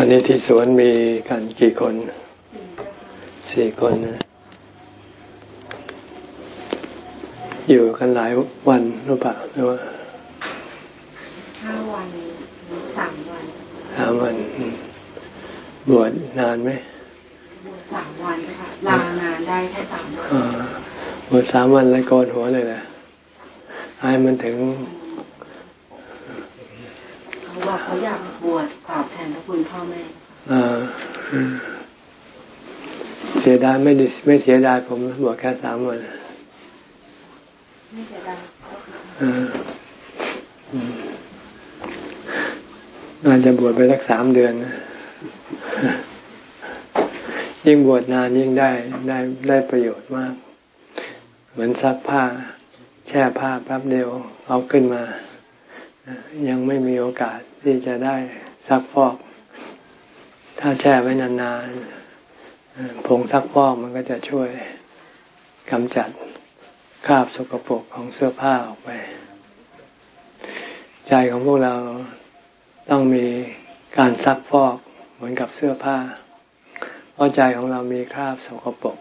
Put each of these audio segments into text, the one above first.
อันนี้ที่สวนมีกันกี่คน สี่คนนะอยู่กันหลายวันหรือเปล่าหรือว่าห้าวันหรือสามวันสามวัน บวชนานไหมบวชสามวันค่ะลางานได้แค่สามวันบวชสามวันเลยโกนหัวเลยแหละให้มันถึง เขาบอกเขาอยากบวชตอบแทนพระคุณพ่อแม่เสียดายไม่ไม่เสียดายผมบวชแค่สามวันไม่เสียดายอาจจะบวชไปสักสามเดือนนะยิ่งบวชนานยิ่งได้ได้ได้ประโยชน์มาก เหมือนซักผ้า แช่ผ้าแป๊บเดียวเอาขึ้นมา ยังไม่มีโอกาสที่จะได้ซักฟอก ถ้าแช่ไว้นานๆผงซักฟอกมันก็จะช่วยกำจัดคราบสกปรกของเสื้อผ้าออกไป ใจของพวกเราต้องมีการซักฟอกเหมือนกับเสื้อผ้า เพราะใจของเรามีคราบสกปรก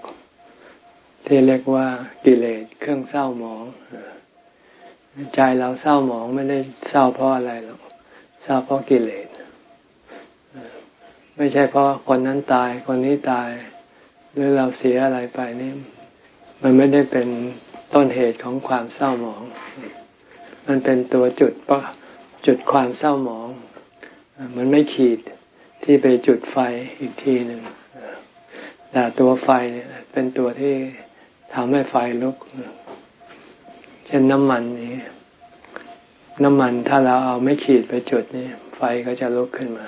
ที่เรียกว่ากิเลสเครื่องเศร้าหมอง ใจเราเศร้าหมองไม่ได้เศร้าเพราะอะไรหรอกเศร้าเพราะกิเลสไม่ใช่เพราะคนนั้นตายคนนี้ตาย หรือเราเสียอะไรไปนี่มันไม่ได้เป็นต้นเหตุของความเศร้าหมอง มันเป็นตัวจุดปะจุดความเศร้าหมอง มันไม่ขีดที่ไปจุดไฟอีกทีหนึ่งแต่ตัวไฟเนี่ยเป็นตัวที่ทำให้ไฟลุก เช่นน้ำมันนี้ น้ำมันถ้าเราเอาไม่ขีดไปจุดนี่ไฟก็จะลุกขึ้นมา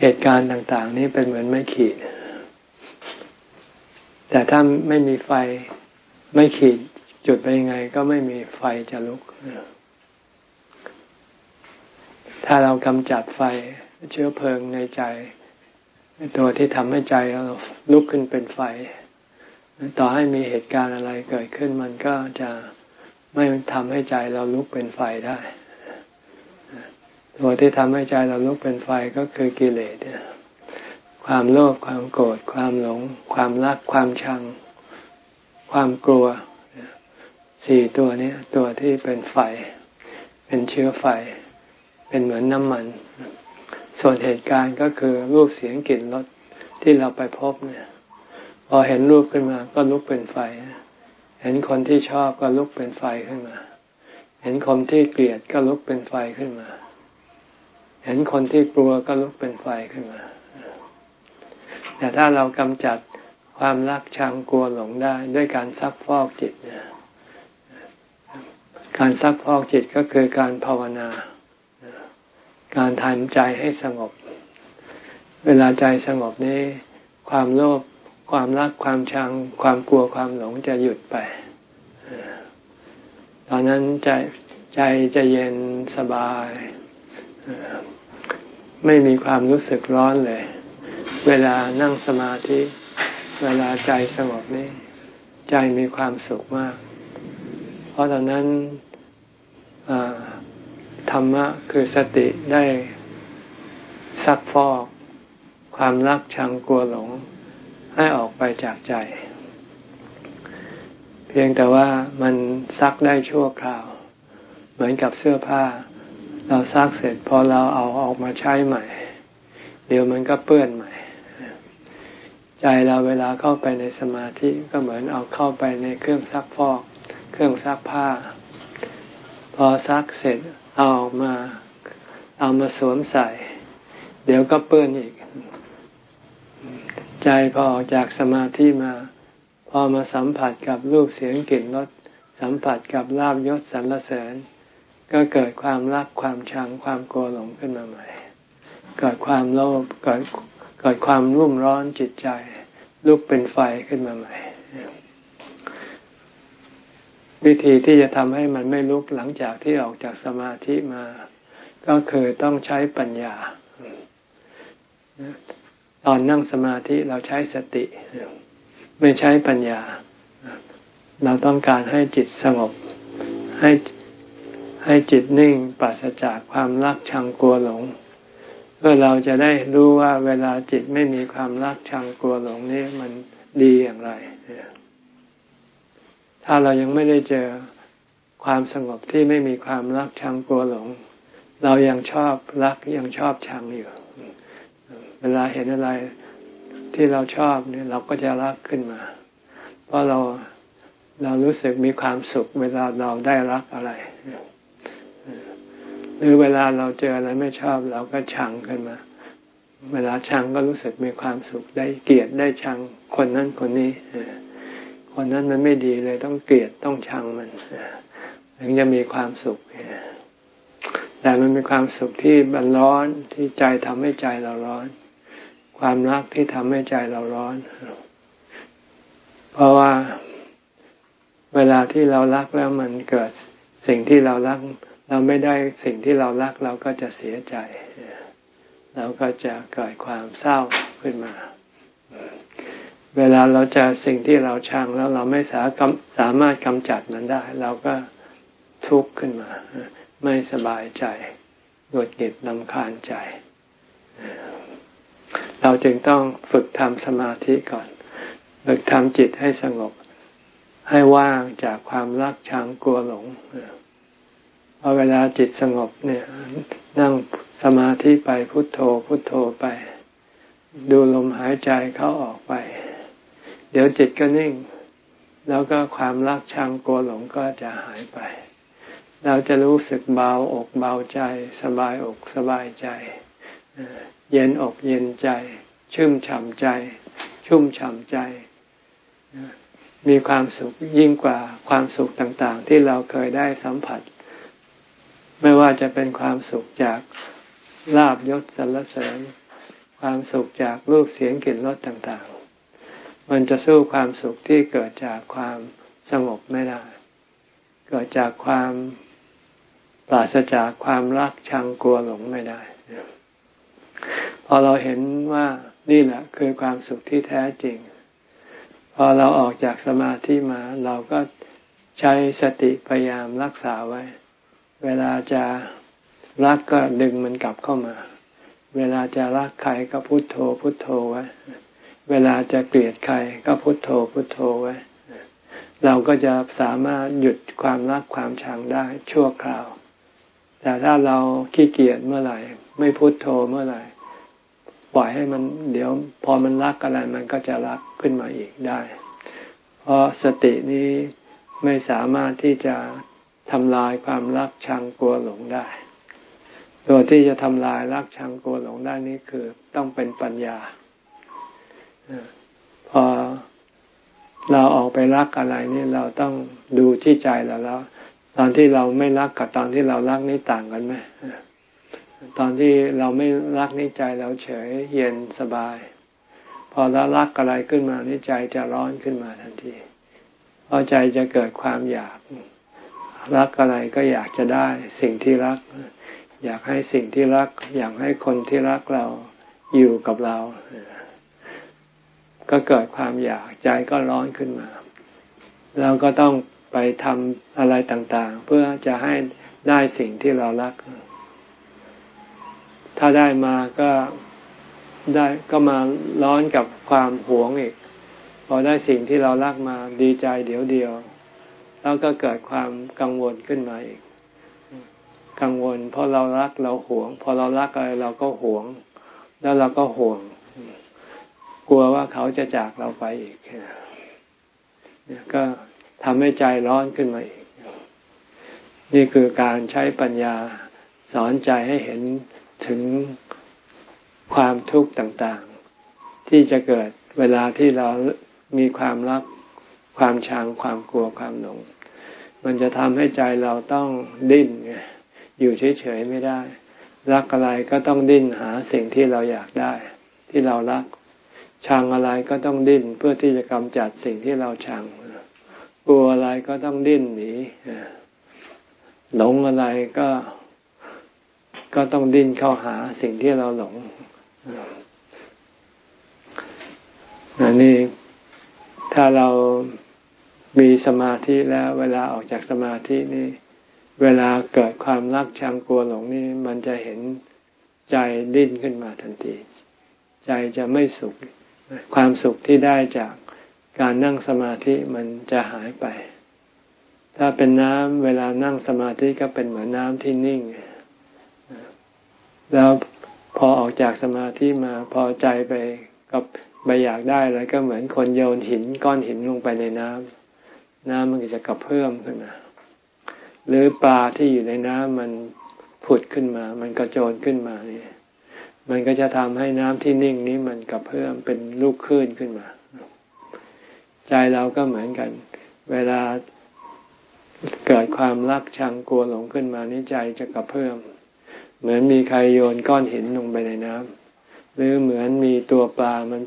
เหตุการณ์ต่าง ๆ นี้เป็นเหมือนไม่ขีด แต่ถ้าไม่มีไฟไม่ขีดจุดไปยังไง ก็ไม่มีไฟจะลุก ถ้าเรากำจัดไฟเชื้อเพลิงในใจ ตัวที่ทำให้ใจเราลุกขึ้นเป็นไฟ ต่อให้มีเหตุการณ์อะไรเกิดขึ้นมันก็จะไม่ทำให้ใจเราลุกเป็นไฟได้ ตัวที่ทำให้ใจเราลุกเป็นไฟก็คือกิเลสความโลภความโกรธความหลง ความรักความชัง ความกลัวสี่ตัวนี้ตัวที่เป็นไฟ เป็นเชื้อไฟ เป็นเหมือนน้ำมัน ส่วนเหตุการณ์ก็คือรูปเสียงกลิ่นรสที่เราไปพบเนี่ย พอเห็นรูปขึ้นมาก็ลุกเป็นไฟ เห็นคนที่ชอบก็ลุกเป็นไฟขึ้นมา เห็นคนที่เกลียดก็ลุกเป็นไฟขึ้นมา เห็นคนที่กลัวก็ลุกเป็นไฟขึ้นมา แต่ถ้าเรากำจัดความรักชังกลัวหลงได้ด้วยการซักฟอกจิตการซักฟอกจิตก็คือการภาวนา การทำใจให้สงบ เวลาใจสงบนี้ ความโลภ ความรักความชังความกลัวความหลงจะหยุดไป ตอนนั้นใจใจจะเย็นสบาย ไม่มีความรู้สึกร้อนเลย เวลานั่งสมาธิ เวลาใจสงบนี่ใจมีความสุขมาก เพราะตอนนั้นธรรมะคือสติได้ซักฟอก ความรักชังกลัวหลง ให้ออกไปจากใจ เพียงแต่ว่ามันซักได้ชั่วคราว เหมือนกับเสื้อผ้า เราซักเสร็จพอเราเอาออกมาใช้ใหม่ เดี๋ยวมันก็เปื้อนใหม่ ใจเราเวลาเข้าไปในสมาธิก็เหมือนเอาเข้าไปในเครื่องซักฟอก เครื่องซักผ้า พอซักเสร็จเอาออกมาเอามาสวมใส่ เดี๋ยวก็เปื้อนอีก ใจพอออกจากสมาธิมา พอมาสัมผัสกับรูปเสียงกลิ่นรสสัมผัสกับลาบยศสรรเสริญ ก็เกิดความรักความชังความโกรหลงขึ้นมาใหม่ เกิดความโลภเกิดเกิดความรุ่มร้อนจิตใจ ลุกเป็นไฟขึ้นมาใหม่ วิธีที่จะทำให้มันไม่ลุกหลังจากที่ออกจากสมาธิมา ก็คือต้องใช้ปัญญา ตอนนั่งสมาธิเราใช้สติ ไม่ใช้ปัญญา เราต้องการให้จิตสงบ ให้ให้จิตนิ่งปราศจากความรักชังกลัวหลง เพื่อเราจะได้รู้ว่าเวลาจิตไม่มีความรักชังกลัวหลงนี้มันดีอย่างไรถ้าเรายังไม่ได้เจอความสงบที่ไม่มีความรักชังกลัวหลง เรายังชอบรักยังชอบชังอยู่ เวลาเห็นอะไรที่เราชอบเนี่ยเราก็จะรักขึ้นมา เพราะเราเรารู้สึกมีความสุข เวลาเราได้รักอะไร หรือเวลาเราเจออะไรไม่ชอบเราก็ชังขึ้นมา เวลาชังก็รู้สึกมีความสุขได้เกลียดได้ชังคนนั้นคนนี้คนนั้นมันไม่ดีเลยต้องเกลียดต้องชังมันถึงจะมีความสุขแต่มันเป็นความสุขที่บันร้อนที่ใจทำให้ใจเราร้อน ความรักที่ทำให้ใจเราร้อน เพราะว่าเวลาที่เรารักแล้วมันเกิดสิ่งที่เรารัก เราไม่ได้สิ่งที่เรารักเราก็จะเสียใจ เราก็จะเกิดความเศร้าขึ้นมา เวลาเราจะสิ่งที่เราชังแล้วเราไม่สาสามารถกำจัดมันได้ เราก็ทุกข์ขึ้นมา ไม่สบายใจหงุดหงิดลำคาญใจ เราจึงต้องฝึกทำสมาธิก่อน ฝึกทำจิตให้สงบ ให้ว่างจากความรักชังกลัวหลงพอเวลาจิตสงบเนี่ย นั่งสมาธิไปพุทโธ พุทโธไป ดูลมหายใจเข้าออกไป เดี๋ยวจิตก็นิ่ง แล้วก็ความรักชังกลัวหลงก็จะหายไป เราจะรู้สึกเบาอกเบาใจ สบายอกสบายใจ เย็นอกเย็นใจชุ่มฉ่ำใจ ชุ่มฉ่ำใจ มีความสุขยิ่งกว่าความสุขต่างๆ ที่เราเคยได้สัมผัส ไม่ว่าจะเป็นความสุขจากลาบยศสรรเสริญ ความสุขจากรูปเสียงกลิ่นรสต่างๆ มันจะสู้ความสุขที่เกิดจากความสงบไม่ได้ เกิดจากความปราศจากความรักชังกลัวหลงไม่ได้ พอเราเห็นว่านี่แหละคือความสุขที่แท้จริง พอเราออกจากสมาธิมาเราก็ใช้สติพยายามรักษาไว้ เวลาจะรักก็ดึงมันกลับเข้ามา เวลาจะรักใครก็พุโทโธพุโทโธไว้ เวลาจะเกลียดใครก็พุโทโธพุโทโธไว้ เราก็จะสามารถหยุดความรักความชังได้ชั่วคราว แต่ถ้าเราขี้เกียจเมื่อไหร่ ไม่พุโทโธเมื่อไหร่ ปล่อยให้มันเดี๋ยวพอมันรักอะไรมันก็จะรักขึ้นมาอีกได้ เพราะสตินี้ไม่สามารถที่จะทำลายความรักชังกลัวหลงได้ ตัวที่จะทำลายรักชังกลัวหลงได้นี้คือต้องเป็นปัญญา พอเราออกไปรักอะไรนี่เราต้องดูที่ใจเราแล้ว ตอนที่เราไม่รักกับตอนที่เรารักนี่ต่างกันไหม ตอนที่เราไม่รักนิจใจเราเฉยเย็นสบาย พอเรารักอะไรขึ้นมานิจใจจะร้อนขึ้นมาทันทีเพอใจจะเกิดความอยาก รักอะไรก็อยากจะได้ สิ่งที่รัก อยากให้สิ่งที่รัก อยากให้คนที่รักเราอยู่กับเรา ก็เกิดความอยากใจก็ร้อนขึ้นมา เราก็ต้องไปทำอะไรต่างๆ เพื่อจะให้ได้สิ่งที่เรารัก ถ้าได้มาก็ได้ก็มาร้อนกับความหวงอีก พอได้สิ่งที่เรารักมาดีใจเดี๋ยวเดียว แล้วก็เกิดความกังวลขึ้นมาอีก กังวลเพราะเรารักเราหวง พอเรารักอะไรเราก็หวง แล้วเราก็ห่วง กลัวว่าเขาจะจากเราไปอีกเนี่ยก็ทำให้ใจร้อนขึ้นมาอีก นี่คือการใช้ปัญญาสอนใจให้เห็น ถึงความทุกข์ต่างๆ ที่จะเกิดเวลาที่เรามีความรักความชังความกลัวความหลง มันจะทำให้ใจเราต้องดิ้นอยู่เฉยๆไม่ได้ รักอะไรก็ต้องดิ้นหาสิ่งที่เราอยากได้ ที่เรารัก ชังอะไรก็ต้องดิ้นเพื่อที่จะกำจัดสิ่งที่เราชังกลัวอะไรก็ต้องดิ้นหนีหลงอะไรก็ ก็ต้องดิ้นเข้าหาสิ่งที่เราหลงอันนี้ถ้าเรามีสมาธิแล้ว เวลาออกจากสมาธินี่ เวลาเกิดความรักชังกลัวหลงนี่ มันจะเห็นใจดิ้นขึ้นมาทันที ใจจะไม่สุข ความสุขที่ได้จากการนั่งสมาธิมันจะหายไป ถ้าเป็นน้ำเวลานั่งสมาธิก็เป็นเหมือนน้ำที่นิ่ง แล้วพอออกจากสมาธิมาพอใจไปกับไปอยากได้แล้วก็เหมือนคนโยนหินก้อนหินลงไปในน้ำน้ำมันก็จะกระเพิ่มขึ้นมา หรือปลาที่อยู่ในน้ำมันผุดขึ้นมา มันกระโจนขึ้นมาเนี่ยมันก็จะทำให้น้ำที่นิ่งนี้มันกระเพิ่มเป็นลูกคลื่นขึ้นมา ใจเราก็เหมือนกัน เวลาเกิดความรักชังกลัวหลงขึ้นมานี่ใจจะกระเพิ่ม เหมือนมีใครโยนก้อนหินลงไปในน้ำหรือเหมือนมีตัวปลามัน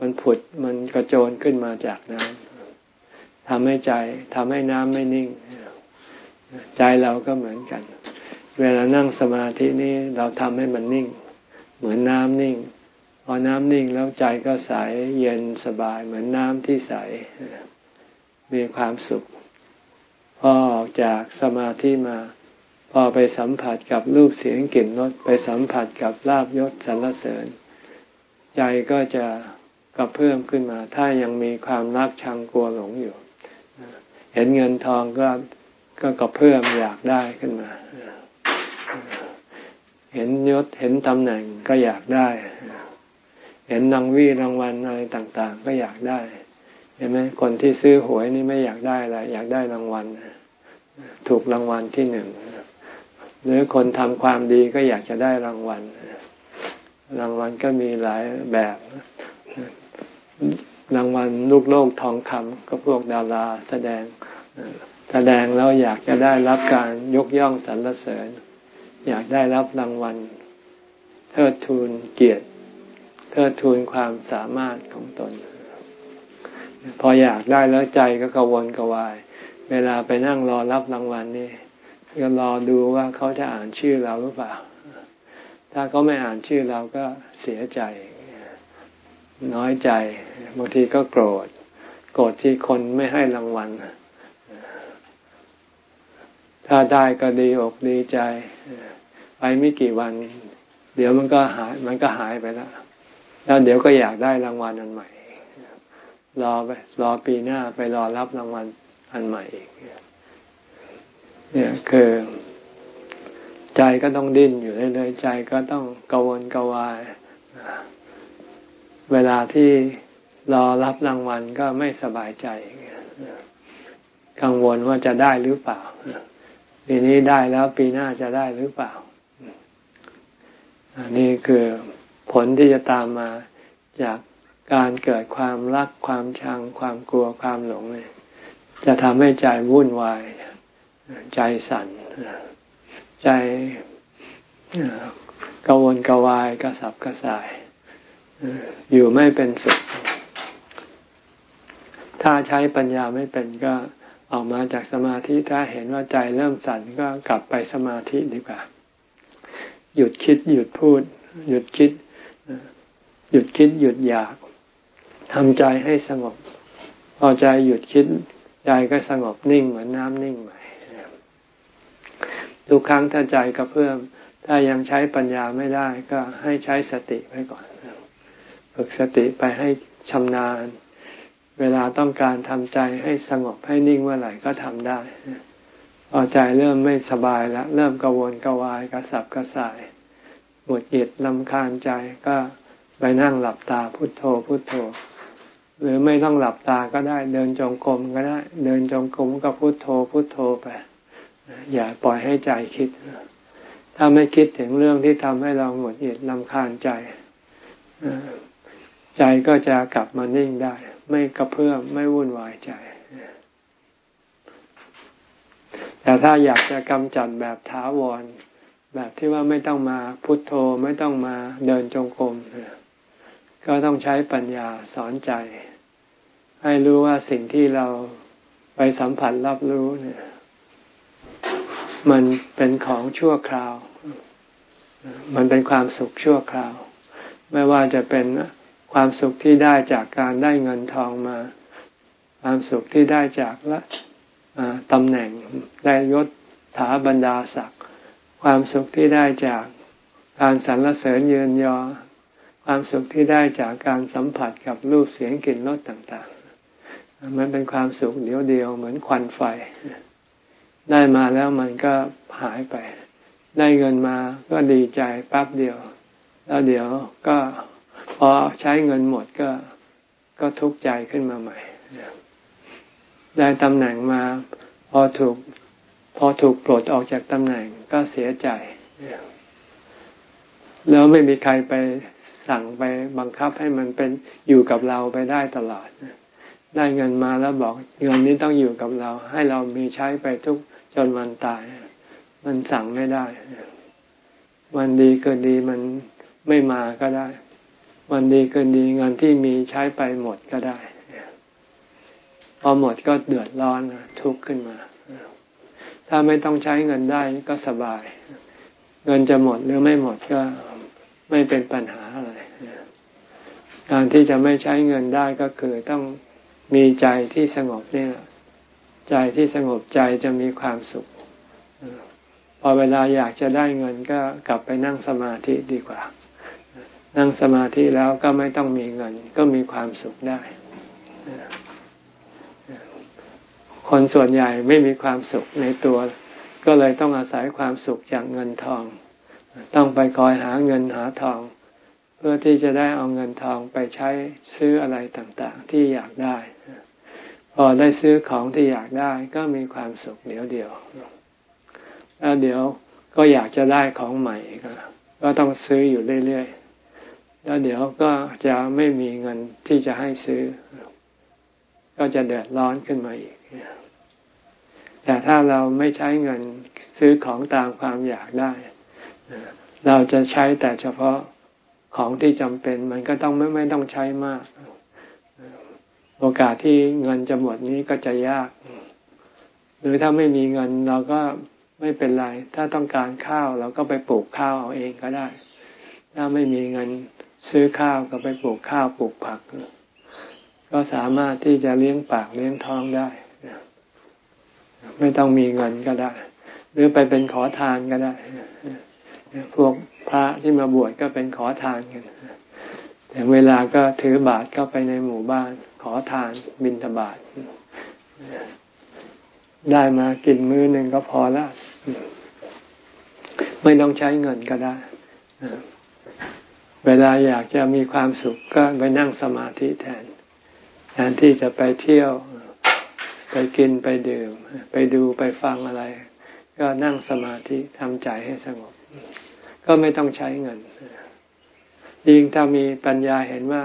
มันผุดมันกระโจนขึ้นมาจากน้ำทำให้ใจทำให้น้ำไม่นิ่ง ใจเราก็เหมือนกัน เวลานั่งสมาธินี้เราทำให้มันนิ่ง เหมือนน้ำนิ่งพอน้ำนิ่งแล้วใจก็ใสเย็นสบายเหมือนน้ำที่ใสมีความสุขพอออกจากสมาธิมา พอไปสัมผัสกับรูปเสียงกลิ่นรสไปสัมผัสกับลาบยศสรรเสริญ ใจก็จะก็เพิ่มขึ้นมา ถ้ายังมีความรักชังกลัวหลงอยู่ เห็นเงินทองก็ก็ก็เพิ่มอยากได้ขึ้นมา เห็นยศเห็นตำแหน่งก็อยากได้ เห็นรางวีรางวัลอะไรต่าง ๆ ก็อยากได้เห็นไหมคนที่ซื้อหวยนี่ไม่อยากได้อะไรอยากได้รางวัลถูกรางวัลที่หนึ่ง หรือคนทำความดีก็อยากจะได้รางวัล รางวัลก็มีหลายแบบ รางวัลลูกโลกทองคำก็พวกดาราแสดง แสดงแล้วอยากจะได้รับการยกย่องสรรเสริญ อยากได้รับรางวัลเทิดทูนเกียรติเทิดทูนความสามารถของตน พออยากได้แล้วใจก็กระวนกระวาย เวลาไปนั่งรอรับรางวัลนี่ ก็รอดูว่าเขาจะอ่านชื่อเราหรือเปล่า ถ้าเขาไม่อ่านชื่อเราก็เสียใจ น้อยใจบางทีก็โกรธ โกรธที่คนไม่ให้รางวัลถ้าได้ก็ดีอกดีใจไปไม่กี่วัน เดี๋ยวมันก็หายมันก็หายไปแล้วแล้วเดี๋ยวก็อยากได้รางวัลอันใหม่รอไปรอปีหน้าไปรอรับรางวัลอันใหม่อีก เนี่ยคือใจก็ต้องดิ้นอยู่เรื่อยๆใจก็ต้องกวนกวาย เวลาที่รอรับรางวัลก็ไม่สบายใจ กังวลว่าจะได้หรือเปล่า ปีนี้ได้แล้วปีหน้าจะได้หรือเปล่า อันนี้คือผลที่จะตามมาจากการเกิดความรักความชัง ความกลัวความหลงเนี่ยจะทำให้ใจวุ่นวาย ใจสั่นใจกังวลกวายกระสับกระส่าย อยู่ไม่เป็นสุข ถ้าใช้ปัญญาไม่เป็นก็ออกมาจากสมาธิถ้าเห็นว่าใจเริ่มสั่นก็กลับไปสมาธิดีกว่า หยุดคิดหยุดพูด หยุดคิด หยุดคิดหยุดอยากทำใจให้สงบ พอใจหยุดคิด ใจก็สงบนิ่งเหมือนน้ำนิ่งใหม่ ทุกครั้งถ้าใจกระเพื่อมถ้ายังใช้ปัญญาไม่ได้ก็ให้ใช้สติไว้ก่อนฝึกสติไปให้ชำนาญ เวลาต้องการทำใจให้สงบให้นิ่งเมื่อไหร่ก็ทำได้พอใจเริ่มไม่สบายแล้วเริ่มกังวลกวายกระสับกระส่ายหมดอิดลำคาญใจก็ไปนั่งหลับตาพุโทโธพุโทโธ หรือไม่ต้องหลับตาก็ได้ เดินจงกรมก็ได้ เดินจงกรมก็พุโทโธพุโทโธไป อย่าปล่อยให้ใจคิด ถ้าไม่คิดถึงเรื่องที่ทำให้เราหมดอิดลำคาญใจใจก็จะกลับมานิ่งได้ ไม่กระเพื่อมไม่วุ่นวายใจ แต่ถ้าอยากจะกำจัดแบบท้าวร แบบที่ว่าไม่ต้องมาพุทโธไม่ต้องมาเดินจงกรมก็ต้องใช้ปัญญาสอนใจ ให้รู้ว่าสิ่งที่เราไปสัมผัสรับรู้เนี่ย มันเป็นของชั่วคราว มันเป็นความสุขชั่วคราว ไม่ว่าจะเป็นความสุขที่ได้จากการได้เงินทองมา ความสุขที่ได้จากละตำแหน่งได้ยศถาบรรดาศักดิ์ความสุขที่ได้จากการสรรเสริญเยือนยอ ความสุขที่ได้จากการสัมผัสกับรูปเสียงกลิ่นรสต่างๆ มันเป็นความสุขเดียวเดียวเหมือนควันไฟ ได้มาแล้วมันก็หายไป ได้เงินมาก็ดีใจแป๊บเดียว แล้วเดี๋ยวก็พอใช้เงินหมดก็ก็ทุกข์ใจขึ้นมาใหม่ ได้ตำแหน่งมาพอถูกพอถูกปลดออกจากตำแหน่งก็เสียใจ แล้วไม่มีใครไปสั่งไปบังคับให้มันเป็นอยู่กับเราไปได้ตลอด ได้เงินมาแล้วบอกเงินนี้ต้องอยู่กับเรา ให้เรามีใช้ไปทุก จนวันตาย มันสั่งไม่ได้ วันดีเกินดีมันไม่มาก็ได้ วันดีเกินดีเงินที่มีใช้ไปหมดก็ได้ พอหมดก็เดือดร้อนทุกข์ขึ้นมา ถ้าไม่ต้องใช้เงินได้ก็สบาย เงินจะหมดหรือไม่หมดก็ไม่เป็นปัญหาอะไรการที่จะไม่ใช้เงินได้ก็คือต้องมีใจที่สงบนี่แหละ ใจที่สงบใจจะมีความสุข พอเวลาอยากจะได้เงินก็กลับไปนั่งสมาธิดีกว่า นั่งสมาธิแล้วก็ไม่ต้องมีเงิน ก็มีความสุขได้ คนส่วนใหญ่ไม่มีความสุขในตัว ก็เลยต้องอาศัยความสุขจากเงินทอง ต้องไปคอยหาเงินหาทอง เพื่อที่จะได้เอาเงินทองไปใช้ซื้ออะไรต่าง ๆ ที่อยากได้ พอได้ซื้อของที่อยากได้ก็มีความสุขเดี๋ยวเดียว แล้วเดี๋ยวก็อยากจะได้ของใหม่ก็ก็ต้องซื้ออยู่เรื่อยๆ แล้วเดี๋ยวก็จะไม่มีเงินที่จะให้ซื้อ ก็จะเดือดร้อนขึ้นมาอีก แต่ถ้าเราไม่ใช้เงินซื้อของตามความอยากได้ เราจะใช้แต่เฉพาะของที่จำเป็น มันก็ต้องไม่ไม่ต้องใช้มาก โอกาสที่เงินจะหมดนี้ก็จะยาก หรือถ้าไม่มีเงินเราก็ไม่เป็นไร ถ้าต้องการข้าวเราก็ไปปลูกข้าวเอาเองก็ได้ ถ้าไม่มีเงินซื้อข้าวก็ไปปลูกข้าวปลูกผัก ก็สามารถที่จะเลี้ยงปากเลี้ยงท้องได้ไม่ต้องมีเงินก็ได้ หรือไปเป็นขอทานก็ได้พวกพระที่มาบวชก็เป็นขอทานกันแต่เวลาก็ถือบาตรเข้าไปในหมู่บ้าน อทานบิณฑบาตได้มากินมื้อหนึ่งก็พอละไม่ต้องใช้เงินก็ได้ เวลาอยากจะมีความสุขก็ไปนั่งสมาธิแทน แทนที่จะไปเที่ยว ไปกินไปดื่ม ไปดูไปฟังอะไร ก็นั่งสมาธิทำใจให้สงบ ก็ไม่ต้องใช้เงินยิ่งถ้ามีปัญญาเห็นว่า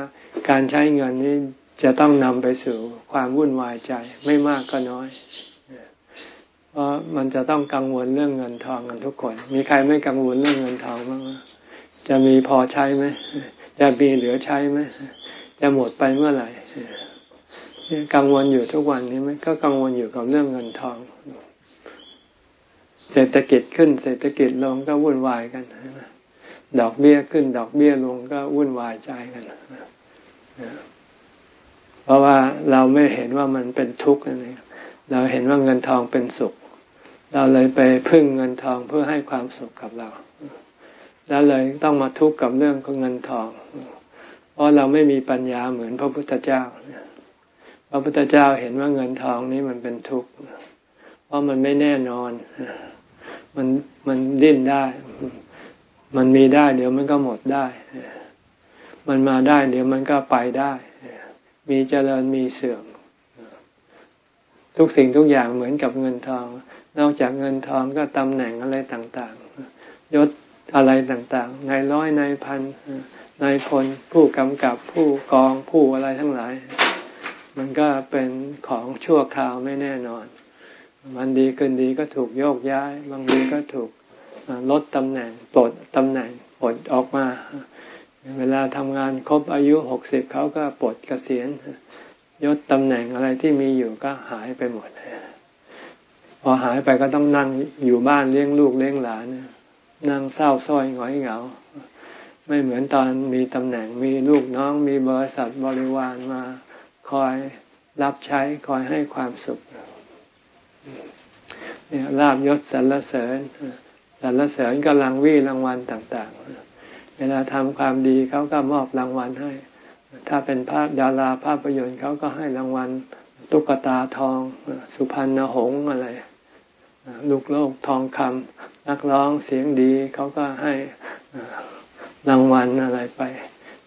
การใช้เงินนี้ จะต้องนำไปสู่ความวุ่นวายใจไม่มากก็น้อย เพราะมันจะต้องกังวลเรื่องเงินทองกันทุกคน มีใครไม่กังวลเรื่องเงินทองบ้างจะมีพอใช้ไหมจะมีเหลือใช้ไหมจะหมดไปเมื่อไหร่กังวลอยู่ทุกวันนี้ไหมก็กังวลอยู่กับเรื่องเงินทอง เศรษฐกิจขึ้น เศรษฐกิจลงก็วุ่นวายกันดอกเบี้ยขึ้น ดอกเบี้ยลงก็วุ่นวายใจกัน เพราะว่าเราไม่เห็นว่ามันเป็นทุกข์นั่นเองเราเห็นว่าเงินทองเป็นสุข เราเลยไปพึ่งเงินทองเพื่อให้ความสุขกับเรา แล้วเลยต้องมาทุกข์กับเรื่องของเงินทอง เพราะเราไม่มีปัญญาเหมือนพระพุทธเจ้า พระพุทธเจ้าเห็นว่าเงินทองนี้มันเป็นทุกข์ เพราะมันไม่แน่นอน มันมันดิ้นได้ มันมีได้ เดี๋ยวมันก็หมดได้ มันมาได้ เดี๋ยวมันก็ไปได้ มีเจริญมีเสื่อม ทุกสิ่งทุกอย่างเหมือนกับเงินทอง นอกจากเงินทองก็ตำแหน่งอะไรต่างๆ ยศอะไรต่างๆ นายร้อยนายพันนายพลผู้กำกับผู้กองผู้อะไรทั้งหลาย มันก็เป็นของชั่วคราวไม่แน่นอนมันดีเกินดีก็ถูกโยกย้าย บางทีก็ถูกลดตำแหน่งปลดตำแหน่งปลดออกมา เวลาทำงานครบอายุหกสิบเขาก็ปลดเกษียณยศตำแหน่งอะไรที่มีอยู่ก็หายไปหมดพอหายไปก็ต้องนั่งอยู่บ้านเลี้ยงลูกเลี้ยงหลานนั่งเศร้าส้อยหงอยเหงา ไม่เหมือนตอนมีตำแหน่งมีลูกน้อง มีบริษัทบริวารมา คอยรับใช้คอยให้ความสุขเนี่ยลาบยศสรรเสริญสรรเสริญกำลังวี่รางวัลต่าง ๆ เวลาทำความดีเขาก็มอบรางวัลให้ ถ้าเป็นภาพดาราภาพยนตร์เขาก็ให้รางวัลตุ๊กตาทอง สุพรรณหงษ์อะไร ลูกโลกทองคำนักร้องเสียงดีเขาก็ให้รางวัลอะไรไป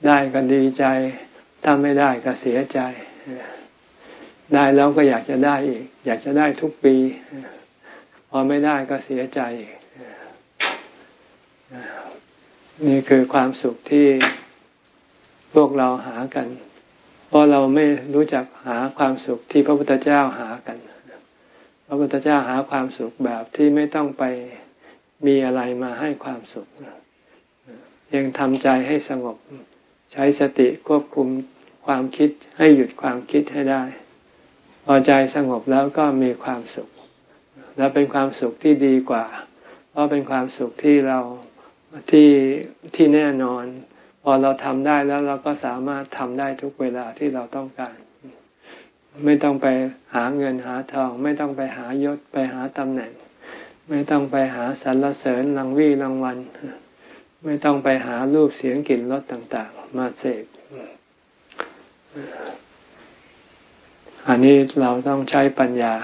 ได้ก็ดีใจ ถ้าไม่ได้ก็เสียใจ ได้แล้วก็อยากจะได้อีก อยากจะได้ทุกปี พอไม่ได้ก็เสียใจอีก นี่คือความสุขที่พวกเราหากัน เพราะเราไม่รู้จักหาความสุขที่พระพุทธเจ้าหากัน พระพุทธเจ้าหาความสุขแบบที่ไม่ต้องไปมีอะไรมาให้ความสุข ยังทำใจให้สงบ ใช้สติควบคุมความคิดให้หยุดความคิดให้ได้ พอใจสงบแล้วก็มีความสุข แล้วเป็นความสุขที่ดีกว่า เพราะเป็นความสุขที่เรา ที่ที่แน่นอน พอเราทำได้แล้วเราก็สามารถทำได้ทุกเวลาที่เราต้องการ ไม่ต้องไปหาเงินหาทอง ไม่ต้องไปหายศไปหาตำแหน่ง ไม่ต้องไปหาสรรเสริญรางวี่รางวัลไม่ต้องไปหารูปเสียงกลิ่นรสต่าง ๆ มาเสกอันนี้เราต้องใช้ปัญญา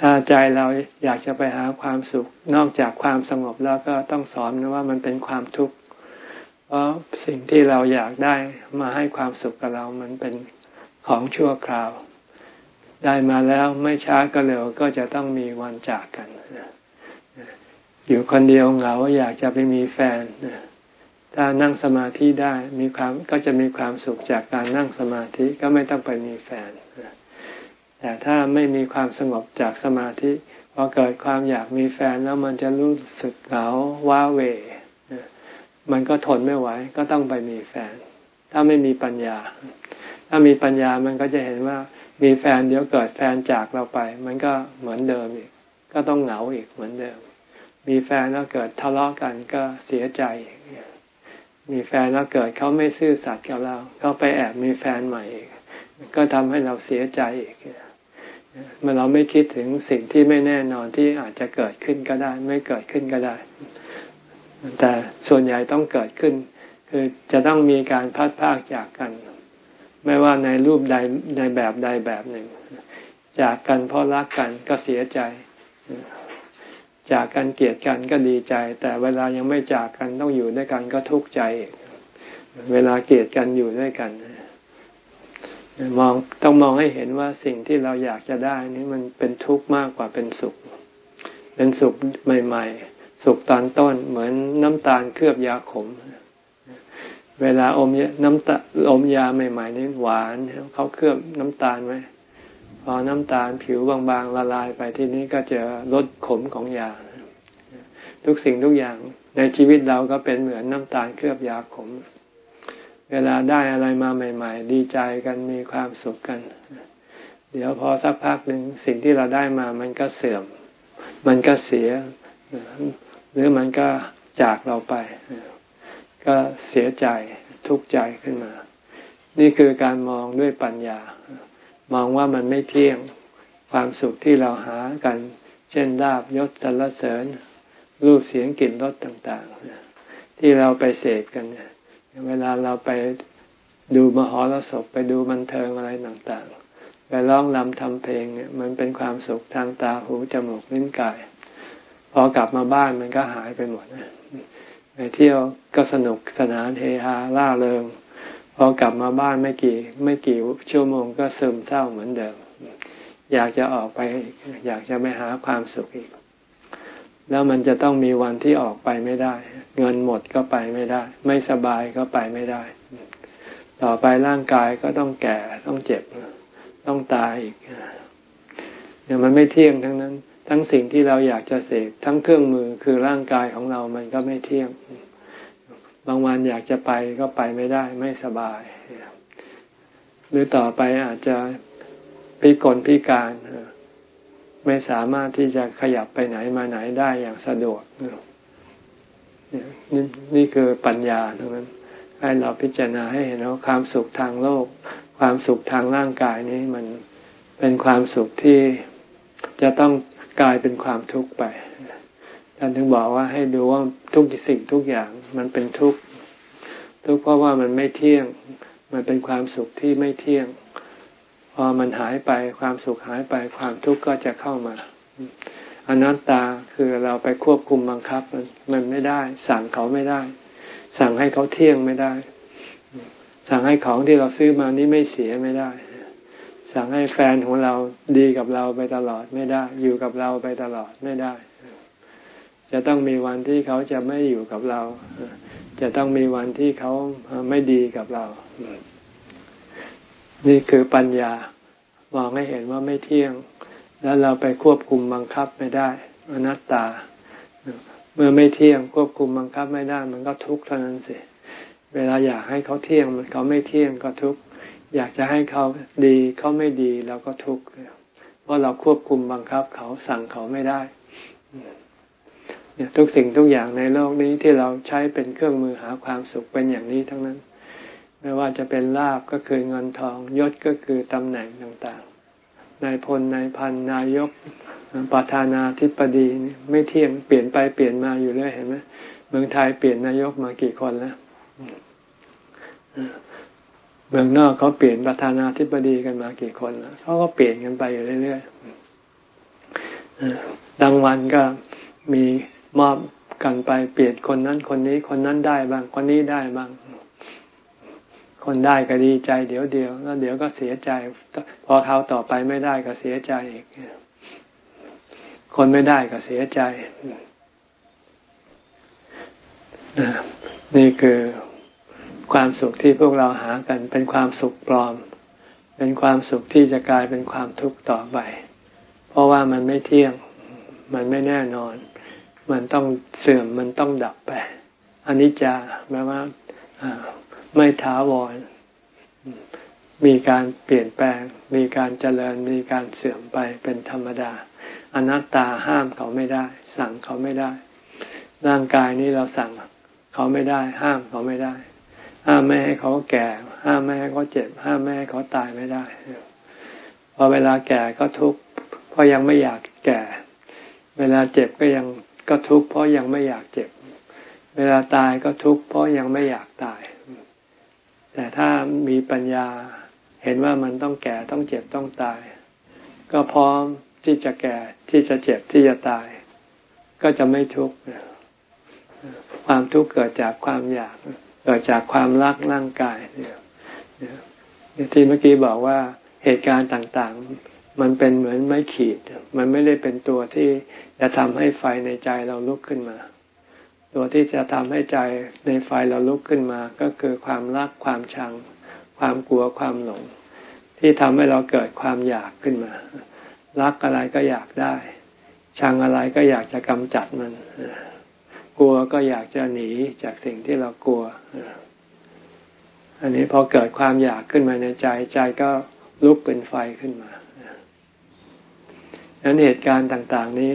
ถ้าใจเราอยากจะไปหาความสุข นอกจากความสงบแล้วก็ต้องสอนนะว่ามันเป็นความทุกข์เพราะสิ่งที่เราอยากได้มาให้ความสุขกับเรามันเป็นของชั่วคราว ได้มาแล้วไม่ช้าก็เร็วก็จะต้องมีวันจากกัน อยู่คนเดียวเหงาอยากจะไปมีแฟน ถ้านั่งสมาธิได้มีความก็จะมีความสุขจากการนั่งสมาธิก็ไม่ต้องไปมีแฟน แต่ถ้าไม่มีความสงบจากสมาธิพอเกิดความอยากมีแฟนแล้วมันจะรู้สึกเหงาว้าเวมันก็ทนไม่ไหวก็ต้องไปมีแฟน ถ้าไม่มีปัญญา ถ้ามีปัญญามันก็จะเห็นว่ามีแฟนเดี๋ยวเกิดแฟนจากเราไป มันก็เหมือนเดิมอีก ก็ต้องเหงาอีกเหมือนเดิม มีแฟนแล้วเกิดทะเลาะกันก็เสียใจมีแฟนแล้วเกิดเขาไม่ซื่อสัตย์กับเราเขาไปแอบมีแฟนใหม่อีกก็ทำให้เราเสียใจอีก เมื่อเราไม่คิดถึงสิ่งที่ไม่แน่นอนที่อาจจะเกิดขึ้นก็ได้ ไม่เกิดขึ้นก็ได้ แต่ส่วนใหญ่ต้องเกิดขึ้น คือจะต้องมีการพัดพากจากกัน ไม่ว่าในรูปใดในแบบใดแบบหนึ่ง จากกันเพราะรักกันก็เสียใจ จากกันเกลียดกันก็ดีใจ แต่เวลายังไม่จากกันต้องอยู่ด้วยกันก็ทุกข์ใจเวลาเกลียดกันอยู่ด้วยกัน มองต้องมองให้เห็นว่าสิ่งที่เราอยากจะได้นี้มันเป็นทุกข์มากกว่าเป็นสุข เป็นสุขใหม่ ๆ สุขตอนต้นเหมือนน้ำตาลเคลือบยาขม เวลาอมน้ำตาอมยาใหม่ ๆ นี่หวานเขาเคลือบน้ำตาลไว้พอน้ำตาลผิวบางๆละลายไปที่นี้ก็จะลดขมของยา ทุกสิ่งทุกอย่างในชีวิตเราก็เป็นเหมือนน้ำตาลเคลือบยาขม เวลาได้อะไรมาใหม่ ๆ ดีใจกันมีความสุขกัน เดี๋ยวพอสักพักหนึ่งสิ่งที่เราได้มามันก็เสื่อม มันก็เสีย หรือมันก็จากเราไป ก็เสียใจทุกข์ใจขึ้นมา นี่คือการมองด้วยปัญญา มองว่ามันไม่เที่ยงความสุขที่เราหากัน เช่นลาบยศสรรเสริญรูปเสียงกลิ่นรสต่าง ๆ ที่เราไปเสพกัน เวลาเราไปดูมหรสพไปดูบันเทิงอะไรต่างๆไปร้องรำทำเพลงเนี่ยมันเป็นความสุขทางตาหูจมูกลิ้นกาย พอกลับมาบ้านมันก็หายไปหมดไปเที่ยวก็สนุกสนานเฮฮาล่าเริงพอกลับมาบ้านไม่กี่ไม่กี่ชั่วโมงก็ซึมเศร้าเหมือนเดิม อยากจะออกไป อยากจะไปหาความสุขอีก แล้วมันจะต้องมีวันที่ออกไปไม่ได้ เงินหมดก็ไปไม่ได้ ไม่สบายก็ไปไม่ได้ ต่อไปร่างกายก็ต้องแก่ต้องเจ็บ ต้องตายอีกเนี่ยมันไม่เที่ยงทั้งนั้น ทั้งสิ่งที่เราอยากจะเสกทั้งเครื่องมือคือร่างกายของเรามันก็ไม่เที่ยง บางวันอยากจะไปก็ไปไม่ได้ ไม่สบาย หรือต่อไปอาจจะพิกลพิการ ไม่สามารถที่จะขยับไปไหนมาไหนได้อย่างสะดวกนี่นี่คือปัญญาทั้งนั้น ให้เราพิจารณาให้เห็นว่าความสุขทางโลก ความสุขทางร่างกายนี้มันเป็นความสุขที่จะต้องกลายเป็นความทุกข์ไปท่านถึงบอกว่าให้ดูว่าทุกสิ่งทุกอย่างมันเป็นทุกข์ทุกข์เพราะว่ามันไม่เที่ยง มันเป็นความสุขที่ไม่เที่ยง พอมันหายไปความสุขหายไปความทุกข์ก็จะเข้ามาอนัตตาคือเราไปควบคุมบังคับมันมันไม่ได้ สั่งเขาไม่ได้ สั่งให้เขาเที่ยงไม่ได้ สั่งให้ของที่เราซื้อมานี้ไม่เสียไม่ได้ สั่งให้แฟนของเราดีกับเราไปตลอดไม่ได้ อยู่กับเราไปตลอดไม่ได้ จะต้องมีวันที่เขาจะไม่อยู่กับเรา จะต้องมีวันที่เขาไม่ดีกับเรา นี่คือปัญญามองให้เห็นว่าไม่เที่ยง แล้วเราไปควบคุมบังคับไม่ได้ อนัตตา เมื่อไม่เที่ยงควบคุมบังคับไม่ได้ มันก็ทุกข์เท่านั้นสิเวลาอยากให้เขาเที่ยงมันเขาไม่เที่ยงก็ทุกข์อยากจะให้เขาดีเขาไม่ดีเราก็ทุกข์เพราะเราควบคุมบังคับเขาสั่งเขาไม่ได้เนี่ยทุกสิ่งทุกอย่างในโลกนี้ที่เราใช้เป็นเครื่องมือหาความสุขเป็นอย่างนี้ทั้งนั้น ไม่ว่าจะเป็นลาบก็คือเงินทองยศก็คือตำแหน่งต่างนายพลนายพันนายกประธานาธิบดีไม่เที่ยงเปลี่ยนไปเปลี่ยนมาอยู่เรื่อยเห็นไหมเมืองไทยเปลี่ยนนายกมากี่คนแล้วเมืองนอกเขาเปลี่ยนประธานาธิบดีกันมากี่คนแล้วเขาก็เปลี่ยนกันไปอยู่เรื่อยๆดังวันก็มีมอบกันไปเปลี่ยนคนนั้นคนนี้คนนั้นได้บ้างคนนี้ได้บ้าง คนได้ก็ดีใจเดี๋ยวเดียวแล้วเดี๋ยวก็เสียใจ พอเขาต่อไปไม่ได้ก็เสียใจอีกคนไม่ได้ก็เสียใจนี่คือความสุขที่พวกเราหากัน เป็นความสุขปลอม เป็นความสุขที่จะกลายเป็นความทุกข์ต่อไป เพราะว่ามันไม่เที่ยง มันไม่แน่นอน มันต้องเสื่อมมันต้องดับไปอันนี้จะแปลว่า ไม่ท้าวร มีการเปลี่ยนแปลง มีการเจริญ มีการเสื่อมไปเป็นธรรมดา อนัตตาห้ามเขาไม่ได้ สั่งเขาไม่ได้ ร่างกายนี้เราสั่งเขาไม่ได้ ห้ามเขาไม่ได้ ห้ามไม่ให้เขาแก่ ห้ามไม่ให้เขาเจ็บ ห้ามไม่ให้เขาตายไม่ได้พอเวลาแก่ก็ทุกข์เพราะยังไม่อยากแก่ เวลาเจ็บก็ยังก็ทุกข์เพราะยังไม่อยากเจ็บ เวลาตายก็ทุกข์เพราะยังไม่อยากตาย แต่ถ้ามีปัญญาเห็นว่ามันต้องแก่ต้องเจ็บต้องตาย ก็พร้อมที่จะแก่ที่จะเจ็บที่จะตาย ก็จะไม่ทุกข์ความทุกข์เกิดจากความอยาก เกิดจากความรักร่างกายเนี่ยที่เมื่อกี้บอกว่าเหตุการณ์ต่างๆ มันเป็นเหมือนไม้ขีด มันไม่ได้เป็นตัวที่จะทำให้ไฟในใจเราลุกขึ้นมา ตัวที่จะทำให้ใจในไฟเราลุกขึ้นมาก็คือความรักความชัง ความกลัวความหลง ที่ทำให้เราเกิดความอยากขึ้นมา รักอะไรก็อยากได้ ชังอะไรก็อยากจะกำจัดมัน กลัวก็อยากจะหนีจากสิ่งที่เรากลัว อันนี้พอเกิดความอยากขึ้นมาในใจใจก็ลุกเป็นไฟขึ้นมาดังนั้นเหตุการณ์ต่าง ๆ นี้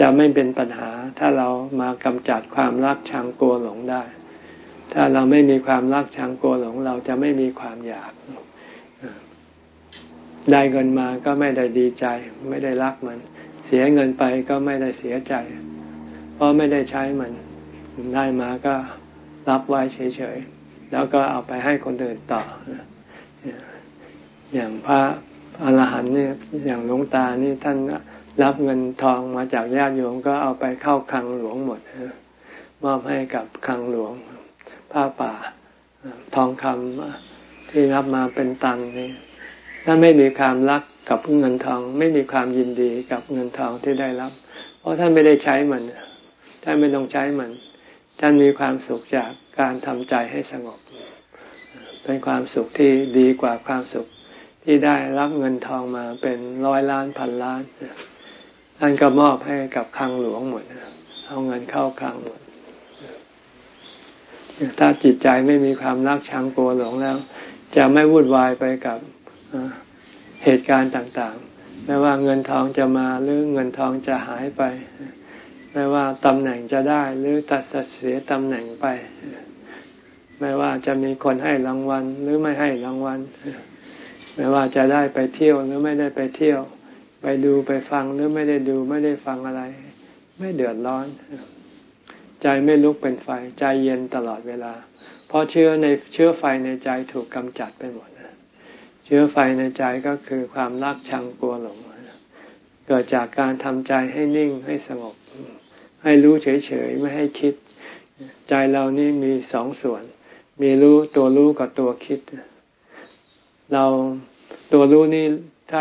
จะไม่เป็นปัญหา ถ้าเรามากำจัดความรักชังกลัวหลงได้ ถ้าเราไม่มีความรักชังกลัวหลง เราจะไม่มีความอยากได้เงินมาก็ไม่ได้ดีใจ ไม่ได้รักมัน เสียเงินไปก็ไม่ได้เสียใจ เพราะไม่ได้ใช้มันได้มาก็รับไว้เฉยๆ แล้วก็เอาไปให้คนอื่นต่อ อย่างพระอรหันต์เนี่ยอย่างหลวงตานี่ท่าน รับเงินทองมาจากญาติโยมก็เอาไปเข้าคลังหลวงหมดมอบให้กับคลังหลวง ผ้าป่าทองคำที่รับมาเป็นตันนี่ถ้าไม่มีความรักกับเงินทอง ไม่มีความยินดีกับเงินทองที่ได้รับ เพราะท่านไม่ได้ใช้มันท่านไม่ต้องใช้มันท่านมีความสุขจากการทำใจให้สงบ เป็นความสุขที่ดีกว่าความสุขที่ได้รับเงินทองมาเป็นร้อยล้านพันล้าน ท่านก็มอบให้กับคลังหลวงหมดเอาเงินเข้าคลังหมดถ้าจิตใจไม่มีความรักชังกลัวหลงแล้ว จะไม่วุ่นวายไปกับเหตุการณ์ต่างๆ ไม่ว่าเงินทองจะมาหรือเงินทองจะหายไป ไม่ว่าตำแหน่งจะได้หรือตัดเสียตำแหน่งไป ไม่ว่าจะมีคนให้รางวัลหรือไม่ให้รางวัล ไม่ว่าจะได้ไปเที่ยวหรือไม่ได้ไปเที่ยว ไปดูไปฟังหรือไม่ได้ดูไม่ได้ฟังอะไร ไม่เดือดร้อน ใจไม่ลุกเป็นไฟ ใจเย็นตลอดเวลา เพราะเชื้อในเชื้อไฟในใจถูกกำจัดไปหมดเชื้อไฟในใจก็คือความรักชังกลัวหลงเกิดจากการทำใจให้นิ่งให้สงบ ให้รู้เฉยๆไม่ให้คิด ใจเรานี่มีสองส่วน มีรู้ตัวรู้กับตัวคิด เราตัวรู้นี่ ถ้า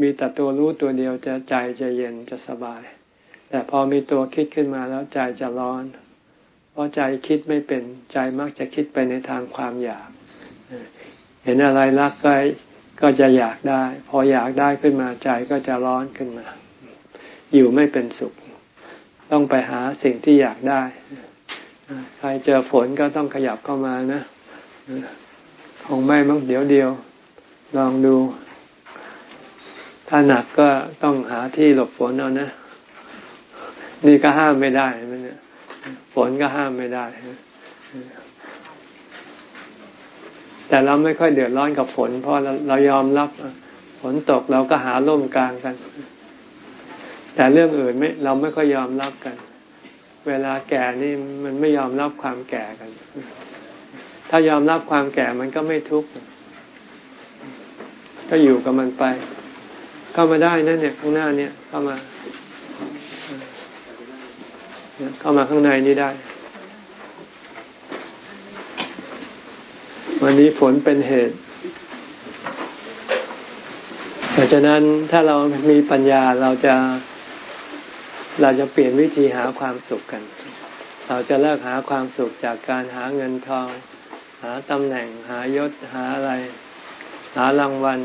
มีแต่ตัวรู้ตัวเดียวจะใจจะเย็นจะสบาย แต่พอมีตัวคิดขึ้นมาแล้วใจจะร้อน เพราะใจคิดไม่เป็นใจมักจะคิดไปในทางความอยาก เห็นอะไรรักก็ก็จะอยากได้ พออยากได้ขึ้นมาใจก็จะร้อนขึ้นมา อยู่ไม่เป็นสุข ต้องไปหาสิ่งที่อยากได้ใครเจอฝนก็ต้องขยับเข้ามานะคงไม่มั้งเดี๋ยวเดียว ลองดู ถ้าหนักก็ต้องหาที่หลบฝนเอานะ นี่ก็ห้ามไม่ได้ไหมเนี่ยฝนก็ห้ามไม่ได้ แต่เราไม่ค่อยเดือดร้อนกับฝน เพราะเราเรายอมรับฝนตกเราก็หาร่มกลางกัน แต่เรื่องอื่นไม่เราไม่ค่อยยอมรับกัน เวลาแก่นี่มันไม่ยอมรับความแก่กัน ถ้ายอมรับความแก่มันก็ไม่ทุกข์ก็อยู่กับมันไป เข้ามาได้นะเนี่ยข้างหน้าเนี่ยเข้ามา เข้ามาข้างในนี้ได้ วันนี้ฝนเป็นเหตุเพราะฉะนั้นถ้าเรามีปัญญาเราจะเราจะเปลี่ยนวิธีหาความสุขกัน เราจะเลิกหาความสุขจากการหาเงินทอง หาตำแหน่งหายศหาอะไร หารางวัล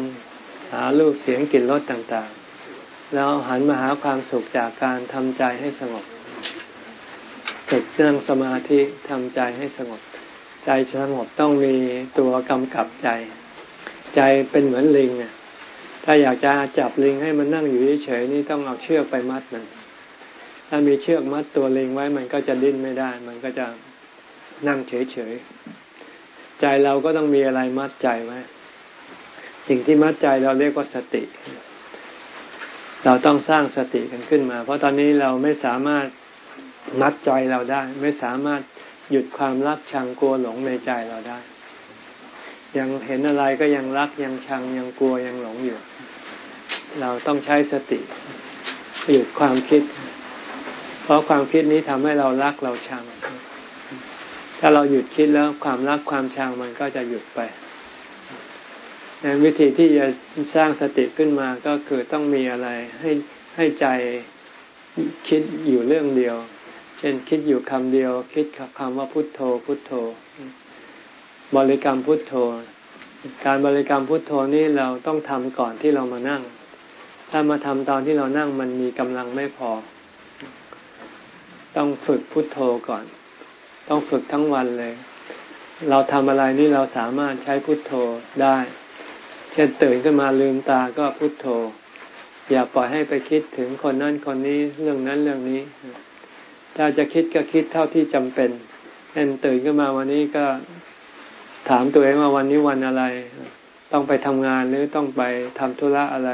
หารูปเสียงกลิ่นรสต่างๆ แล้วหันมาหาความสุขจากการทำใจให้สงบฝึกนั่งสมาธิทำใจให้สงบ ใจสงบต้องมีตัวกำกับใจ ใจเป็นเหมือนลิงอะถ้าอยากจะจับลิงให้มันนั่งอยู่เฉยๆนี่ต้องเอาเชือกไปมัดมันถ้ามีเชือกมัดตัวลิงไว้มันก็จะดิ้นไม่ได้ มันก็จะนั่งเฉยๆใจเราก็ต้องมีอะไรมัดใจไว้ สิ่งที่มัดใจเราเรียกว่าสติ เราต้องสร้างสติกันขึ้นมา เพราะตอนนี้เราไม่สามารถมัดใจเราได้ ไม่สามารถหยุดความรักชังกลัวหลงในใจเราได้ ยังเห็นอะไรก็ยังรักยังชังยังกลัวยังหลงอยู่ เราต้องใช้สติหยุดความคิด เพราะความคิดนี้ทำให้เรารักเราชัง ถ้าเราหยุดคิดแล้วความรักความชังมันก็จะหยุดไป วิธีที่จะสร้างสติขึ้นมาก็คือต้องมีอะไรให้ให้ใจคิดอยู่เรื่องเดียว เช่นคิดอยู่คำเดียว คิดคำว่าพุทโธ พุทโธ บริกรรมพุทโธ การบริกรรมพุทโธนี่เราต้องทำก่อนที่เรามานั่ง ถ้ามาทำตอนที่เรานั่งมันมีกำลังไม่พอ ต้องฝึกพุทโธก่อน ต้องฝึกทั้งวันเลย เราทำอะไรนี่เราสามารถใช้พุทโธได้ ช่นตื่นขึ้นมาลืมตาก็พุทโธ อย่าปล่อยให้ไปคิดถึงคนนั้นคนนี้เรื่องนั้นเรื่องนี้ ถ้าจะคิดก็คิดเท่าที่จำเป็นเช่นตื่นขึ้นมาวันนี้ก็ถามตัวเองว่าวันนี้วันอะไร ต้องไปทำงานหรือต้องไปทำธุระอะไร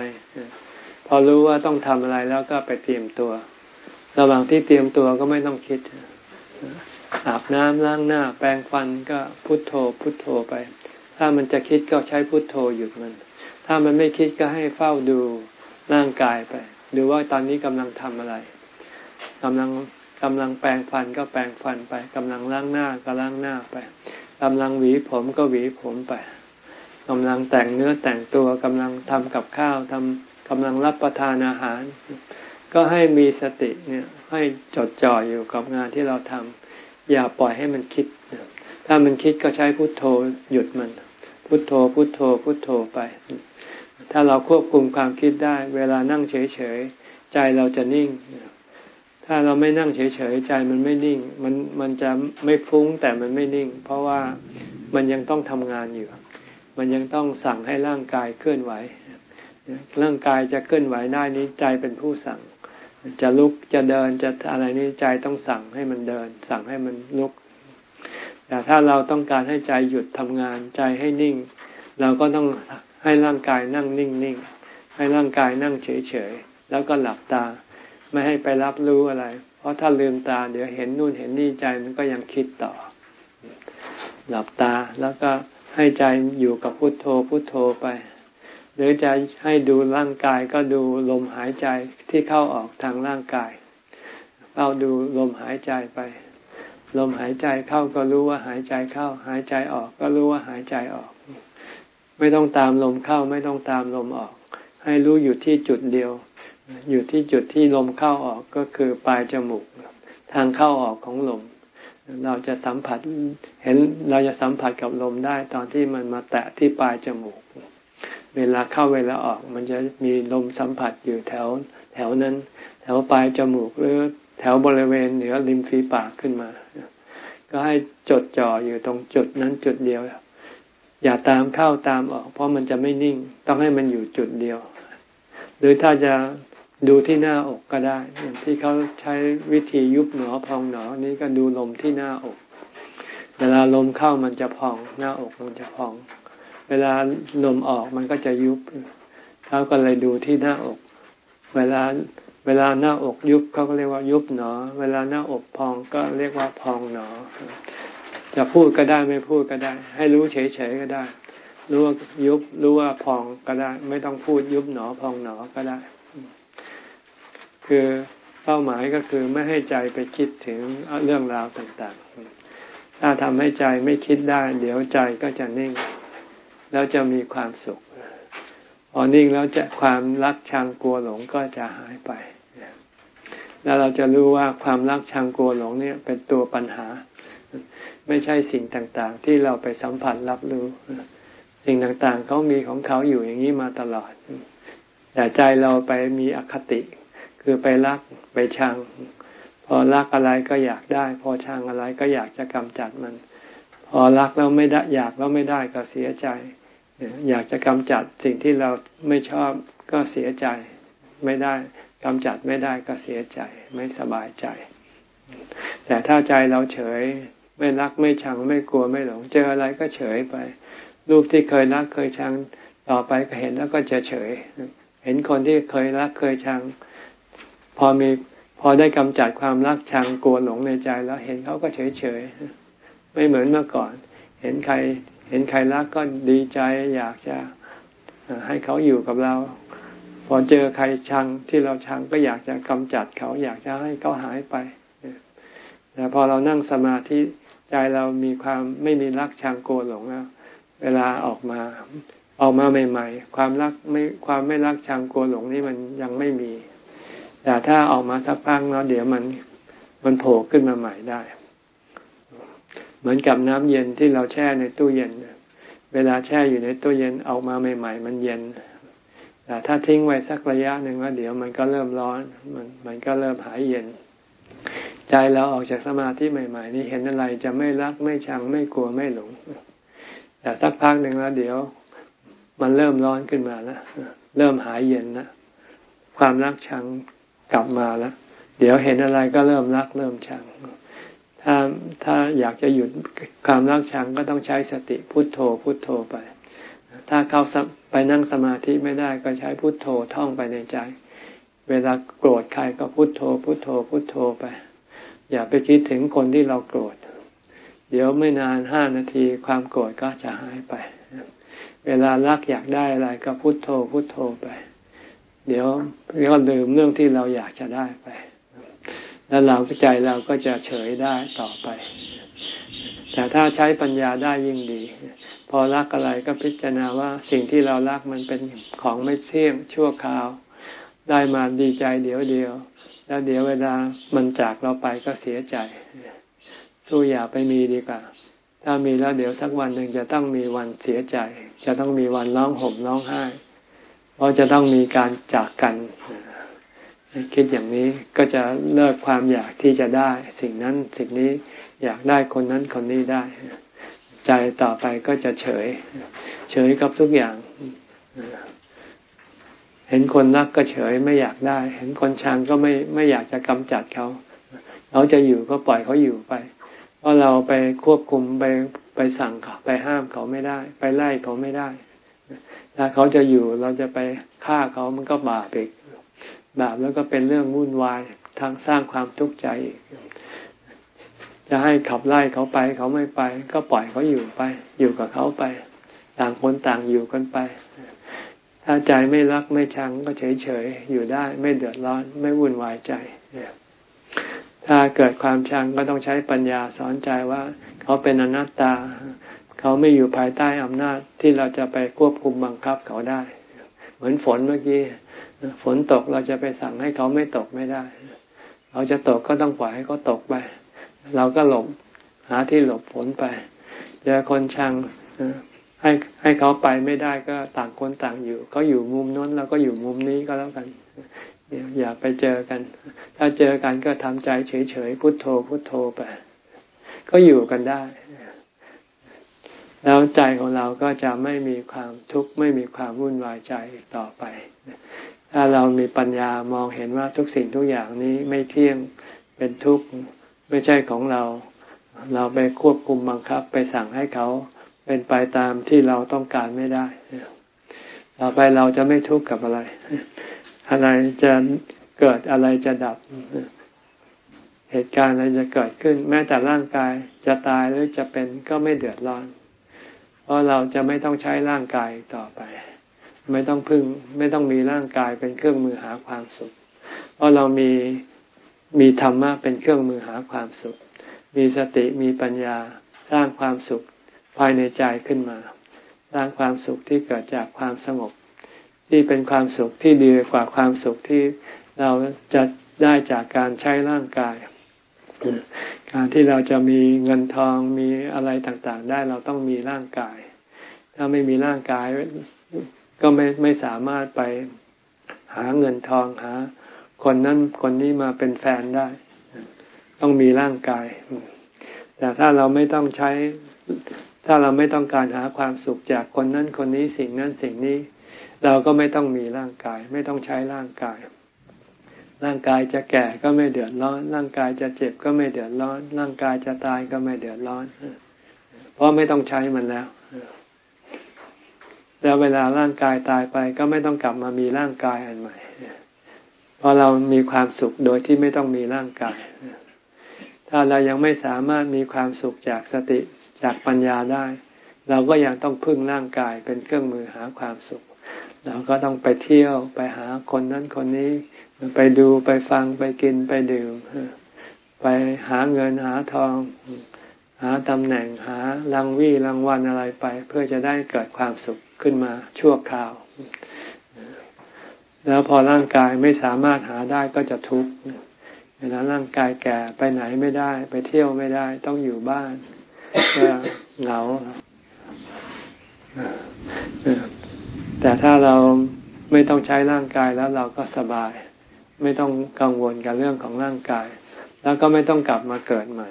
พอรู้ว่าต้องทำอะไรแล้วก็ไปเตรียมตัว ระหว่างที่เตรียมตัวก็ไม่ต้องคิดอาบน้ำล้างหน้า แปรงฟันก็พุโทโธพุโทโธไป ถ้ามันจะคิดก็ใช้พุโทโธหยุดมัน ถ้ามันไม่คิดก็ให้เฝ้าดูร่างกายไป ดูว่าตอนนี้กำลังทำอะไรกำลังกำลังแปรงฟันก็แปรงฟันไปกำลังล้างหน้าก็ล้างหน้าไปกำลังหวีผมก็หวีผมไปกำลังแต่งเนื้อแต่งตัวกำลังทำกับข้าวทำกำลังรับประทานอาหาร ก็ให้มีสติเนี่ยให้จดจ่ออยู่กับงานที่เราทำอย่าปล่อยให้มันคิด ถ้ามันคิดก็ใช้พุทโธหยุดมัน พุทโธ พุทโธ พุทโธไป ถ้าเราควบคุมความคิดได้ เวลานั่งเฉยๆใจเราจะนิ่ง ถ้าเราไม่นั่งเฉยๆใจมันไม่นิ่ง มันมันจะไม่ฟุ้งแต่มันไม่นิ่ง เพราะว่ามันยังต้องทำงานอยู่ มันยังต้องสั่งให้ร่างกายเคลื่อนไหวร่างกายจะเคลื่อนไหวได้นี้ใจเป็นผู้สั่ง จะลุกจะเดินจะอะไรนี้ใจต้องสั่งให้มันเดิน สั่งให้มันลุก แต่ถ้าเราต้องการให้ใจหยุดทำงานใจให้นิ่ง เราก็ต้องให้ร่างกายนั่งนิ่งๆให้ร่างกายนั่งเฉยๆแล้วก็หลับตา ไม่ให้ไปรับรู้อะไร เพราะถ้าลืมตาเดี๋ยวเห็นนู่นเห็นนี่ใจมันก็ยังคิดต่อ หลับตาแล้วก็ให้ใจอยู่กับพุทโธพุทโธไป หรือจะให้ดูร่างกายก็ดูลมหายใจที่เข้าออกทางร่างกายเราดูลมหายใจไป ลมหายใจเข้าก็รู้ว่าหายใจเข้า หายใจออกก็รู้ว่าหายใจออก ไม่ต้องตามลมเข้าไม่ต้องตามลมออก ให้รู้อยู่ที่จุดเดียว อยู่ที่จุดที่ลมเข้าออกก็คือปลายจมูก ทางเข้าออกของลม เราจะสัมผัสเห็นเราจะสัมผัสกับลมได้ตอนที่มันมาแตะที่ปลายจมูก เวลาเข้าเวลาออก มันจะมีลมสัมผัสอยู่แถว แถวนั้น แถวปลายจมูกหรือแถวบริเวณเหนือริมฝีปากขึ้นมา ก็ให้จดจ่ออยู่ตรงจุดนั้นจุดเดียว อย่าตามเข้าตามออก เพราะมันจะไม่นิ่ง ต้องให้มันอยู่จุดเดียว หรือถ้าจะดูที่หน้าอกก็ได้อย่างที่เขาใช้วิธียุบหนอพองหนอนี่ก็ดูลมที่หน้าอก เวลาลมเข้ามันจะพอง หน้าอกมันจะพอง เวลาลมออกมันก็จะยุบเขาก็เลยดูที่หน้าอก เวลา เวลาหน้าอกยุบเขาก็เรียกว่ายุบหนอ เวลาหน้าอกพองก็เรียกว่าพองหนอ จะพูดก็ได้ไม่พูดก็ได้ ให้รู้เฉยๆก็ได้ รู้ว่ายุบรู้ว่าพองก็ได้ ไม่ต้องพูดยุบหนอพองหนอก็ได้ คือเป้าหมายก็คือไม่ให้ใจไปคิดถึงเรื่องราวต่างๆ ถ้าทำให้ใจไม่คิดได้ เดี๋ยวใจก็จะนิ่ง แล้วจะมีความสุข พอนิ่งแล้วจะความรักชังกลัวหลงก็จะหายไป แล้วเราจะรู้ว่าความรักชังกลัวหลงเนี่ยเป็นตัวปัญหา ไม่ใช่สิ่งต่างๆ ที่เราไปสัมผัสรับรู้ สิ่งต่างๆเขามีของเขาอยู่อย่างนี้มาตลอด แต่ใจเราไปมีอคติ คือไปรักไปชัง พอรักอะไรก็อยากได้ พอชังอะไรก็อยากจะกำจัดมัน พอรักแล้วไม่ได้อยากแล้วไม่ได้ก็เสียใจ อยากจะกำจัดสิ่งที่เราไม่ชอบก็เสียใจไม่ได้ กำจัดไม่ได้ก็เสียใจไม่สบายใจ แต่ถ้าใจเราเฉยไม่รักไม่ชังไม่กลัวไม่หลง เจออะไรก็เฉยไป รูปที่เคยรักเคยชังต่อไปก็เห็นแล้วก็จะเฉย เห็นคนที่เคยรักเคยชัง พอมีพอได้กำจัดความรักชังกลัวหลงในใจแล้วเห็นเขาก็เฉยเฉยไม่เหมือนเมื่อก่อน เห็นใคร เห็นใครรักก็ดีใจอยากจะให้เขาอยู่กับเรา พอเจอใครชังที่เราชังก็อยากจะกำจัดเขาอยากจะให้เขาหายไปแต่พอเรานั่งสมาธิใจเรามีความไม่มีรักชังกลัวหลงแล้วเวลาออกมาออกมาใหม่ ๆ ความรักไม่ความไม่รักชังกลัวหลงนี่มันยังไม่มี แต่ถ้าออกมาสักพักแล้วเดี๋ยวมันมันโผล่ขึ้นมาใหม่ได้ เหมือนกับน้ำเย็นที่เราแช่ในตู้เย็น เวลาแช่อยู่ในตู้เย็นออกมาใหม่ ๆ มันเย็น แต่ถ้าทิ้งไว้สักระยะหนึ่งแล้วเดี๋ยวมันก็เริ่มร้อน มันมันก็เริ่มหายเย็น ใจเราออกจากสมาธิใหม่ ๆ นี่เห็นอะไรจะไม่รักไม่ชังไม่กลัวไม่หลง แต่สักพักหนึ่งแล้วเดี๋ยว มันเริ่มร้อนขึ้นมาแล้วเริ่มหายเย็นนะความรักชังกลับมาแล้วเดี๋ยวเห็นอะไรก็เริ่มรักเริ่มชัง ถ้าถ้าอยากจะหยุดความรักชังก็ต้องใช้สติพุทโธพุทโธไป ถ้าเข้าไปนั่งสมาธิไม่ได้ก็ใช้พุทโธท่องไปในใจ เวลาโกรธใครก็พุทโธ พุทโธ พุทโธไป อย่าไปคิดถึงคนที่เราโกรธ เดี๋ยวไม่นานห้านาทีความโกรธก็จะหายไป เวลารักอยากได้อะไรก็พุทโธ พุทโธไป เดี๋ยวก็ลืมเรื่องที่เราอยากจะได้ไป แล้วเราใจเราก็จะเฉยได้ต่อไป แต่ถ้าใช้ปัญญาได้ยิ่งดี อรักอะไรก็พิจารณาว่าสิ่งที่เรารักมันเป็นของไม่เที่ยงชั่วคราว ได้มาดีใจเดี๋ยวเดียว แล้วเดี๋ยวเวลามันจากเราไปก็เสียใจ สู้อย่าไปมีดีกว่า ถ้ามีแล้วเดี๋ยวสักวันหนึ่งจะต้องมีวันเสียใจ จะต้องมีวันร้องห่มร้องไห้ เพราะจะต้องมีการจากกันคิดอย่างนี้ก็จะเลิกความอยากที่จะได้ สิ่งนั้นสิ่งนี้อยากได้คนนั้นคนนี้ได้ ใจต่อไปก็จะเฉย เฉยกับทุกอย่าง เห็นคนรักก็เฉยไม่อยากได้ เห็นคนชังก็ไม่ไม่อยากจะกำจัดเขา เขาจะอยู่ก็ปล่อยเขาอยู่ไป เพราะเราไปควบคุมไปไปสั่งเขาไปห้ามเขาไม่ได้ ไปไล่เขาไม่ได้ ถ้าเขาจะอยู่เราจะไปฆ่าเขามันก็บาปอีกบาปแล้วก็เป็นเรื่องวุ่นวายทางสร้างความทุกข์ใจอีก จะให้ขับไล่เขาไป เขาไม่ไป ก็ปล่อยเขาอยู่ไป อยู่กับเขาไป ต่างคนต่างอยู่กันไป ถ้าใจไม่รักไม่ชังก็เฉยเฉยอยู่ได้ ไม่เดือดร้อน ไม่วุ่นวายใจถ้าเกิดความชังก็ต้องใช้ปัญญาสอนใจว่า เขาเป็นอนัตตา เขาไม่อยู่ภายใต้อำนาจที่เราจะไปควบคุมบังคับเขาได้ เหมือนฝนเมื่อกี้ฝนตกเราจะไปสั่งให้เขาไม่ตกไม่ได้ เราจะตกก็ต้องปล่อยให้เขาตกไป เราก็หลบหาที่หลบฝนไปเจอคนชังให้ให้เขาไปไม่ได้ก็ต่างคนต่างอยู่เขาอยู่มุมนู้นเราก็อยู่มุมนี้ก็แล้วกันอย่าไปเจอกัน ถ้าเจอกันก็ทำใจเฉยๆพุโทโธพุโทโธไป ก็อยู่กันได้ แล้วใจของเราก็จะไม่มีความทุกข์ไม่มีความวุ่นวายใจต่อไป ถ้าเรามีปัญญามองเห็นว่าทุกสิ่งทุกอย่างนี้ไม่เที่ยงเป็นทุกข์ ไม่ใช่ของเรา เราไปควบคุมบังคับ ไปสั่งให้เขาเป็นไปตามที่เราต้องการไม่ได้ต่อไปเราจะไม่ทุกข์กับอะไร อะไรจะเกิดอะไรจะดับ เหตุการณ์อะไรจะเกิดขึ้น แม้แต่ร่างกายจะตายหรือจะเป็นก็ไม่เดือดร้อน เพราะเราจะไม่ต้องใช้ร่างกายต่อไป ไม่ต้องพึ่ง ไม่ต้องมีร่างกายเป็นเครื่องมือหาความสุข เพราะเรามี มีธรรมะเป็นเครื่องมือหาความสุข มีสติมีปัญญาสร้างความสุขภายในใจขึ้นมา สร้างความสุขที่เกิดจากความสงบ ที่เป็นความสุขที่ดีกว่าความสุขที่เราจะได้จากการใช้ร่างกาย การที่เราจะมีเงินทองมีอะไรต่างๆ ได้เราต้องมีร่างกาย ถ้าไม่มีร่างกายก็ไม่ไม่สามารถไปหาเงินทองหา คนนั้นคนนี้มาเป็นแฟนได้ ต้องมีร่างกาย แต่ถ้าเราไม่ต้องใช้ ถ้าเราไม่ต้องการหาความสุขจากคนนั้นคนนี้สิ่งนั้นสิ่งนี้ เราก็ไม่ต้องมีร่างกาย ไม่ต้องใช้ร่างกาย ร่างกายจะแก่ก็ไม่เดือดร้อน ร่างกายจะเจ็บก็ไม่เดือดร้อน ร่างกายจะตายก็ไม่เดือดร้อน เพราะไม่ต้องใช้มันแล้วแล้วเวลาร่างกายตายไปก็ไม่ต้องกลับมามีร่างกายอันใหม่ เพราะเรามีความสุขโดยที่ไม่ต้องมีร่างกาย ถ้าเรายังไม่สามารถมีความสุขจากสติจากปัญญาได้ เราก็ยังต้องพึ่งร่างกายเป็นเครื่องมือหาความสุข เราก็ต้องไปเที่ยวไปหาคนนั้นคนนี้ ไปดูไปฟังไปกินไปดื่มไปหาเงินหาทอง หาตำแหน่งหารางวี่รางวัลอะไรไป เพื่อจะได้เกิดความสุขขึ้นมาชั่วคราว แล้วพอร่างกายไม่สามารถหาได้ก็จะทุกข์เวลาร่างกายแก่ไปไหนไม่ได้ ไปเที่ยวไม่ได้ ต้องอยู่บ้านก็เหงาแต่ถ้าเราไม่ต้องใช้ร่างกายแล้วเราก็สบาย ไม่ต้องกังวลกับเรื่องของร่างกาย แล้วก็ไม่ต้องกลับมาเกิดใหม่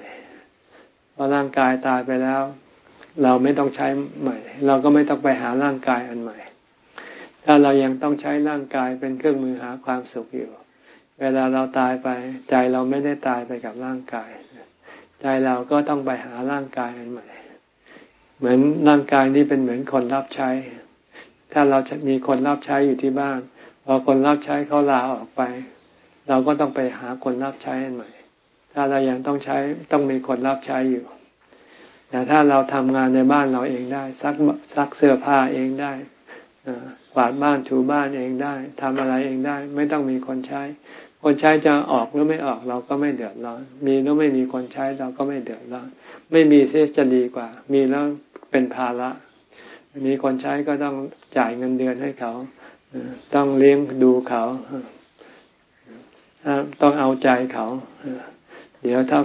พอร่างกายตายไปแล้ว เราไม่ต้องใช้ใหม่ เราก็ไม่ต้องไปหาร่างกายอันใหม่ ถ้าเรายังต้องใช้ร่างกายเป็นเครื่องมือหาความสุขอยู่ เวลาเราตายไป ใจเราไม่ได้ตายไปกับร่างกาย ใจเราก็ต้องไปหาร่างกายอันใหม่ เหมือนร่างกายนี้เป็นเหมือนคนรับใช้ ถ้าเราจะมีคนรับใช้อยู่ที่บ้านพอคนรับใช้เขาลาออกไป เราก็ต้องไปหาคนรับใช้อันใหม่ ถ้าเรายังต้องใช้ต้องมีคนรับใช้อยู่แต่ถ้าเราทำงานในบ้านเราเองได้ซักซักเสื้อผ้าเองได้ กวาดบ้านถูบ้านเองได้ทำอะไรเองได้ ไม่ต้องมีคนใช้ คนใช้จะออกหรือไม่ออกเราก็ไม่เดือดร้อน มีแล้วไม่มีคนใช้เราก็ไม่เดือดร้อน ไม่มีเสียจะดีกว่า มีแล้วเป็นภาระ มีคนใช้ก็ต้องจ่ายเงินเดือนให้เขาต้องเลี้ยงดูเขาต้องเอาใจเขา เดี๋ยวถ้า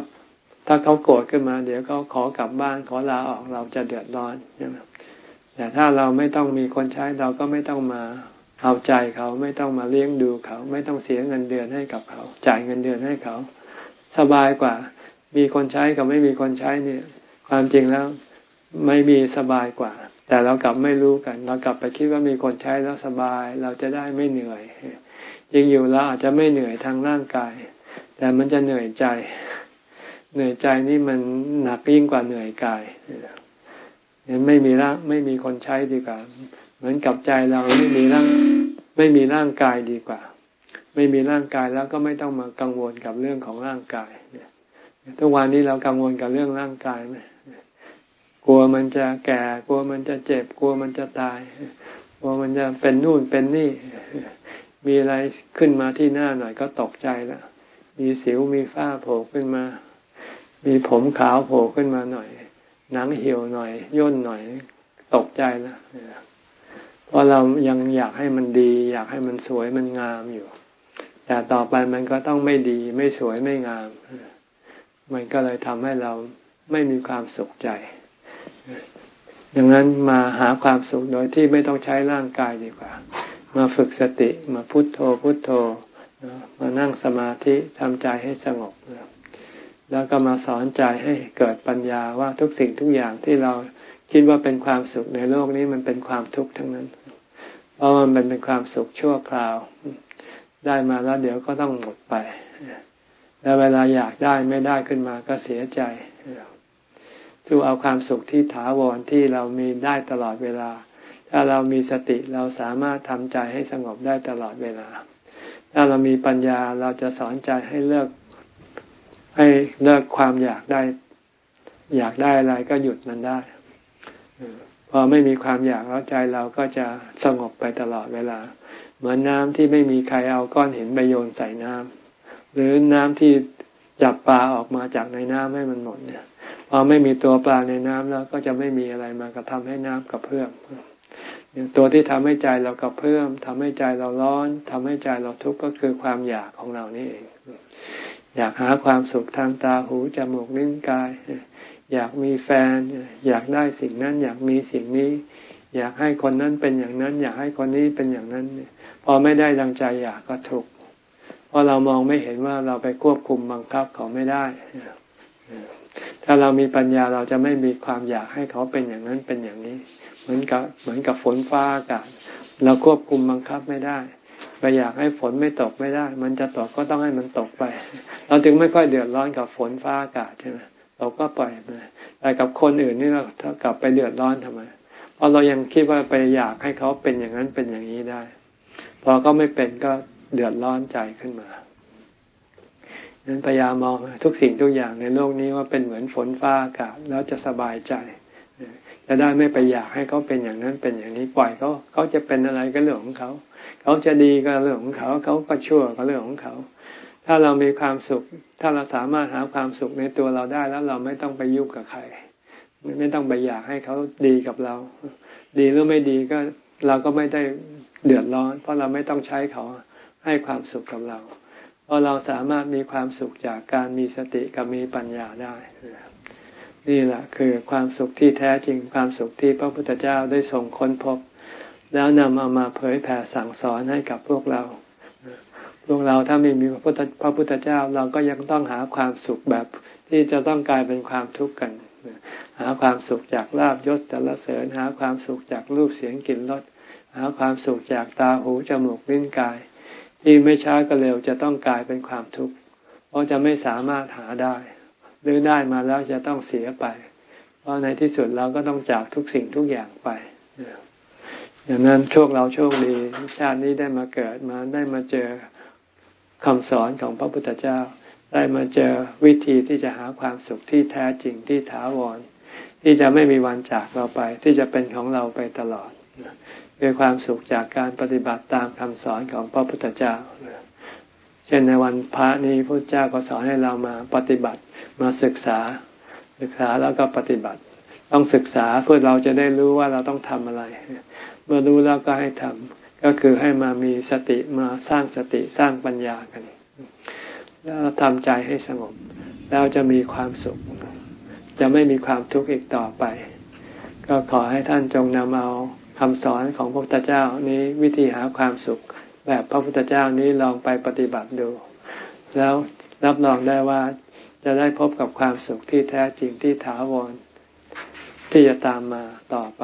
ถ้าเขาโกรธขึ้นมา เดี๋ยวเขาขอกลับบ้านขอลาออกเราจะเดือดร้อน แต่ถ้าเราไม่ต้องมีคนใช้เราก็ไม่ต้องมาเอาใจเขาไม่ต้องมาเลี้ยงดูเขา ไม่ต้องเสียเงินเดือนให้กับเขา จ่ายเงินเดือนให้เขา สบายกว่า มีคนใช้กับไม่มีคนใช้เนี่ย ความจริงแล้วไม่มีสบายกว่า แต่เรากลับไม่รู้กัน เรากลับไปคิดว่ามีคนใช้แล้วสบาย เราจะได้ไม่เหนื่อยจริงอยู่เราอาจจะไม่เหนื่อยทางร่างกาย แต่มันจะเหนื่อยใจ เหนื่อยใจนี่มันหนักยิ่งกว่าเหนื่อยกายเห็น ไม่มีร่างไม่มีคนใช้ดีกว่า เหมือนกับใจเราไม่มีร่างไม่มีร่างกายดีกว่า ไม่มีร่างกายแล้วก็ไม่ต้องมากังวลกับเรื่องของร่างกายทุกวันนี้เรากังวลกับเรื่องร่างกายไหมกลัวมันจะแก่ กลัวมันจะเจ็บ กลัวมันจะตาย กลัวมันจะเป็นนู่นเป็นนี่ มีอะไรขึ้นมาที่หน้าหน่อยก็ตกใจแล้วมีสิวมีฝ้าโผล่ขึ้นมา มีผมขาวโผล่ขึ้นมาหน่อย หนังเหี่ยวหน่อย ย่นหน่อย ตกใจแล้วเพราะเรายังอยากให้มันดี อยากให้มันสวยมันงามอยู่ แต่ต่อไปมันก็ต้องไม่ดี ไม่สวยไม่งาม มันก็เลยทำให้เราไม่มีความสุขใจดังนั้นมาหาความสุขโดยที่ไม่ต้องใช้ร่างกายดีกว่า มาฝึกสติมาพุโทโธพุโทโธมานั่งสมาธิทำใจให้สงบ แล้วก็มาสอนใจให้เกิดปัญญาว่าทุกสิ่งทุกอย่างที่เราคิดว่าเป็นความสุขในโลกนี้มันเป็นความทุกข์ทั้งนั้น เพราะมันเป็นความสุขชั่วคราว ได้มาแล้วเดี๋ยวก็ต้องหมดไป แล้วเวลาอยากได้ไม่ได้ขึ้นมาก็เสียใจสู้เอาความสุขที่ถาวรที่เรามีได้ตลอดเวลา ถ้าเรามีสติเราสามารถทำใจให้สงบได้ตลอดเวลา ถ้าเรามีปัญญาเราจะสอนใจให้เลิก ให้เลิกความอยากได้ อยากได้อะไรก็หยุดมันได้พอไม่มีความอยากแล้วใจเราก็จะสงบไปตลอดเวลา เหมือนน้ำที่ไม่มีใครเอาก้อนหินไปโยนใส่น้ำหรือน้ำที่จับปลาออกมาจากในน้ำให้มันหมดเนี่ยพอไม่มีตัวปลาในน้ำแล้วก็จะไม่มีอะไรมากระทำให้น้ำกระเพื่อมตัวที่ทำให้ใจเรากระเพื่อมทำให้ใจเราร้อนทำให้ใจเราทุกข์ก็คือความอยากของเรานี่เอง อยากหาความสุขทางตาหูจมูกลิ้นกาย อยากมีแฟน อยากได้สิ่งนั้น อยากมีสิ่งนี้ อยากให้คนนั้นเป็นอย่างนั้น อยากให้คนนี้เป็นอย่างนั้นพอไม่ได้ดังใจอยากก็ทุกข์เพราะเรามองไม่เห็นว่าเราไปควบคุมบังคับเขาไม่ได้ถ้าเรามีปัญญาเราจะไม่มีความอยากให้เขาเป็นอย่างนั้นเป็นอย่างนี้ เหมือนกับเหมือนกับฝนฟ้าอากาศเราควบคุมบังคับไม่ได้ ไปอยากให้ฝนไม่ตกไม่ได้ มันจะตกก็ต้องให้มันตกไป เราถึงไม่ค่อยเดือดร้อนกับฝนฟ้าอากาศใช่ไหมเราก็ปล่อยไปแต่กับคนอื่นนี่เรากลับไปเดือดร้อนทำไม เพราะเรายังคิดว่าไปอยากให้เขาเป็นอย่างนั้นเป็นอย่างนี้ได้ พอเขาไม่เป็นก็เดือดร้อนใจขึ้นมานั้นพยายามมองทุกสิ่งทุกอย่างในโลกนี้ว่าเป็นเหมือนฝนฟ้าอากาศแล้วจะสบายใจจะได้ไม่ไปอยากให้เขาเป็นอย่างนั้นเป็นอย่างนี้ปล่อยเขาเขาจะเป็นอะไรก็เรื่องของเขา เขาจะดีก็เรื่องของเขา เขาก็ชั่วก็เรื่องของเขา ถ้าเรามีความสุข ถ้าเราสามารถหาความสุขในตัวเราได้แล้วเราไม่ต้องไปยุ่งกับใคร ไม่ต้องไปอยากให้เขาดีกับเรา ดีหรือไม่ดีก็เราก็ไม่ได้เดือดร้อน เพราะเราไม่ต้องใช้เขาให้ความสุขกับเรา เพราะเราสามารถมีความสุขจากการมีสติกับมีปัญญาได้ นี่แหละคือความสุขที่แท้จริงความสุขที่พระพุทธเจ้าได้ส่งค้นพบ แล้วนำเอามาเผยแผ่สั่งสอนให้กับพวกเรา พวกเราถ้าไม่มีพระพุทธพระพุทธเจ้าเราก็ยังต้องหาความสุขแบบที่จะต้องกลายเป็นความทุกข์กัน หาความสุขจากลาบยศสรเสริญหาความสุขจากรูปเสียงกลิ่นรสหาความสุขจากตาหูจมูกลิ้นกาย ที่ไม่ช้าก็เร็วจะต้องกลายเป็นความทุกข์เพราะจะไม่สามารถหาได้ หรือได้มาแล้วจะต้องเสียไป เพราะในที่สุดเราก็ต้องจากทุกสิ่งทุกอย่างไป อย่างนั้นโชคเราโชคดีชาตินี้ได้มาเกิดมาได้มาเจอคำสอนของพระพุทธเจ้า ได้มาเจอวิธีที่จะหาความสุขที่แท้จริงที่ถาวร ที่จะไม่มีวันจากเราไป ที่จะเป็นของเราไปตลอดคือความสุขจากการปฏิบัติตามคำสอนของพระพุทธเจ้าเช่นในวันพระนี้พระเจ้าก็สอนให้เรามาปฏิบัติมาศึกษา ศึกษาแล้วก็ปฏิบัติ ต้องศึกษาเพื่อเราจะได้รู้ว่าเราต้องทำอะไร เมื่อรู้แล้วก็ให้ทำก็คือให้มามีสติมาสร้างสติสร้างปัญญากัน แล้วทำใจให้สงบ แล้วจะมีความสุข จะไม่มีความทุกข์อีกต่อไป ก็ขอให้ท่านจงนำเอาคำสอนของพระพุทธเจ้านี้วิธีหาความสุข แบบพระพุทธเจ้านี้ลองไปปฏิบัติดู แล้วรับรองได้ว่าจะได้พบกับความสุขที่แท้จริงที่ถาวรที่จะตามมาต่อไป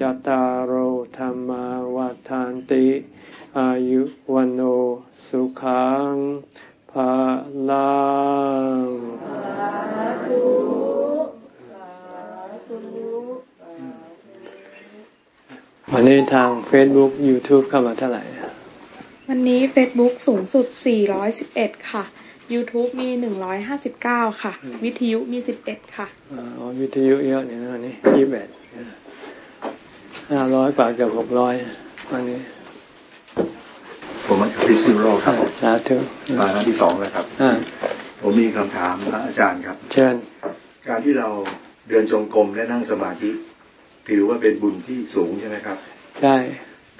จตารโหธรรมวาทานติ อายุวันโอสุขังภาลังวันนี้ทาง Facebook YouTube เข้ามาเท่าไหร่ วันนี้ Facebook สูงสุด 411 ค่ะ YouTube มี 159 ค่ะ วิทยุมี 11 ค่ะ อ๋อ วิทยุเยอะเนี่ยนะวันนี้ยี่สิบเอ็ด ห้าร้อยกว่าเกือบหกร้อยวันนี้ ผมมาจากพิซิโรครับสาธุมาครั้งที่สองแล้วครับอ่าผมมีคำถามพระอาจารย์ครับ เชิญ การที่เราเดินจงกรมและนั่งสมาธิ ถือว่าเป็นบุญที่สูงใช่ไหมครับได้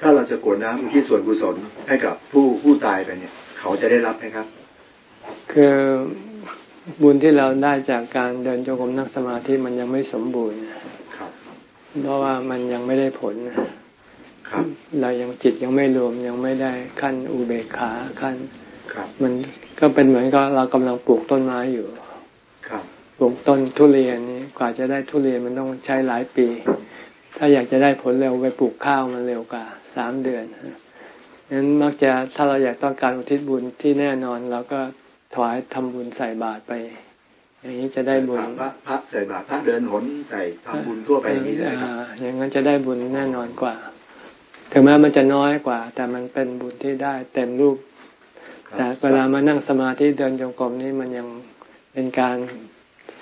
ถ้าเราจะกรวดน้ำอุทิศส่วนกุศลให้กับผู้ผู้ตายไปเนี่ย เขาจะได้รับไหมครับ คือบุญที่เราได้จากการเดินจงกรมนั่งสมาธิมันยังไม่สมบูรณ์ครับ เพราะว่ามันยังไม่ได้ผลครับเรายังจิตยังไม่รวมยังไม่ได้ขั้นอุเบกขาขั้นครับมันก็เป็นเหมือนกับเรากำลังปลูกต้นไม้อยู่ครับปลูกต้นทุเรียนนี้กว่าจะได้ทุเรียนมันต้องใช้หลายปี ถ้าอยากจะได้ผลเร็วไปปลูกข้าวมันเร็วกว่าสามเดือนนั้นมักจะถ้าเราอยากต้องการอุทิศบุญที่แน่นอนเราก็ถวายทำบุญใส่บาตรไป อย่างนี้จะได้บุญพระพระใส่บาตรพระเดินหนใส่ทำบุญทั่วไปอย่างนี้เลยครับอ่าอย่างนั้นจะได้บุญแน่นอนกว่า ถึงแม้มันจะน้อยกว่า แต่มันเป็นบุญที่ได้เต็มรูป แต่เวลามานั่งสมาธิเดินจงกรมนี่มันยังเป็นการ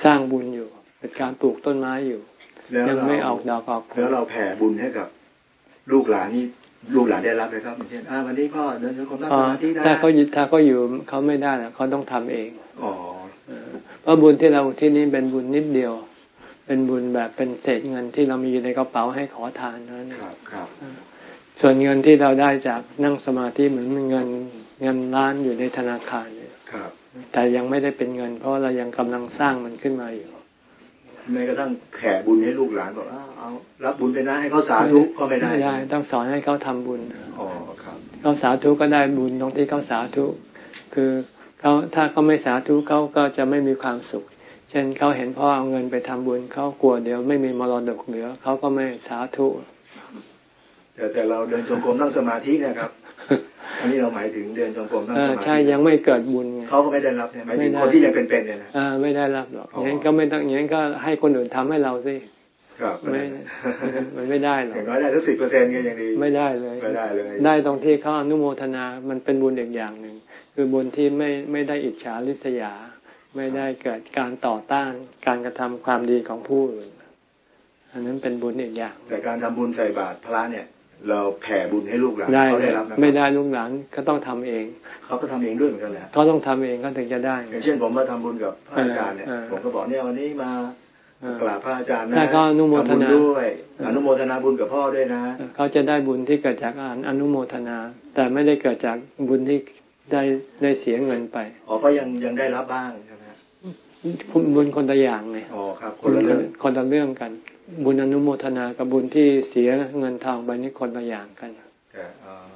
สร้างบุญอยู่ เป็นการปลูกต้นไม้อยู่แล้วยังเราไม่ออกดอกออกผลแล้วเราแผ่บุญให้กับ ลูกหลานนี่ลูกหลานได้รับไหมครับอย่างเช่นอ่าวันนี้พ่อเดินจงกรมนั่งอ๋สอมาธิได้ถ้าเขาอยู่ถ้าเขาอยู่เขาไม่ได้แล้วเขาต้องทำเองอ๋อ เออเพราะบุญที่เราที่นี่เป็นบุญนิดเดียว เป็นบุญแบบเป็นเศษเงินที่เรามีอยู่ในกระเป๋าให้ขอทานเท่านั้นเองครับครับส่วนเงินที่เราได้จากนั่งสมาธิเหมือนเงินเงินล้านอยู่ในธนาคารเนี่ยครับ แต่ยังไม่ได้เป็นเงิน เพราะเรายังกำลังสร้างมันขึ้นมาอยู่แม้กระทั่งแผ่บุญให้ลูกหลานบอกอ้าวเอารับบุญไปนะให้เขาสาธุก็ไม่ได้ไม่ได้ ต้องสอนให้เขาทำบุญอ๋อครับเขาสาธุก็ได้บุญตรงที่เขาสาธุ คือ เขาถ้าเขาไม่สาธุเขาก็จะไม่มีความสุข เช่นเขาเห็นพ่อเอาเงินไปทำบุญเขากลัวเดี๋ยวไม่มีมรดกเหลือเขาก็ไม่สาธุ แต่แต่เราเดินจงกรมนั่งสมาธิเนะครับอันนี้เราหมายถึงเดินจงกรมนั่งเอสอมาธิใช่ยังไม่เกิดบุญไงเขาก็ไม่ได้รับใช่ไหมหมายถึงไม่ได้คนที่ยังเป็นๆเนี่ยนะอ่าไม่ได้รับหรอกอ๋อออย่างนั้นก็ไม่ต้องอย่างนั้นก็ให้คนอื่นทำให้เราสิครับไม่มันไม่ได้หรอกอย่างน้อยได้สักสิบเปอร์เซ็นต์ก็ยังดีไม่ได้เลยไม่ได้เลย ได้ตรงที่เขาอนุโมทนา มันเป็นบุญอีกอย่างหนึ่ง คือบุญที่ไม่ไม่ได้อิจฉาริษยา ไม่ได้เกิดการต่อต้านการกระทำความดีของผู้อื่น อันนั้นเป็นบุญอีกอย่าง แต่การทำบุญใส่บาตรพระเนี่ย เราแผ่บุญให้ลูกหลานได้เขาเลได้ยรับนะไม่ได้ลูกหลานก็ต้องทำเอง เขาก็ทำเองด้วยเหมือนกันแหละเขาต้องทำเองก็ถึงจะได้อย่างเช่นผมมาทำบุญกับพระอาจารย์เนี่ยเออผมก็บอกเนี่ยวันนี้มาเออกราบพระอาจารย์นะถ้าเขาอนุโมทนาทำบุญด้วยอนุโมทนาบุญกับพ่อด้วยนะ เขาจะได้บุญที่เกิดจากการอนุโมทนา แต่ไม่ได้เกิดจากบุญที่ ได้ได้เสียเงินไปอ๋อก็ยังยังได้รับบ้างใช่ไหมบุญคนละอย่างไงอ๋อครับ คนละเรื่องคนละเรื่องกัน บุญอนุโมทนากับบุญที่เสียเงินทองไปนี่คนละอย่างกันแต่เอ่อ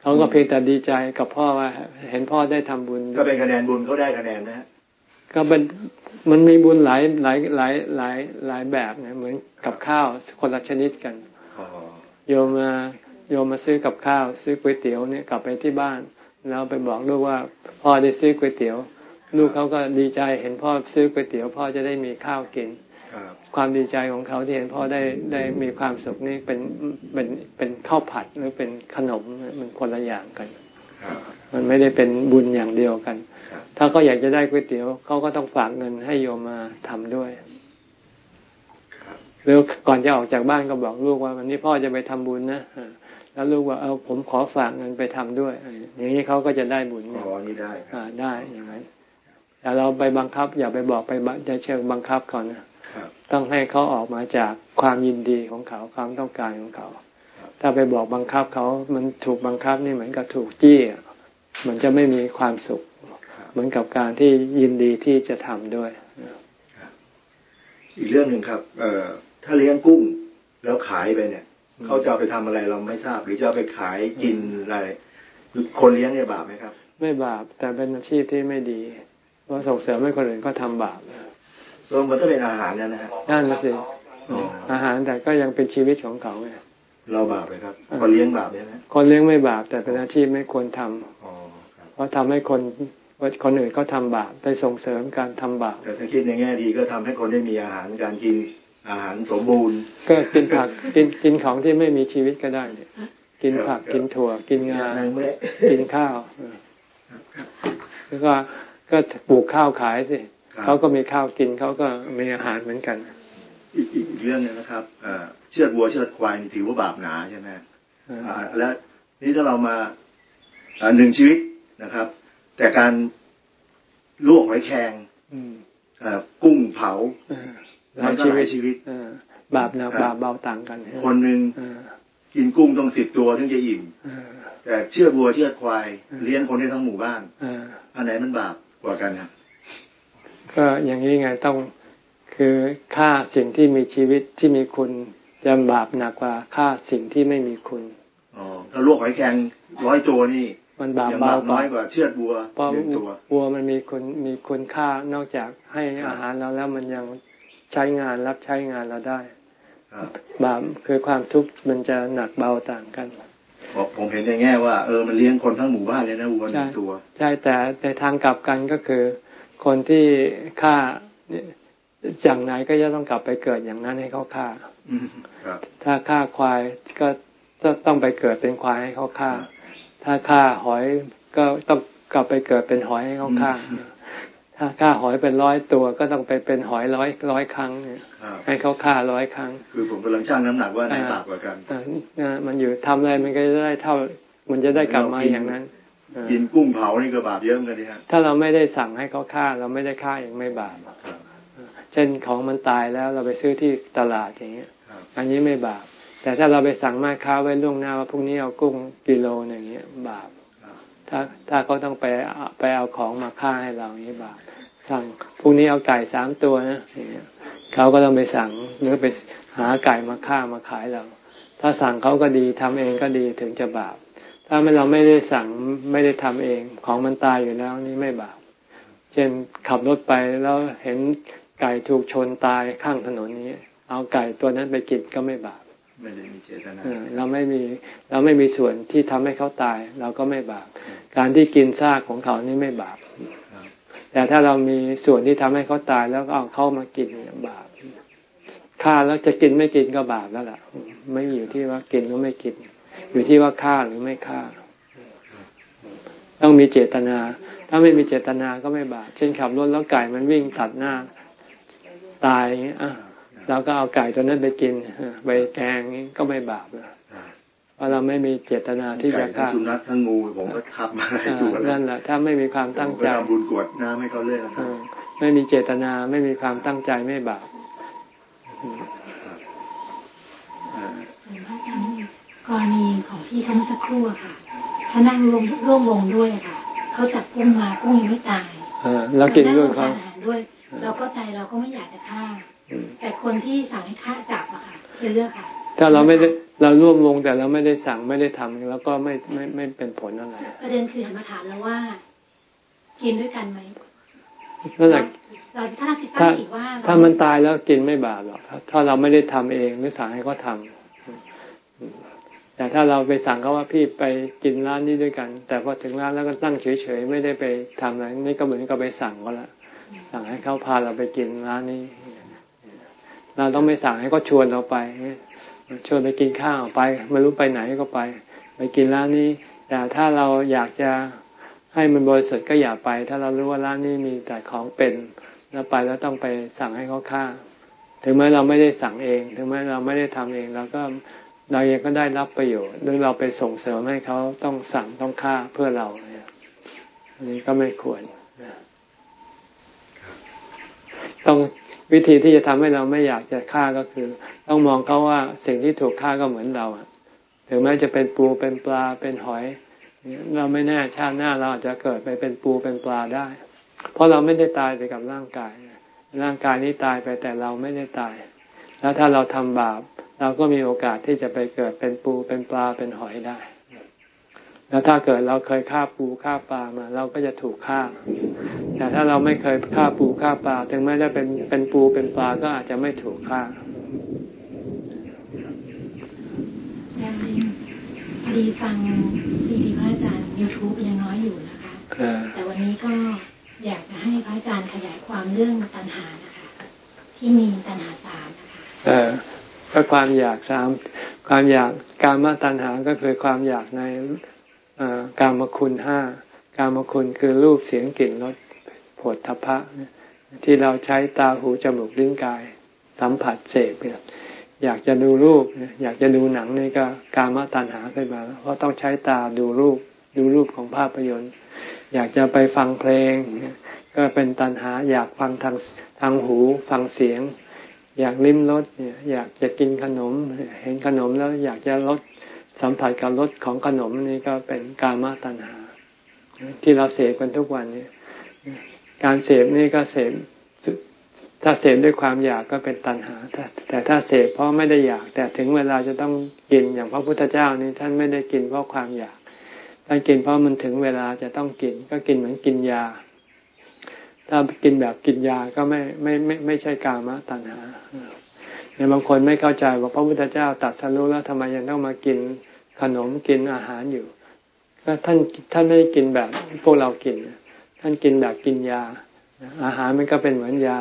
เขาก็เพียงแต่ดีใจกับพ่อว่า เห็นพ่อได้ทำบุญ ก็เป็นคะแนนบุญเขาได้คะแนนนะฮะก็เป็นมันมีบุญหลายหลายหลายหลายหลายแบบนะเหมือนกับข้าวคนละชนิดกันอ๋อโยมมาโยมมาซื้อกับข้าว ซื้อก๋วยเตี๋ยวเนี่ยกลับไปที่บ้าน แล้วไปบอกลูกว่าพ่อได้ซื้อก๋วยเตี๋ยว ลูกเขาก็ดีใจเห็นพ่อซื้อก๋วยเตี๋ยว พ่อจะได้มีข้าวกินครับความดีใจของเขาที่เห็นพ่อได้ได้มีความสุขนี่เป็นเป็นเป็นข้าวผัดหรือเป็นขนมมันคนละอย่างกันครับมันไม่ได้เป็นบุญอย่างเดียวกันครับถ้าเขาอยากจะได้ก๋วยเตี๋ยวเขาก็ต้องฝากเงินให้โยมมาทำด้วยครับหรือก่อนจะออกจากบ้านก็บอกลูกว่าวันนี้พ่อจะไปทำบุญนะอ่า แล้วลูกว่าเอาผมขอฝากเงินไปทำด้วยอ่าอย่างนี้เขาก็จะได้บุญอ๋อนี่ได้ครับอ่าได้อย่างนั้นอย่าเราไปบังคับ อย่าไปบอกไปจะเชิงบังคับเขานะครับต้องให้เขาออกมาจากความยินดีของเขาความต้องการของเขา ถ้าไปบอกบังคับเขา มันถูกบังคับนี่เหมือนกับถูกจี้อะมันจะไม่มีความสุข เหมือนกับการที่ยินดีที่จะทำด้วย อีกเรื่องหนึ่งครับ เอ่อถ้าเลี้ยงกุ้งแล้วขายไปเนี่ย เขาจะเอาไปทำอะไรเราไม่ทราบ หรือจะเอาไปขายกินอะไรคนเลี้ยงเนี่ยบาปไหมครับ ไม่บาปแต่เป็นอาชีพที่ไม่ดีเพราะส่งเสริมให้คนอื่นก็ทำบาปรวมมันก็เป็นอาหารนะนะฮะนั่นนะสิอ๋ออาหารแต่ก็ยังเป็นชีวิตของเขาไงเราบาปเลยครับคนเลี้ยงบาปเนี่ยนะคนเลี้ยงไม่บาปแต่เป็นอาชีพไม่ควรทำอ๋อครับเพราะทำให้คนคนอื่นเขาทำบาปไปส่งเสริมการทำบาปแต่ถ้าคิดในแง่ดีก็ทำให้คนได้มีอาหารการกิน อาหารสมบูรณ์ ก็กินผักกินกินของที่ไม่มีชีวิตก็ได้เนี่ยกินผักครับกินถั่ว กินงานางเมื่อยกินข้าวเออแล้วก็ก็ปลูกข้าวขายสิครับเขาก็มีข้าวกินเขาก็มีอาหารเหมือนกัน อีกอีกอีกเรื่องหนึงนะครับเอ่อเชือดวัวเชือดควายนี่ถือว่าบาปหนาใช่ไหมเอออ่าและนี่ถ้าเรามาอ่าหนึ่งชีวิตนะครับ แต่การลวกหอยแครงอืมเอ่อกุ้งเผาเออ หมัลานยก็ชีหวิลาตยชีวิตเออบาปหนักบาปเบาต่างกัน คนหนึ่งเออกินกุ้งต้องสิบตัวถึงจะอิ่มเออแต่เชื่อดวัวเชื่อดควายอืมเลี้ยงคนได้ทั้งหมู่บ้านเอออันไหนมันบาปกว่ากันครับก็อย่างนี้ไงต้องคือฆ่าสิ่งที่มีชีวิตที่มีคุณจะบาปหนักกว่าฆ่าสิ่งที่ไม่มีคุณอ๋อถ้าลวกหอยแครงร้อยตัวนี่ มันบาปยังเบาบาปกน้ว่าอยกว่าเชือดวัวเพราะหนึ่งตัววัวมันมีคุณมีคุณค่านอกจากให้อาหารเราแล้วมันยัง ใช้งานรับใช้งานเราได้ครับบาปคือความทุกข์มันจะหนักเบาต่างกันบอกผมเห็นในแง่ว่าเออมันเลี้ยงคนทั้งหมู่บ้านเลยนะวัวหนึ่ใช่งตัว ใช่แต่ในทางกลับกันก็คือ คนที่ฆ่าอย่างไหนก็จะต้องกลับไปเกิดอย่างนั้นให้เขาฆ่าอืมครับถ้าฆ่าควายก็ต้องไปเกิดเป็นควายให้เขาฆ่า ถ้าฆ่าหอยก็ต้องกลับไปเกิดเป็นหอยให้เขาฆ่า ถ้าฆ่าหอยเป็นร้อยตัวก็ต้องไปเป็นหอยร้อยร้อยครั้งเนี่ยครับให้เขาฆ่าร้อยครั้ง คือผมกำลังชั่งน้ำหนักว่าไหนบาปกว่ากันอ่าอ่ามันอยู่ทำอะไรมันก็จะได้เท่า มันจะได้กลับมาอย่างนั้นอ่ากินกุ้งเผานี่ก็บาปเยอะเหมือนกันดิฮะถ้าเราไม่ได้สั่งให้เขาฆ่าเราไม่ได้ฆ่าเองไม่บาปครับเช่นของมันตายแล้วเราไปซื้อที่ตลาดอย่างเงี้ยครับอันนี้ไม่บาป แต่ถ้าเราไปสั่งแม่ค้าไว้ล่วงหน้าว่าพรุ่งนี้เอากุ้งกิโลหนึ่งเงี้ย บาปครับ ถ้าถ้าเขาต้องไปไปเอาของมาฆ่าให้เราอย่างนี้บาปสั่งพรุ่งนี้เอาไก่สามตัวนะอย่เขาก็ต้องไปสั่งหรือไปหาไก่มาฆ่ามาขายเรา ถ้าสั่งเขาก็ดีทำเองก็ดีถึงจะบาป ถ้าไม่เราไม่ได้สั่งไม่ได้ทำเองของมันตายอยู่แล้วนี่ไม่บาป เช่นขับรถไปแล้วเห็นไก่ถูกชนตายข้างถนนนี้ เอาไก่ตัวนั้นไปกินก็ไม่บาป ไม่ได้มีเจตนาเออเราไม่มีเราไม่มีส่วนที่ทำให้เขาตาย เราก็ไม่บาป การที่กินซากของเขานี่ไม่บาปครับแต่ถ้าเรามีส่วนที่ทำให้เขาตายแล้วก็เอาเข้ามากินเนี่ยบาปฆ่าแล้วจะกินไม่กินก็บาปแล้วล่ะ ไม่อยู่ที่ว่ากินหรือไม่กิน อยู่ที่ว่าฆ่าหรือไม่ฆ่า ต้องมีเจตนา ถ้าไม่มีเจตนาก็ไม่บาปเช่นขับรถแล้วไก่มันวิ่งตัดหน้า ตายอย่างเงี้ยอะ เราก็เอาไก่ตัวนั้นไปกินเออไปแกงนี้ก็ไม่บาปนะครับเพราะเราไม่มีเจตนาที่ไก่จะทั้งฆ่าสุนัขทั้งงูผมก็ทับมาหลายอ่าตัวแล้นั่วนแหละถ้าไม่มีความตั้งผมใจก็ทำบุญกรวดน้ำให้เขาเรื่อยนะคเอรับอไม่มีเจตนาไม่มีความตั้งใจไม่บาปอืมอ่าส่วนพระอาจารย์กรณีของพี่เขาเมื่อสักครู่อะค่ะถ้านั่งร่วมร่วมวงด้วยอะค่ะเขาจับกุ้งมากุ้งยังไม่ตายเออแล้วกินด้วยนั่เขางทานอาหารด้วยเราก็ใจเราก็ไม่อยากจะฆ่าอืม แต่คนที่สั่งให้ฆ่าจับอะค่ะซื้ออะค่ะ ถ้าเราไม่ได้เราร่วมวงแต่เราไม่ได้สั่งไม่ได้ทำแล้วก็ไม่ไม่ไม่เป็นผลอะไรประเด็นคือหันมาถามเราว่า กินด้วยกันไหมนั่นแหละเราถ้าเราคิดตั้ถ้างจิตว่าเรถ้ามันตายแล้วกินไม่บาปหรอกถ้าเราไม่ได้ทำเองหรือสั่งให้เขาทำแต่ถ้าเราไปสั่งเขาว่าพี่ไปกินร้านนี้ด้วยกัน แต่พอถึงร้านแล้วก็ตั้งเฉยๆไม่ได้ไปทำอะไรนี่ก็เหมือนกับไปสั่งเขาละสั่งให้เขาพาเราไปกินร้านนี้ เราต้องไม่สั่งให้เขาชวนเราไป ชวนไปกินข้าวไปไม่รู้ไปไหนก็ไป ไปกินร้านนี้ แต่ถ้าเราอยากจะให้มันบริสุทธิ์ก็อย่าไป ถ้าเรารู้ว่าร้านนี้มีแต่ของเป็นแล้วไปแล้วต้องไปสั่งให้เขาฆ่า ถึงแม้เราไม่ได้สั่งเอง ถึงแม้เราไม่ได้ทำเองเราก็เราเองก็ได้รับประโยชน์หรือเราไปส่งเสริมให้เขาต้องสั่งต้องฆ่าเพื่อเราเนี่ยอันนี้ก็ไม่ควรต้อง วิธีที่จะทำให้เราไม่อยากจะฆ่าก็คือ ต้องมองเขาว่าสิ่งที่ถูกฆ่าก็เหมือนเราถึงแม้จะเป็นปูเป็นปลาเป็นหอย เราไม่แน่ชาติหน้าเราอาจจะเกิดไปเป็นปูเป็นปลาได้ เพราะเราไม่ได้ตายไปกับร่างกาย ร่างกายนี้ตายไปแต่เราไม่ได้ตาย แล้วถ้าเราทำบาป เราก็มีโอกาสที่จะไปเกิดเป็นปูเป็นปลาเป็นหอยได้ แล้วถ้าเกิดเราเคยฆ่าปูฆ่าปลามา เราก็จะถูกฆ่า แต่ถ้าเราไม่เคยฆ่าปูฆ่าปลา ถึงแม้จะเป็นเป็นปูเป็นปลาก็อาจจะไม่ถูกฆ่าพอดีฟังซีดีพระอาจารย์ยูทูบยังน้อยอยู่นะคะแต่วันนี้ก็อยากจะให้พระอาจารย์ขยายความเรื่องตัณหานะคะ ที่มีตัณหาสามนะคะเออก็ความอยากสามความอยากการมาตัณหาก็คือความอยากใน การมคุณห้าการมคุณคือรูปเสียงกลิ่นรสผดทพะ ที่เราใช้ตาหูจมูกลิ้นกาย สัมผัสเสพเนี่ยอยากจะดูรูป อยากจะดูหนังนี่ก็การมาตัณหาขึ้นมาเพราะต้องใช้ตาดูรูป ดูรูปของภาพยนตร์ อยากจะไปฟังเพลง ก็เป็นตัณหา อยากฟังทางทางหูฟังเสียง อยากลิ้มรสเนี่ยอยากจะกินขนม เห็นขนมแล้วอยากจะลด สัมผัสกับรสของขนมนี่ก็เป็นการมาตัณหา ที่เราเสพกันทุกวันนี้การเสพนี่ก็เสพถ้าเสพด้วยความอยากก็เป็นตัณหา แต่ถ้าเสพเพราะไม่ได้อยาก แต่ถึงเวลาจะต้องกินอย่างพระพุทธเจ้านี่ท่านไม่ได้กินเพราะความอยากท่านกินเพราะมันถึงเวลาจะต้องกิน ก็กินเหมือนกินยา ถ้ากินแบบกินยาก็ไม่ไม่ไม่ไม่ใช่กามะตัณหาในบางคนไม่เข้าใจว่าพระพุทธเจ้าตัดสรู้แล้วทำไมยังต้องมากิน ขนมกินอาหารอยู่ก็ท่านท่านไม่ได้กินแบบพวกเรากิน ท่านกินแบบกินยา อาหารมันก็เป็นเหมือนยา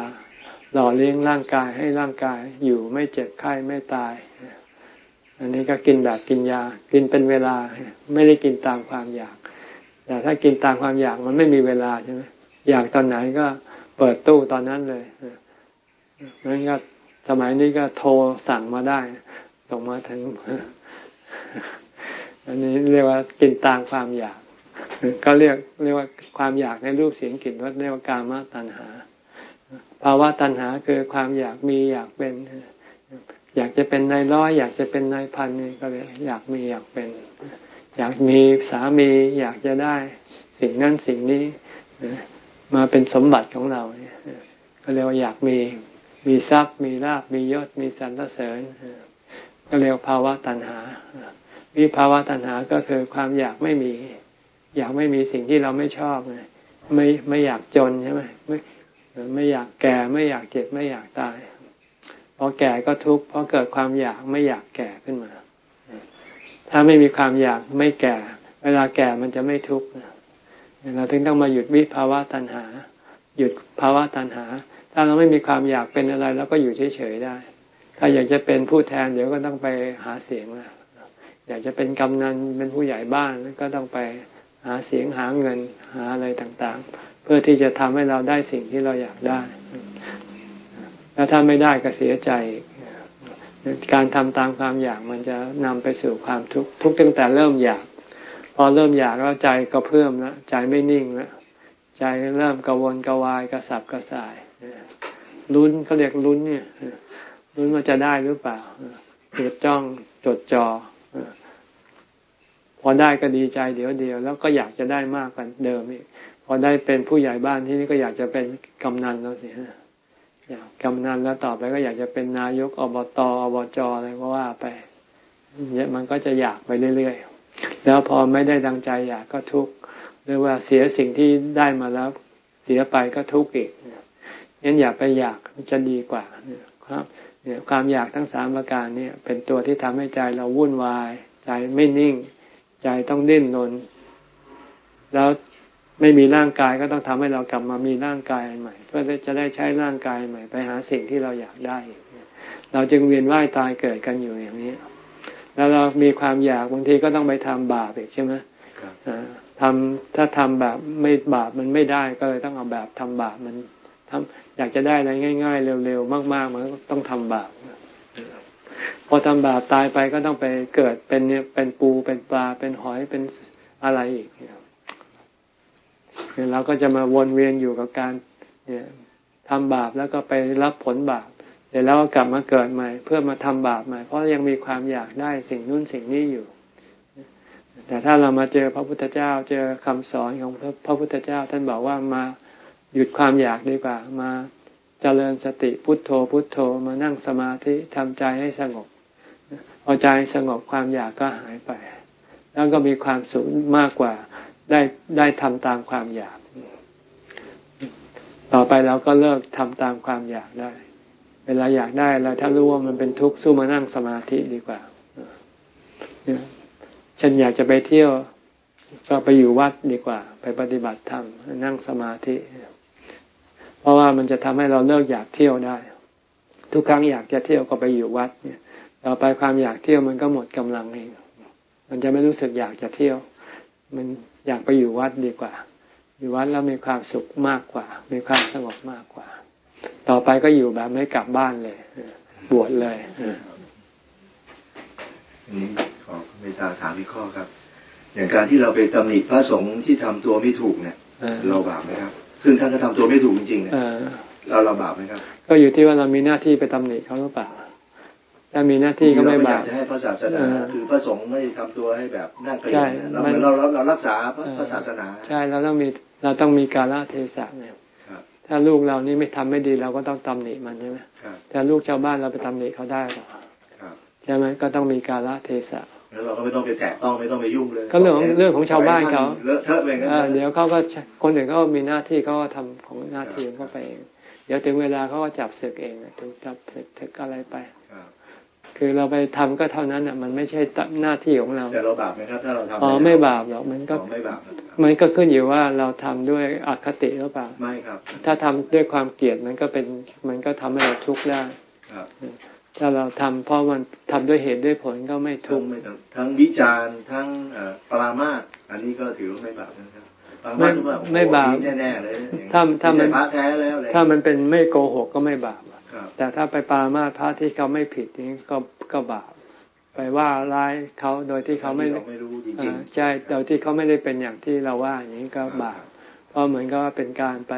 หล่อเลี้ยงร่างกายให้ร่างกายอยู่ไม่เจ็บไข้ไม่ตาย อันนี้ก็กินแบบกินยา กินเป็นเวลาไม่ได้กินตามความอยาก แต่ถ้ากินตามความอยากมันไม่มีเวลาใช่ไหมอยากตอนไหนก็เปิดตู้ตอนนั้นเลยนั้นก็สมัยนี้ก็โทรสั่งมาได้ส่งมาถึง อันนี้เรียกว่ากินตามความอยาก ก็เรียกเรียกว่าความอยากในรูปเสียงกลิ่นรสเรียกว่าการมาตัณหาภาวะตัณหาคือความอยากมีอยากเป็น อยากจะเป็นนายร้อย อยากจะเป็นนายพันนี่ก็เลยอยากมีอยากเป็น อยากมีสามี อยากจะได้ สิ่งนั้นสิ่งนี้มาเป็นสมบัติของเราเนี่ยก็เรียกว่าอยากมีมีทรัพย์มีลาภมียศมีสรรเสริญก็เรียกภาวะตัณหา วิภาวะตัณหาก็คือความอยากไม่มี อยากไม่มีสิ่งที่เราไม่ชอบไงไม่ไม่อยากจนใช่ไหมไม่ไม่อยากแก่ไม่อยากเจ็บไม่อยากตายพอแก่ก็ทุกข์เพราะเกิดความอยากไม่อยากแก่ขึ้นมา ถ้าไม่มีความอยากไม่แก่ เวลาแก่มันจะไม่ทุกข์เราถึงต้องมาหยุดวิภาวะตัณหา หยุดภาวะตัณหา ถ้าเราไม่มีความอยากเป็นอะไรเราก็อยู่เฉยๆได้ ถ้าอยากจะเป็นผู้แทนเดี๋ยวก็ต้องไปหาเสียงละ อยากจะเป็นกำนันเป็นผู้ใหญ่บ้านก็ต้องไปหาเสียงหาเงินหาอะไรต่างๆ เพื่อที่จะทำให้เราได้สิ่งที่เราอยากได้ แล้วถ้าไม่ได้ก็เสียใจการทำตามความอยากมันจะนำไปสู่ความทุกข์ทุกตั้งแต่เริ่มอยาก พอเริ่มอยากแล้วใจก็เพิ่มแล้วใจไม่นิ่งแล้วใจเริ่มกระวนกระวายกระสับกระส่ายลุ้นเขาเรียกลุ้นเนี่ยลุ้นว่าจะได้หรือเปล่าจดจ้องจดจอ่อ พอได้ก็ดีใจเดี๋ยวเดียวแล้วก็อยากจะได้มากกว่าเดิมอีกพอได้เป็นผู้ใหญ่บ้านที่นี่ก็อยากจะเป็นกำนันแล้วสิฮะอยากกำนันแล้วต่อไปก็อยากจะเป็นนายกอบตอบจอะไรก็ว่าไปเนี่ยมันก็จะอยากไปเรื่อยๆ แล้วพอไม่ได้ดังใจอยากก็ทุกข์หรือว่าเสียสิ่งที่ได้มาแล้วเสียไปก็ทุกข์อีกงั้นอย่าไปอยากจะดีกว่าครับเนี่ยความอยากทั้งสามประการเนี่ยเป็นตัวที่ทำให้ใจเราวุ่นวาย ใจไม่นิ่ง ใจต้องดิ้นรน แล้วไม่มีร่างกายก็ต้องทำให้เรากลับมามีร่างกายใหม่ เพื่อจะได้ใช้ร่างกายใหม่ ไปหาสิ่งที่เราอยากได้ เราจึงเวียนว่ายตายเกิดกันอยู่อย่างนี้ แล้วเรามีความอยากบางทีก็ต้องไปทำบาปอีกใช่ไหมทำถ้าทำแบบไม่บาปมันไม่ได้ก็เลยต้องเอาแบบทำบาปมันทำอยากจะได้อะไรง่าย ๆ เร็วๆมาก ๆ มันต้องทำบาป พอทำบาปตายไปก็ต้องไปเกิดเป็นเนี่ยเป็นปูเป็นปลาเป็นหอยเป็นอะไรอีกเนี่ยเราก็จะมาวนเวียนอยู่กับการเนี่ยทำบาปแล้วก็ไปรับผลบาปเดี๋ยวแล้วก็กลับมาเกิดใหม่ เพื่อมาทำบาปใหม่ เพราะยังมีความอยากได้สิ่งนู้นสิ่งนี้อยู่ แต่ถ้าเรามาเจอพระพุทธเจ้าเจอคำสอนของพระพุทธเจ้า ท่านบอกว่ามาหยุดความอยากดีกว่ามา จริญสติพุทโธพุทโธมานั่งสมาธิทำใจให้สงบพอใจสงบความอยากก็หายไป แล้วก็มีความสุขมากกว่าได้ได้ทำตามความอยาก ต่อไปเราก็เลิกทำตามความอยากได้ เวลาอยากได้เราถ้ารู้ว่ามันเป็นทุกข์สู้มานั่งสมาธิดีกว่าฉันอยากจะไปเที่ยวก็ไปอยู่วัดดีกว่า ไปปฏิบัติธรรมนั่งสมาธิ เพราะว่ามันจะทำให้เราเลิกอยากเที่ยวได้ ทุกครั้งอยากจะเที่ยวก็ไปอยู่วัดเนี่ยต่อไปความอยากเที่ยวมันก็หมดกำลังเอง มันจะไม่รู้สึกอยากจะเที่ยว มันอยากไปอยู่วัดดีกว่า อยู่วัดแล้วมีความสุขมากกว่า มีความสงบมากกว่า ต่อไปก็อยู่แบบไม่กลับบ้านเลยบวชเลยนี้ขอเมตตาถามอีกข้อครับ อย่างการที่เราไปตำหนิพระสงฆ์ที่ทำตัวไม่ถูกเนี่ยเราบาปไหมครับ ซึ่งท่านก็ทำตัวไม่ถูกจริงๆเนี่ยเราเราบาปไหมครับ ก็อยู่ที่ว่าเรามีหน้าที่ไปตำหนิเขาหรือเปล่าถ้ามีหน้าที่ก็ไม่บาปจะให้พระศาสนาคือพระสงฆ์ไม่ทำตัวให้แบบน่าเกลียดเราเหมือนเราเรารักษาพระศาสนา ใช่เราต้องมีเราต้องมีกาลเทศะเนี่ยถ้าลูกเรานี่ไม่ทำไม่ดีเราก็ต้องตำหนิมันใช่ไหมแต่ลูกชาวบ้านเราไปตำหนิเขาได้หรอใช่ไหมก็ต้องมีกาลเทศะแล้วเราก็ไม่ต้องไปแตะต้องไม่ต้องไปยุ่งเลยก็เรื่องของเรื่องของชาวบ้านเขาเลอะเทอะไปงั้นเดี๋ยวเขาก็คนอื่นก็มีหน้าที่เขาก็ทำของหน้าที่ของเขาไปเอง เดี๋ยวถึงเวลาเขาก็จับศึกเองถูกจับศึกถึกอะไรไปคือเราไปทำก็เท่านั้นอะ มันไม่ใช่หน้าที่ของเราแต่เราบาปไหมครับถ้าเราทำอ๋อไม่บาปหรอกมันก็ไม่บาปมันก็ขึ้นอยู่ว่าเราทำด้วยอคติหรือเปล่าไม่ครับ ถ้าทำด้วยความเกลียดมันก็เป็นมันก็ทำให้เราทุกข์ได้ครับ ถ้าเราทำเพราะมันทำด้วยเหตุด้วยผลก็ไม่ทุกข์ทั้งวิจารณ์ทั้งปรามาสอันนี้ก็ถือว่าไม่บาปนะครับไม่ไม่บาปแน่ๆเลยถ้าถ้ามันถ้ามันเป็นไม่โกหกก็ไม่บาปแต่ถ้าไปปามาพระที่เขาไม่ผิดนี่ก็ก็บาปไปว่าร้ายเขาโดยที่เขาไม่ไม่รู้จริงใช่โดยที่เขาไม่ได้เป็นอย่างที่เราว่าอย่างนี้ก็บาปเพราะเหมือนก็เป็นการไป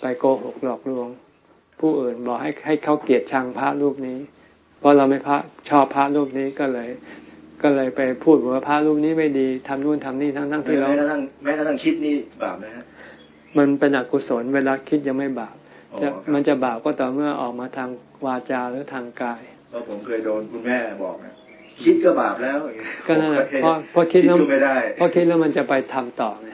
ไปโกหกหลอกลวง ผู้อื่นบอกให้ให้เขาเกลียดชังพระรูปนี้ เพราะเราไม่พระชอบพระรูปนี้ก็เลย ก็เลยไปพูดว่าพระรูปนี้ไม่ดีทำนู่นทำนี่ทั้งทั้งที่เราแม้กระทั่งแม้กระทั่งคิดนี่บาปไหมฮะมันเป็นอกุศลเวลาคิดยังไม่บาปจะมันจะบาปก็ต่อเมื่อออกมาทางวาจาหรือทางกายเพราะผมเคยโดนคุณแม่บอกนะคิดก็บาปแล้วก็นั่นแหละเพราะเพราะคิดแล้วไม่ได้เพราะคิดแล้วมันจะไปทำต่อไง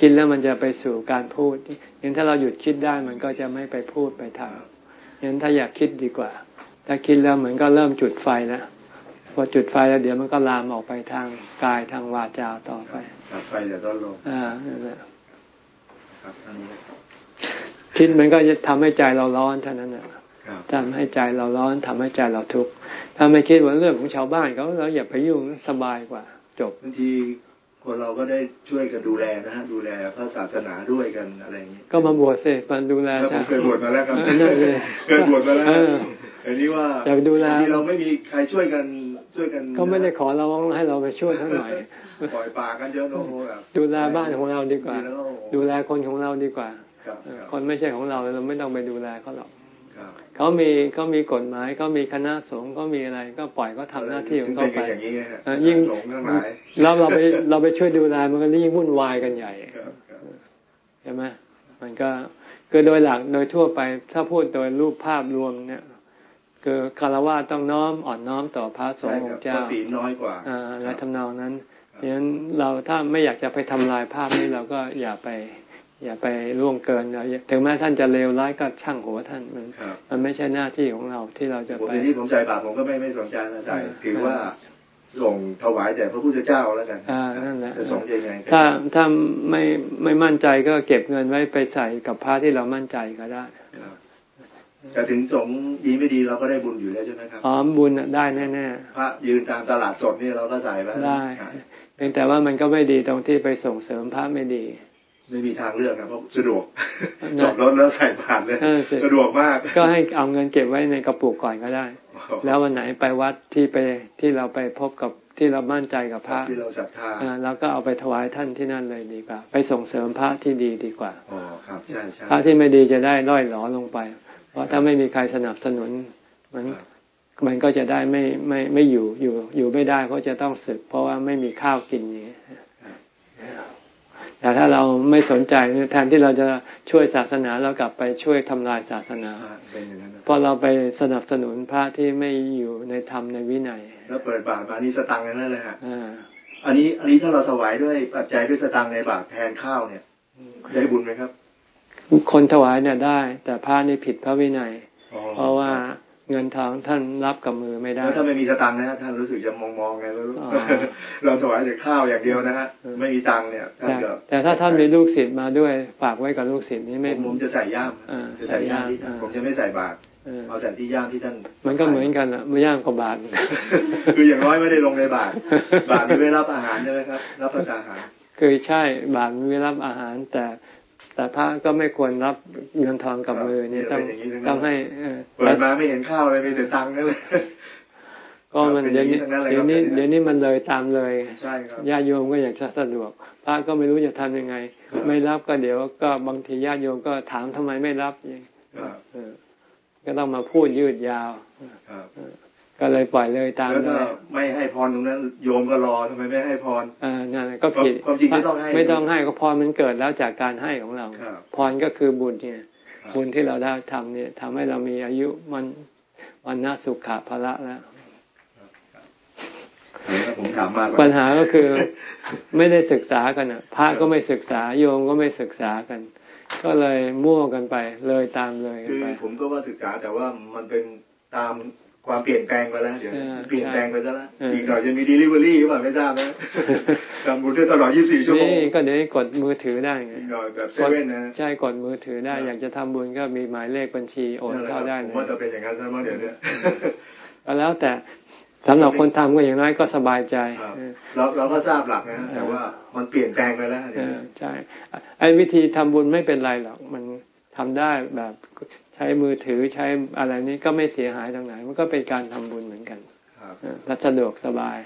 คิดแล้วมันจะไปสู่การพูด อย่างถ้าเราหยุดคิดได้มันก็จะไม่ไปพูดไปทำอย่างถ้าอยากคิดดีกว่า ถ้าคิดแล้วเหมือนก็เริ่มจุดไฟแล้วพอจุดไฟแล้วเดี๋ยวมันก็ลามออกไปทางกายทางวาจาต่อไปไฟเดี๋ยวต้นลงอ่านั่นแหละครับอันนี้คิดมันก็จะทำให้ใจเราร้อนเท่านั้นแหละทำให้ใจเราร้อนทำให้ใจเราทุกข์ถ้าไม่คิดว่าเรื่องของชาวบ้านเขาเราอย่าไปยุ่งสบายกว่า จบบางที คนเราก็ได้ช่วยกันดูแลนะฮะดูแลพระศาสนาด้วยกันอะไรอย่างนี้ก็มาบวชสิมาดูแลผมเคยบวชมาแล้วครับเคยบวชมาแล้วอันนี้ว่าอยากดูแลที่เราไม่มีใครช่วยกันช่วยกัน ก็ไม่ได้ขอเราให้เราไปช่วยทั้งหน่อยปล่อยปากกันเยอะโน้ดูแลบ้านของเราดีกว่า ดูแลคนของเราดีกว่า คนไม่ใช่ของเราเราไม่ต้องไปดูแลเขาหรอก เขามีเขามีกฎหมายเขามีคณะสงฆ์เขามีอะไร ก็ปล่อยก็ทำหน้าที่ของเขาไปยิ่งแล้วเราไปเราไปช่วยดูแลมันก็ยิ่งวุ่นวายกันใหญ่ใช่ไหมมันก็คือโดยหลักโดยทั่วไป ถ้าพูดโดยรูปภาพรวมเนี่ยคือคารวะต้องน้อมอ่อนน้อมต่อพระสงฆ์ของเจ้าศีลน้อยกว่าอะไรทำนองนั้นดังนั้นเราถ้าไม่อยากจะไปทำลายภาพนี้เราก็อย่าไป อย่าไปล่วงเกินเราถึงแม้ท่านจะเลวร้ายก็ช่างหัวท่านมันมันไม่ใช่หน้าที่ของเราที่เราจะไปที่ผมใส่บาตรผมก็ไม่ไม่สนใจนะใส่ถือว่าส่งถวายแต่พระพุทธเจ้าแล้วกันอ่านั่นแหละจะส่งยังไงถ้าถ้าไม่ไม่มั่นใจก็เก็บเงินไว้ไปใส่กับพระที่เรามั่นใจก็ได้แต่ถึงสงดีไม่ดีเราก็ได้บุญอยู่แล้วใช่ไหมครับอ๋อบุญได้แน่ๆพระยืนตามตลาดสดนี่เราก็ใส่ไว้ได้เพียงแต่ว่ามันก็ไม่ดีตรงที่ไปส่งเสริมพระไม่ดี ไม่มีทางเลือกนะเพราะสะดวกจอดรถแล้วใส่ผ่านเลยสะดวกมาก ก็ให้เอาเงินเก็บไว้ในกระปุกก่อนก็ได้ แล้ววันไหนไปวัดที่ไปที่เราไปพบกับที่เรามั่นใจกับพระที่เราศรัทธาเราก็เอาไปถวายท่านที่นั่นเลยดีกว่า ไปส่งเสริมพระที่ดีดีกว่าอ๋อครับใช่ใช่พระที่ไม่ดีจะได้ร่อยหลอลงไป เพราะถ้าไม่มีใครสนับสนุนมันมันก็จะได้ไม่ไม่ไม่อยู่อยู่อยู่ไม่ได้เพราะจะต้องศึก เพราะว่าไม่มีข้าวกินอย่างนี้ แต่ถ้าเราไม่สนใจแทนที่เราจะช่วยศาสนาเรากลับไปช่วยทำลายศาสนาเพราะเราไปสนับสนุนพระที่ไม่อยู่ในธรรมในวินัย แล้วเปิดบาตรมานี่สตังค์นั่นเลยฮะอันนี้อันนี้ถ้าเราถวายด้วยปัจจัยด้วยสตังค์ในบาตรแทนข้าวเนี่ยได้บุญไหมครับ คนถวายเนี่ยได้ แต่พระนี่ผิดพระวินัย เพราะว่า เงินทองท่านรับกับมือไม่ได้ถ้าไม่มีสตังค์นะฮะท่านรู้สึกจะมองมองไงรู้เราถวายแต่ข้าวอย่างเดียวนะฮะไม่มีตังค์เนี่ยท่านก็แต่ถ้าท่านมีลูกศิษย์มาด้วยฝากไว้กับลูกศิษย์นี่ไม่ผมจะใส่ย่ามจะใส่ย่ามที่ผมจะไม่ใส่บาตรเอาใส่ที่ย่ามที่ท่านมันก็เหมือนกันอะไม่ย่ามกับบาตรคืออย่างน้อยไม่ได้ลงในบาตรบาตรไม่รับอาหารใช่ไหมครับ รับประทานอาหารคือใช่บาตรไม่รับอาหารแต่ แต่พระก็ไม่ควรรับเงินทองกับมือนี่ต้องต้องให้เปิดมาไม่เห็นข้าวเลยมีแต่ตังค์นั่นเลยก็มันเดี๋ยวนี้เดี๋ยวนี้เดี๋ยวนี้มันเลยตามเลยใช่ครับญาติโยมก็อยากจะสะดวก พระก็ไม่รู้จะทำยังไง ไม่รับก็เดี๋ยวก็บางทีญาติโยมก็ถามทำไมไม่รับอย่างก็ต้องมาพูดยืดยาว ก็เลยปล่อยเลยตามแล้วถ้าไม่ให้พรตรงนั้น โยมก็รอทำไมไม่ให้พรอ่านั่นก็ผิดความจริงไม่ต้องให้ไม่ต้องให้ก็พรมันเกิดแล้วจากการให้ของเราพรก็คือบุญเนี่ยบุญที่เราได้ทำเนี่ยทำให้เรามีอายุมันวันน่าสุขะภละแล้วผมถามมากปัญหาก็คือไม่ได้ศึกษากันอะพระก็ไม่ศึกษาโยมก็ไม่ศึกษากัน ก็เลยมั่วกันไป เลยตามเลยกันไปผมก็ว่าศึกษาแต่ว่ามันเป็นตาม ความเปลี่ยนแปลงไปแล้วเดี๋ยวเปลี่ยนแปลงไปซะแล้วอีกหน่อยจะมีดีลิเวอรี่หรือเปล่าไม่ทราบนะทำบุญได้ตลอด 24 ชั่วโมงนี่ก็เดี๋ยวกดมือถือได้ไงแบบเซเว่นนะใช่กดมือถือได้อยากจะทำบุญก็มีหมายเลขบัญชีโอนเข้าได้ผมว่าจะเป็นอย่างนั้นซะมั้งเดี๋ยวนี้ก็แล้วแต่สำหรับคนทำก็อย่างน้อยก็สบายใจเราเราก็ทราบหลักนะแต่ว่ามันเปลี่ยนแปลงไปแล้วใช่ไอ้วิธีทำบุญไม่เป็นไรหรอกมันทำได้แบบ ใช้มือถือใช้อะไรนี้ก็ไม่เสียหายตรงไหน มันก็เป็นการทำบุญเหมือนกันรัสะดวกสบาย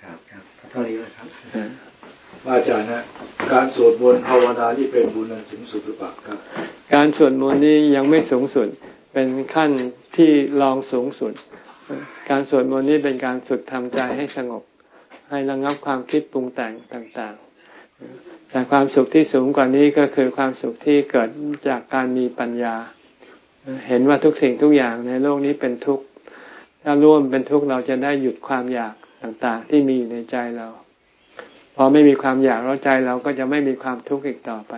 ครับครับเท่านี้นะครับอาจารย์นะการสวดมนต์ภาวนาที่เป็นบุญนั้นสูงสุดหรือเปล่าครับ การสวดมนต์นี้ยังไม่สูงสุดเป็นขั้นที่รองสูงสุด การสวดมนต์นี้เป็นการฝึกทำใจให้สงบ ให้ระงับความคิดปรุงแต่งต่างๆ แต่ความสุขที่สูงกว่านี้ก็คือความสุขที่เกิดจากการมีปัญญา เห็นว่าทุกสิ่งทุกอย่างในโลกนี้เป็นทุกข์ถ้าร่วมเป็นทุกข์เราจะได้หยุดความอยากต่างๆ ที่มีอยู่ในใจเรา พอไม่มีความอยากเราใจเราก็จะไม่มีความทุกข์อีกต่อไป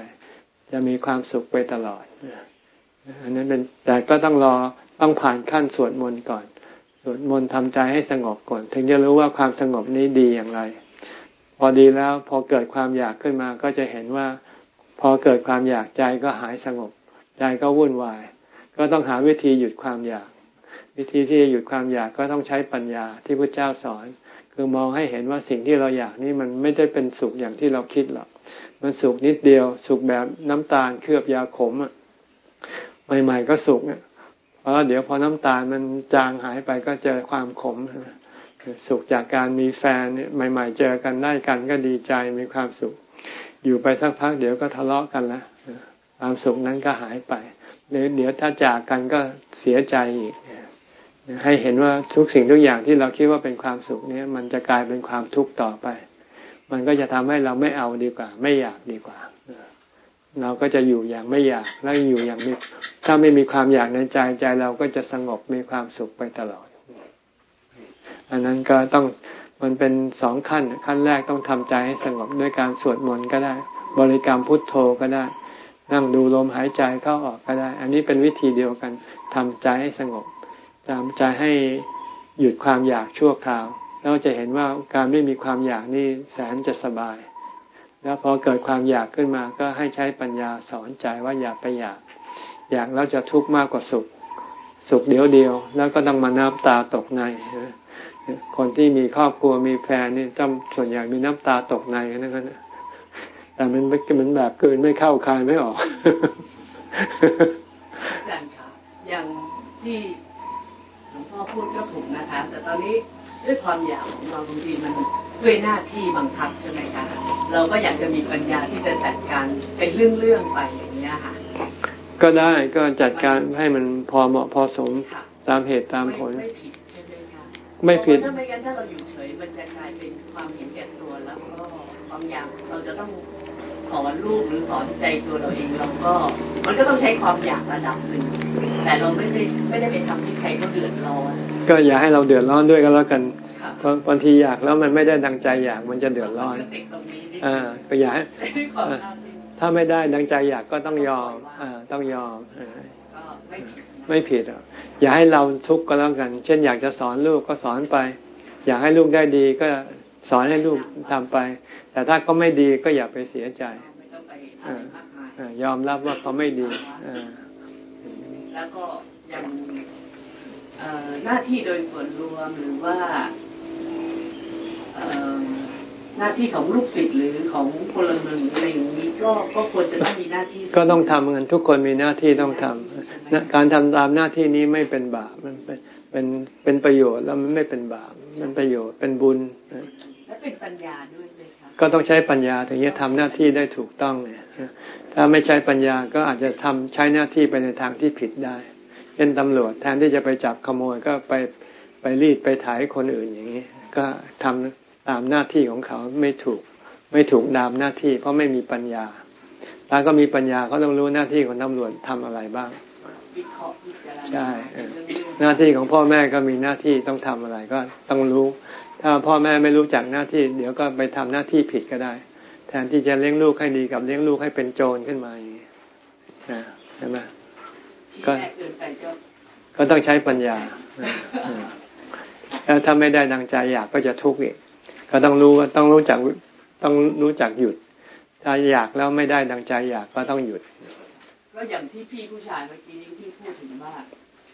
จะมีความสุขไปตลอดอันนั้นเป็นแต่ก็ต้องรอต้องผ่านขั้นสวดมนต์ก่อน สวดมนต์ทำใจให้สงบก่อน ถึงจะรู้ว่าความสงบนี้ดีอย่างไร พอดีแล้วพอเกิดความอยากขึ้นมาก็จะเห็นว่า พอเกิดความอยากใจก็หายสงบ ใจก็วุ่นวาย ก็ต้องหาวิธีหยุดความอยาก วิธีที่จะหยุดความอยากก็ต้องใช้ปัญญาที่พระเจ้าสอน คือมองให้เห็นว่าสิ่งที่เราอยากนี่มันไม่ได้เป็นสุขอย่างที่เราคิดหรอกมันสุขนิดเดียว สุขแบบน้ำตาลเคลือบยาขมอะใหม่ๆก็สุขเนี่ยพอเดี๋ยวพอน้ำตาลมันจางหายไปก็เจอความขม สุขจากการมีแฟนใหม่ๆเจอกันได้กันก็ดีใจมีความสุข อยู่ไปสักพักเดี๋ยวก็ทะเลาะกันละความสุขนั้นก็หายไปเดี๋ยวถ้าจากกันก็เสียใจอีกให้เห็นว่าทุกสิ่งทุกอย่างที่เราคิดว่าเป็นความสุขเนี้ยมันจะกลายเป็นความทุกข์ต่อไป มันก็จะทำให้เราไม่เอาดีกว่า ไม่อยากดีกว่าเราก็จะอยู่อย่างไม่อยากแล้วอยู่อย่างมีถ้าไม่มีความอยากในใจใจเราก็จะสงบมีความสุขไปตลอด อันนั้นก็ต้องมันเป็นสองขั้น ขั้นแรกต้องทำใจให้สงบด้วยการสวดมนต์ก็ได้ บริกรรมพุทโธก็ได้ นั่งดูลมหายใจเข้าออกก็ได้ อันนี้เป็นวิธีเดียวกันทำใจให้สงบทำใจให้หยุดความอยากชั่วคราวแล้วจะเห็นว่าการไม่มีความอยากนี่แสนจะสบาย แล้วพอเกิดความอยากขึ้นมาก็ให้ใช้ปัญญาสอนใจว่าอย่าไปอยาก อยากแล้วจะทุกข์มากกว่าสุข สุขเดียวเดียว แล้วก็ต้องมานับตาตกใน คนที่มีครอบครัวมีแฟนนี่จำส่วนใหญ่มีน้ำตาตกในนั่นก็แต่มันมันแบบเกินไม่เข้าคายไม่ออกอาจารย์คะอย่างที่หลวงพ่อพูดก็ถูกนะคะ แต่ตอนนี้ด้วยความอยากของเราบางทีมันด้วยหน้าที่บังคับใช่ไหมคะเราก็อยากจะมีปัญญาที่จะจัดการเป็นเรื่องๆไปอย่างนี้ค่ะ ก็ได้ก็จัดการให้มันพอเหมาะพอสมตามเหตุตามผลไม่ผิดใช่ ไหมคะไม่ผิดถ้าไม่งั้นถ้าเราอยู่เฉยมันจะกลายเป็นความเห็นแก่ตัวแล้วก็ความอยากเราจะต้องสอนลูกหรือสอนใจตัวเราเองเราก็ มันก็ต้องใช้ความอยากระดับหนึ่งแต่เราไม่ได้ไม่ได้ไปทำที่ใครก็เดือดร้อนก็อย่าให้เราเดือดร้อนด้วยก็แล้วกันเพราะบางทีอยากแล้วมันไม่ได้ดังใจอยากมันจะเดือดร้อนอ่าก็อย่าให้ถ้าไม่ได้ดังใจอยากก็ต้องยอมอ่าต้องยอมไม่ผิดอะ อย่าให้เราทุกข์ก็แล้วกัน เช่นอยากจะสอนลูกก็สอนไป อยากให้ลูกได้ดีก็สอนให้ลูกทำไป แต่ถ้าเขาไม่ดีก็อย่าไปเสียใจยอมรับว่าเขาไม่ดีแล้วก็ยังหน้าที่โดยส่วนรวมหรือว่า หน้าที่ของลูกศิษย์หรือของพลเมืองอะไรอย่างนี้ก็ก็ควรจะต้องมีหน้าที่ ก็ต้องทำกันทุกคนมีหน้าที่ต้องทำการทำตามหน้าที่นี้ไม่เป็นบาปมันเป็นเป็นเป็นประโยชน์แล้วมันไม่เป็นบาปมันประโยชน์เป็นบุญและเป็นปัญญาด้วยไหมคะก็ต้องใช้ปัญญาถึงจะทำหน้าที่ได้ถูกต้องเนี่ยถ้าไม่ใช้ปัญญาก็อาจจะทำใช้หน้าที่ไปในทางที่ผิดได้ เช่นตำรวจแทนที่จะไปจับขโมยก็ไปไปรีดไปถ่ายคนอื่นอย่างนี้ ก็ทำ ตามหน้าที่ของเขาไม่ถูก ไม่ถูกตามหน้าที่ เพราะไม่มีปัญญา ถ้าก็มีปัญญาเขาต้องรู้หน้าที่ของตำรวจทำอะไรบ้างใช่หน้าที่ของพ่อแม่ก็มีหน้าที่ต้องทำอะไรก็ต้องรู้ ถ้าพ่อแม่ไม่รู้จักหน้าที่ เดี๋ยวก็ไปทำหน้าที่ผิดก็ได้ แทนที่จะเลี้ยงลูกให้ดีกับเลี้ยงลูกให้เป็นโจรขึ้นมาอย่างนี้ใช่ไหมก็ก็ต้องใช้ปัญญาแล้วถ้าไม่ได้ดังใจอยากก็จะทุกข์อีก ก็ต้องรู้ว่าต้องรู้จักต้องรู้จักหยุด ถ้าอยากแล้วไม่ได้ดังใจอยากก็ต้องหยุด ก็อย่างที่พี่ผู้ชายเมื่อกี้นี้ที่พูดถึงว่า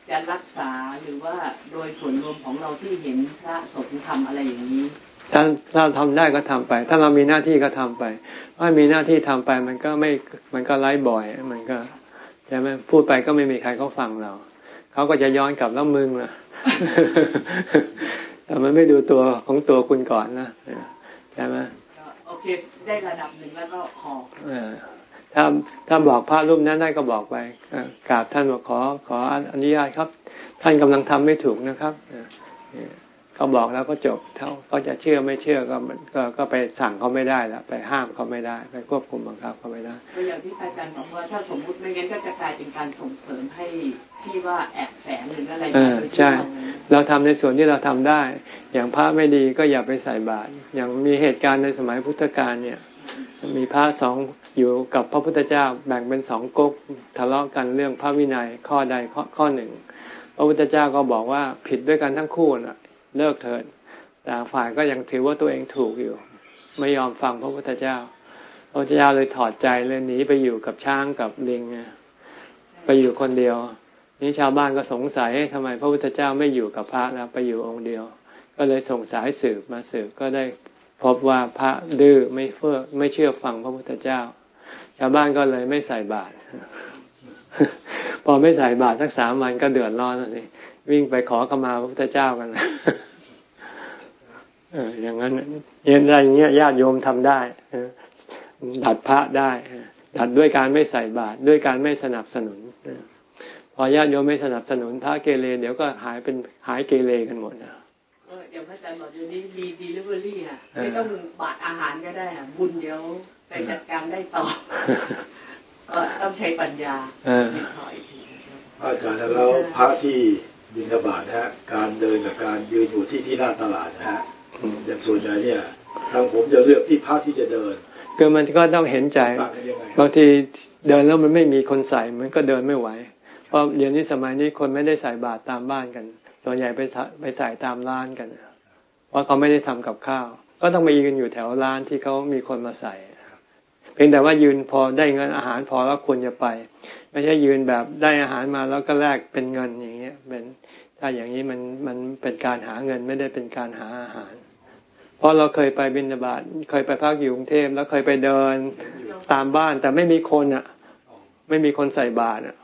จะรักษาหรือว่าโดยส่วนรวมของเราที่เห็นพระสงฆ์ทำอะไรอย่างนี้ถ้าเราทำได้ก็ทำไป ถ้าเรามีหน้าที่ก็ทำไปถ้ามีหน้าที่ทำไปมันก็ไม่มันก็ไร้บ่อย มันก็ใช่ไหมพูดไปก็ไม่มีใครเขาฟังเรา เขาก็จะย้อนกลับแล้วมึงล่ะ แต่มันไม่ดูตัวของตัวคุณก่อนนะใช่ไหมโอเคได้ระดับหนึ่งแล้วก็ขอถ้าถ้าบอกพระรูปนั้นได้ก็บอกไปกราบท่านบอกขอขออนุญาตครับ ท่านกำลังทำไม่ถูกนะครับ เขาบอกแล้วก็จบเขาเขาจะเชื่อไม่เชื่อก็มันก็ก็ไปสั่งเขาไม่ได้แล้วไปห้ามเขาไม่ได้ ไปควบคุมบังคับเขาไม่ได้ก็อย่างที่อาจารย์บอกว่าถ้าสมมุติไม่งั้นก็จะกลายเป็นการส่งเสริมให้ที่ว่าแอบแฝงหรืออะไรใช่ เราทำในส่วนที่เราทำได้ อย่างพระไม่ดีก็อย่าไปใส่บาตรอย่างมีเหตุการณ์ในสมัยพุทธกาลเนี่ย มีพระสองอยู่กับพระพุทธเจ้าแบ่งเป็นสองก๊กทะเลาะกันเรื่องพระวินัยข้อใดข้อข้อหนึ่ง พระพุทธเจ้าก็บอกว่าผิดด้วยกันทั้งคู่น่ะ เลิกเถิดต่างฝ่ายก็ยังถือว่าตัวเองถูกอยู่ ไม่ยอมฟังพระพุทธเจ้า พระพุทธเจ้าเลยถอดใจเลยหนีไปอยู่กับช้างกับลิงไปอยู่คนเดียว นี่ชาวบ้านก็สงสัยทำไม พระพุทธเจ้าไม่อยู่กับพระแล้วไปอยู่องค์เดียว ก็เลยส่งสายสืบมาสืบก็ได้พบว่าพระดื้อไม่เฟื่อไม่เชื่อฟังพระพุทธเจ้า ชาวบ้านก็เลยไม่ใส่บาตรพอไม่ใส่บาตรสักสามวันก็เดือดร้อนนี่ วิ่งไปขอขมาพระพุทธเจ้ากันเอออย่างนั้นเนี่ยอะไรเงี้ยญาติโยมทำได้ดัดพระได้ดัดด้วยการไม่ใส่บาตรด้วยการไม่สนับสนุนพอญาติโยมไม่สนับสนุนพระเกเรเดี๋ยวก็หายเป็นหายเกเรกันหมดนะอย่างพระอาจารย์บอกอยู่นี่ดีดีลิเวอรี่อะไม่ต้องบาตรอาหารก็ได้อะบุญเดี๋ยวไปจัดการได้ต่อต้องใช้ปัญญาอาจารย์แล้วพระที่ บินทบาทนะฮะการเดินกับการยืนอยู่ที่ที่หน้าตลาดนะฮะอย่างส่วนใหญ่เนี่ยทางผมจะเลือกที่พระที่จะเดินคือมันก็ต้องเห็นใจบางทีเดินแล้วมันไม่มีคนใส่มันก็เดินไม่ไหวเพราะเดี๋ยวนี้สมัยนี้คนไม่ได้ใส่บาตรตามบ้านกัน ส่วนใหญ่ไปไปใส่ตามร้านกันเพราะเขาไม่ได้ทำกับข้าว ก็ต้องไปยืนอยู่แถวร้านที่เขามีคนมาใส่เพียงแต่ว่ายืนพอได้เงินอาหารพอแล้วควรจะไป ไม่ใช่ยืนแบบได้อาหารมาแล้วก็แลกเป็นเงินอย่างเงี้ยเป็นถ้าอย่างนี้มันมันเป็นการหาเงินไม่ได้เป็นการหาอาหาร เพราะเราเคยไปบินาบาตเคยไปพักอยู่กรุงเทพแล้วเคยไปเดินตามบ้านแต่ไม่มีคนอะ ไม่มีคนใส่บาตรอะ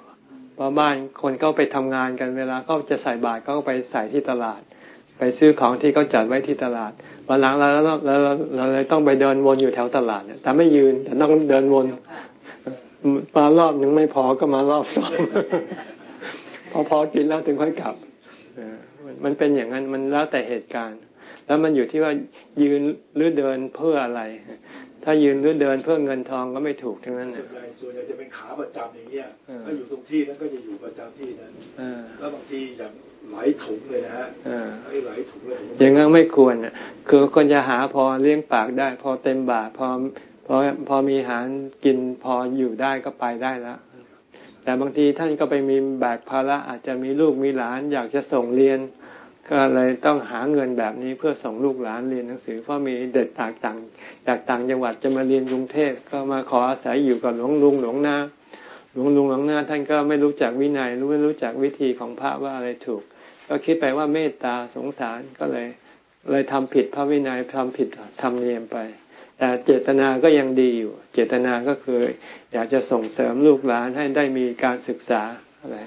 เพราะบ้านคนเขาไปทำงานกันเวลาเขาจะใส่บาตรเขาก็ไปใส่ที่ตลาด ไปซื้อของที่เขาจัดไว้ที่ตลาดวันหลังเราเราเราเลยต้องไปเดินวนอยู่แถวตลาดเนี่ยแต่ไม่ยืนแต่ต้องเดินวน มารอบหนึ่งไม่พอก็มารอบสองพอพอกินแล้วถึงค่อยกลับมันเป็นอย่างนั้นมันแล้วแต่เหตุการณ์ แล้วมันอยู่ที่ว่ายืนหรือเดินเพื่ออะไร ถ้ายืนหรือเดินเพื่อเงินทองก็ไม่ถูกทั้งนั้นส่วนใหญ่ส่วนใหญ่จะเป็นขาประจำอย่างเงี้ยถ้าอยู่ตรงที่นั้นก็จะอยู่ประจำที่นั้นแล้วบางทีอย่างไหลถุงเลยนะฮะไหลถุงเลยอย่างนั้นไม่ควรอะคือคนจะหาพอเลี้ยงปากได้ พอเต็มบาทพอ พอพอมีอาหารกินพออยู่ได้ก็ไปได้แล้วแต่บางทีท่านก็ไปมีแบกภาระอาจจะมีลูกมีหลานอยากจะส่งเรียน ก็เลยต้องหาเงินแบบนี้เพื่อส่งลูกหลานเรียนหนังสือเพราะมีเด็กต่างต่างจากต่างจังหวัดจะมาเรียนกรุงเทพก็มาขออาศัยอยู่กับหลวงลุงหลวงนาหลวงลุงหลวงนาท่านก็ไม่รู้จักวินัยรู้ไม่รู้จักวิธีของพระว่าอะไรถูก ก็คิดไปว่าเมตตาสงสารก็เลย เลยทำผิดพระวินัยทำผิดธรรมเนียมไป แต่เจตนาก็ยังดีอยู่ เจตนาก็คือ อยากจะส่งเสริมลูกหลานให้ได้มีการศึกษาอะไร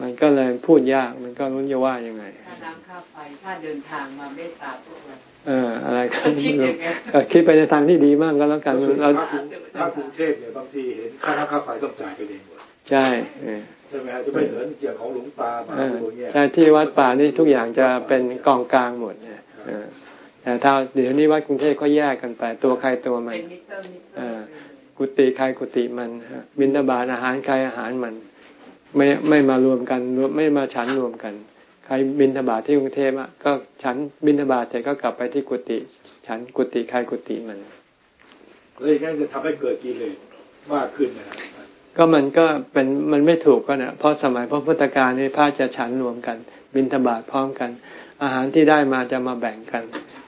มันก็เลยพูดยาก มันก็รู้จะว่ายังไงค่าน้ำค่าไฟค่าเดินทางมาเมตตาพวกเราเออ อะไรกันคิดไปในทางที่ดีมากก็แล้วกันเราถ้ากรุงเทพเนี่ยบางทีเห็นค่าน้ำค่าไฟต้องจ่ายไปเองหมดใช่ใช่ไหมจะไม่เหมือนอย่างของหลวงตาบางคนเนี่ยใช่ที่วัดป่านี่ทุกอย่างจะเป็นกองกลางหมดเนี่ย แต่ถ้าเดี๋ยวนี้วัดกรุงเทพก็แยกกันไป ตัวใครตัวมันกุฏิใครกุฏิมันบิณฑบาตอาหารใครอาหารมัน ไม่ไม่มารวมกันไม่มาฉันรวมกัน ใครบิณฑบาตที่กรุงเทพอะก็ฉันบิณฑบาตเสร็จก็กลับไปที่กุฏิฉันกุฏิใครกุฏิมันเลยงั้นจะทำให้เกิดกิเลสมากขึ้นนะก็มันก็เป็นมันไม่ถูกก็เนี่ยเพราะสมัยพระพุทธกาลนี่พระจะฉันรวมกัน บิณฑบาตพร้อมกัน อาหารที่ได้มาจะมาแบ่งกัน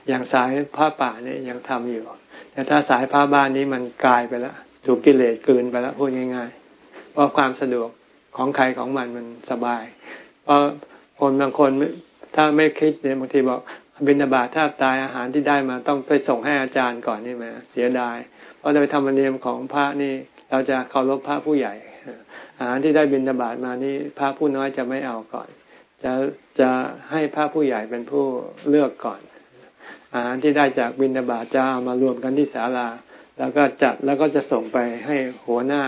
อย่างสายผ้าป่าเนี่ยยังทำอยู่ แต่ถ้าสายผ้าบ้านนี้มันกลายไปแล้วถูกกิเลสกืนไปแล้วพูดง่ายๆเพราะความสะดวกของใครของมันมันสบาย เพราะคนบางคนถ้าไม่คิดเนี่ยบางทีบอกบินาบาตถ้าตายอาหารที่ได้มาต้องไปส่งให้อาจารย์ก่อนนี่ไหมเสียดาย เพราะโดยธรรมเนียมของพระนี่ เราจะเคารพพระผู้ใหญ่ อาหารที่ได้บินาบาตมานี่พระผู้น้อยจะไม่เอาก่อน จะจะให้พระผู้ใหญ่เป็นผู้เลือกก่อน อาหารที่ได้จากบินาบาจะเอามารวมกันที่ศาลา แล้วก็จัดแล้วก็จะส่งไปให้หัวหน้า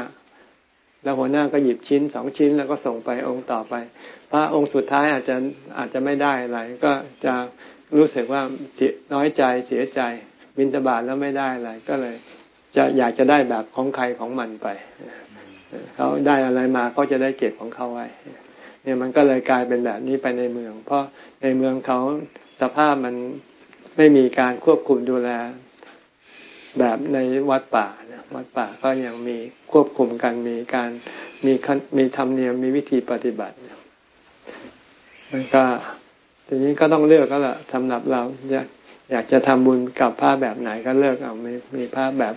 แล้วหัวหน้าก็หยิบชิ้นสองชิ้น แล้วก็ส่งไปองค์ต่อไป พระองค์สุดท้ายอาจจะอาจจะไม่ได้อะไร ก็จะรู้สึกว่าน้อยใจเสียใจบินตบาตแล้วไม่ได้อะไรก็เลย จะอยากจะได้แบบของใครของมันไปเขาได้อะไรมาเขาจะได้เก็บของเขาไว้เนี่ยมันก็เลยกลายเป็นแบบนี้ไปในเมือง เพราะในเมืองเขาสภาพมัน ไม่มีการควบคุมดูแลแบบในวัดป่านะวัดป่าก็ยังมีควบคุมกันมีการมีมีธรรมเนียมมีวิธีปฏิบัติมันก็ทีนี้ก็ต้องเลือกก็แหละสำหรับเราอยากอยากจะทำบุญกับผ้าแบบไหนก็เลือกเอามีมีผ้าแบบ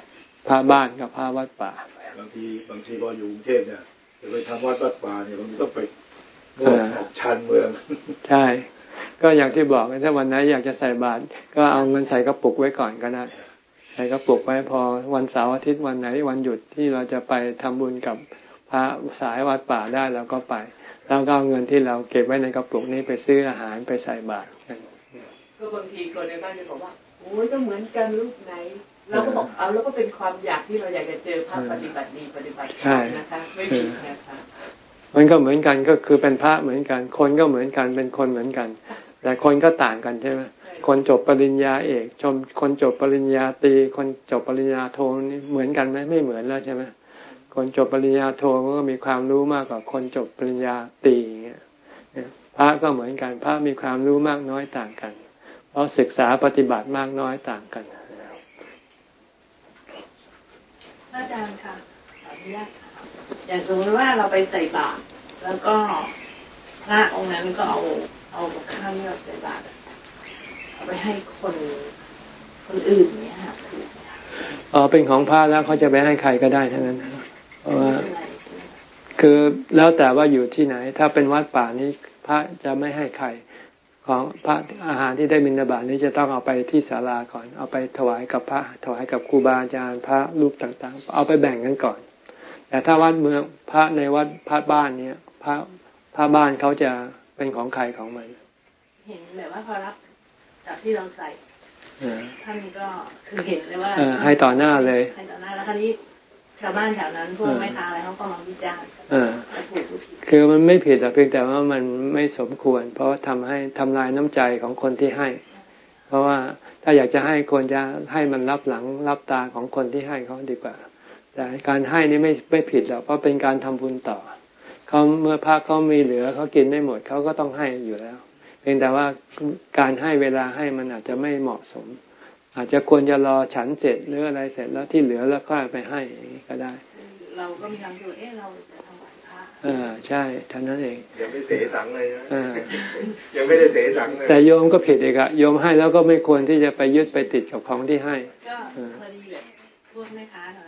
ผ้าบ้านกับผ้าวัดป่าบางทีบางทีพออยู่กรุงเทพเนี่ยจะไปทำวัดวัดป่าเนี่ยมันต้องไปออกชันเมืองใช่ ก็อย่างที่บอกถ้าวันไหนอยากจะใส่บาตรก็เอาเงินใส่กระปุกไว้ก่อนก็ได้ใส่กระปุกไว้พอวันเสาร์อาทิตย์วันไหนวันหยุดที่เราจะไปทำบุญกับพระสายวัดป่าได้เราก็ไปแล้วก็เอาเงินที่เราเก็บไว้ในกระปุกนี้ไปซื้ออาหารไปใส่บาตรกันก็บางทีคนในบ้านจะบอกว่าโอ้ยก็เหมือนกันลูกไหนเราก็บอกเอาแล้วก็เป็นความอยากที่เราอยากจะเจอพระปฏิบัติดีปฏิบัติชอบนะคะไม่ผิดนะคะ มันก็เหมือนกันก็คือเป็นพระเหมือนกัน คนก็เหมือนกันเป็นคนเหมือนกัน แต่คนก็ต่างกันใช่ไหมคนจบปริญญาเอกชมคนจบปริญญาตรีคนจบปริญญาโทนี่เหมือนกันไหมไม่เหมือนแล้วใช่ไหมคนจบปริญญาโทก็มีความรู้มากกว่าคนจบปริญญาตรีเงี้ยพระก็เหมือนกันพระมีความรู้มากน้อยต่างกันเพราะศึกษาปฏิบัติมากน้อยต่างกันอาจารย์ค่ะข อย่างสมมติว่าเราไปใส่บาตรแล้วก็พระองค์นั้นก็เอาเอาข้าวที่เราใส่บาตรเอาไปให้คนคนอื่นเนี้ยค่ะอ๋อเป็นของพระแล้วเขาจะไปให้ใครก็ได้ทั้งนั้นเพราะว่าคือแล้วแต่ว่าอยู่ที่ไหน ถ้าเป็นวัดป่านี้พระจะไม่ให้ใครของพระอาหารที่ได้มินาบาตนี้จะต้องเอาไปที่ศาลาก่อน เอาไปถวายกับพระถวายกับครูบาอาจารย์พระรูปต่างๆ เอาไปแบ่งกันก่อน แต่ถ้าวัดเมืองพระในวัดพระบ้านเนี้ยพระพระบ้านเขาจะเป็นของใครของมัน เห็นแบบว่าพอรับจากที่เราใส่ท่านก็คือเห็นเลยว่าให้ต่อหน้าเลยให้ต่อหน้าแล้วคราวนี้ชาวบ้านแถวนั้นพวกแม่ค้าอะไรเขาก็มาวิจารณ์คือมันไม่ผิดแต่เพียงแต่ว่ามันไม่สมควร เพราะทำให้ทำลายน้ำใจของคนที่ให้ เพราะว่าถ้าอยากจะให้คนจะให้มันรับหลังรับตาของคนที่ให้เขาดีกว่า แต่การให้นี่ไม่ไม่ผิดหรอกเพราะเป็นการทำบุญต่อเขาเมื่อพระเขามีเหลือเขากินได้หมดเขาก็ต้องให้อยู่แล้ว เพียงแต่ว่าการให้เวลาให้มันอาจจะไม่เหมาะสม อาจจะควรจะรอฉันเสร็จหรืออะไรเสร็จแล้วที่เหลือแล้วก็ไปให้อย่างนี้ก็ได้ เราก็มีความรู้เอ๊ะเราจะทำวัพระเออใช่ท่านั้นเองยังไม่เสสังเลยนะยังไม่ได้เสสังเลยแต่โยมก็ผิดเองอะโยมให้แล้วก็ไม่ควรที่จะไปยึดไปติดกับของที่ให้ก็พอดีแบบพวกแม่ค้าเขาก็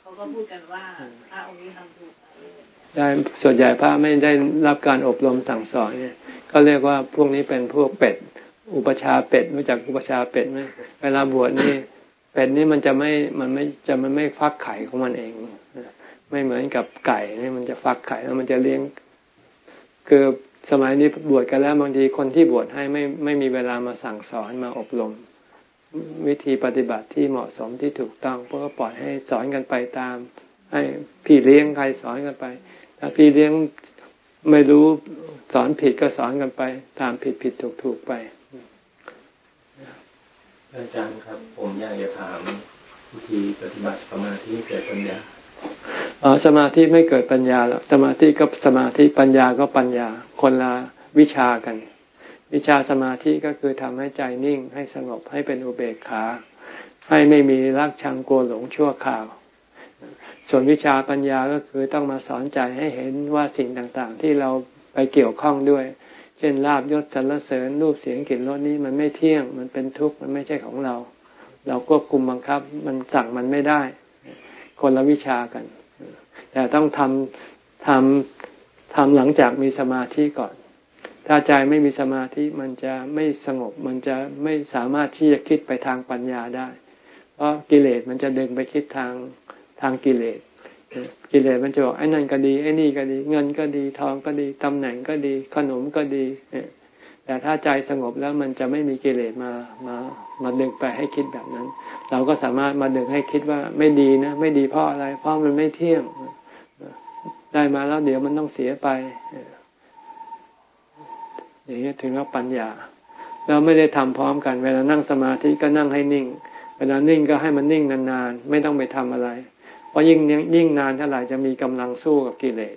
เขาก็พูดกันว่าพระองค์นี้ทำถูกได้ส่วนใหญ่พระไม่ได้รับการอบรมสั่งสอนเนี่ยก็เรียกว่าพวกนี้เป็นพวกเป็ด อุปชาเป็ดรู้จักอุปชาเป็ดไหมเวลาบวชนี่เป็ดนี่มันจะไม่มันไม่จะมันไม่ฟักไข่ของมันเอง ไม่เหมือนกับไก่นี่มันจะฟักไข่แล้วมันจะเลี้ยง คือสมัยนี้บวชกันแล้วบางทีคนที่บวชให้ไม่ไม่มีเวลามาสั่งสอนมาอบรม วิธีปฏิบัติที่เหมาะสมที่ถูกต้องเพราะก็ปล่อยให้สอนกันไปตาม ให้พี่เลี้ยงใครสอนกันไป ถ้าพี่เลี้ยงไม่รู้สอนผิดก็สอนกันไป ตามผิดผิดถูกถูกไป อาจารย์ครับ ผมอยากจะถามวิธีปฏิบัติสมาธิเกิดปัญญาอ๋อสมาธิไม่เกิดปัญญาแล้วสมาธิก็สมาธิปัญญาก็ปัญญา คนละวิชากัน วิชาสมาธิก็คือทำให้ใจนิ่งให้สงบให้เป็นอุเบกขา ให้ไม่มีรักชังกลัวหลงชั่วข่าว ส่วนวิชาปัญญาก็คือต้องมาสอนใจให้เห็นว่าสิ่งต่างๆ ที่เราไปเกี่ยวข้องด้วย เช่นลาบยศสรรเสริญรูปเสียงกลิ่นรสนี้มันไม่เที่ยงมันเป็นทุกข์มันไม่ใช่ของเรา เราควบคุมบังคับ มันสั่งมันไม่ได้ คนละวิชากัน แต่ต้องทำทำทำหลังจากมีสมาธิก่อน ถ้าใจไม่มีสมาธิมันจะไม่สงบ มันจะไม่สามารถที่จะคิดไปทางปัญญาได้ เพราะกิเลสมันจะดึงไปคิดทางทางกิเลส กิเลสมันจะบอกไอ้นั่นก็ดีไอ้นี่ก็ดี เงินก็ดีทองก็ดีตำแหน่งก็ดี ขนมก็ดีแต่ถ้าใจสงบแล้วมันจะไม่มีกิเลสมามามาดึงไปให้คิดแบบนั้น เราก็สามารถมาดึงให้คิดว่าไม่ดีนะ ไม่ดีเพราะอะไร เพราะมันไม่เที่ยงได้มาแล้วเดี๋ยวมันต้องเสียไป อย่างนี้ถึงว่าปัญญา เราไม่ได้ทำพร้อมกัน เวลานั่งสมาธิก็นั่งให้นิ่ง เวลานิ่งก็ให้มันนิ่งนานๆ ไม่ต้องไปทำอะไร เพราะยิ่งยิ่งนานเท่าไหร่จะมีกำลังสู้กับกิเลส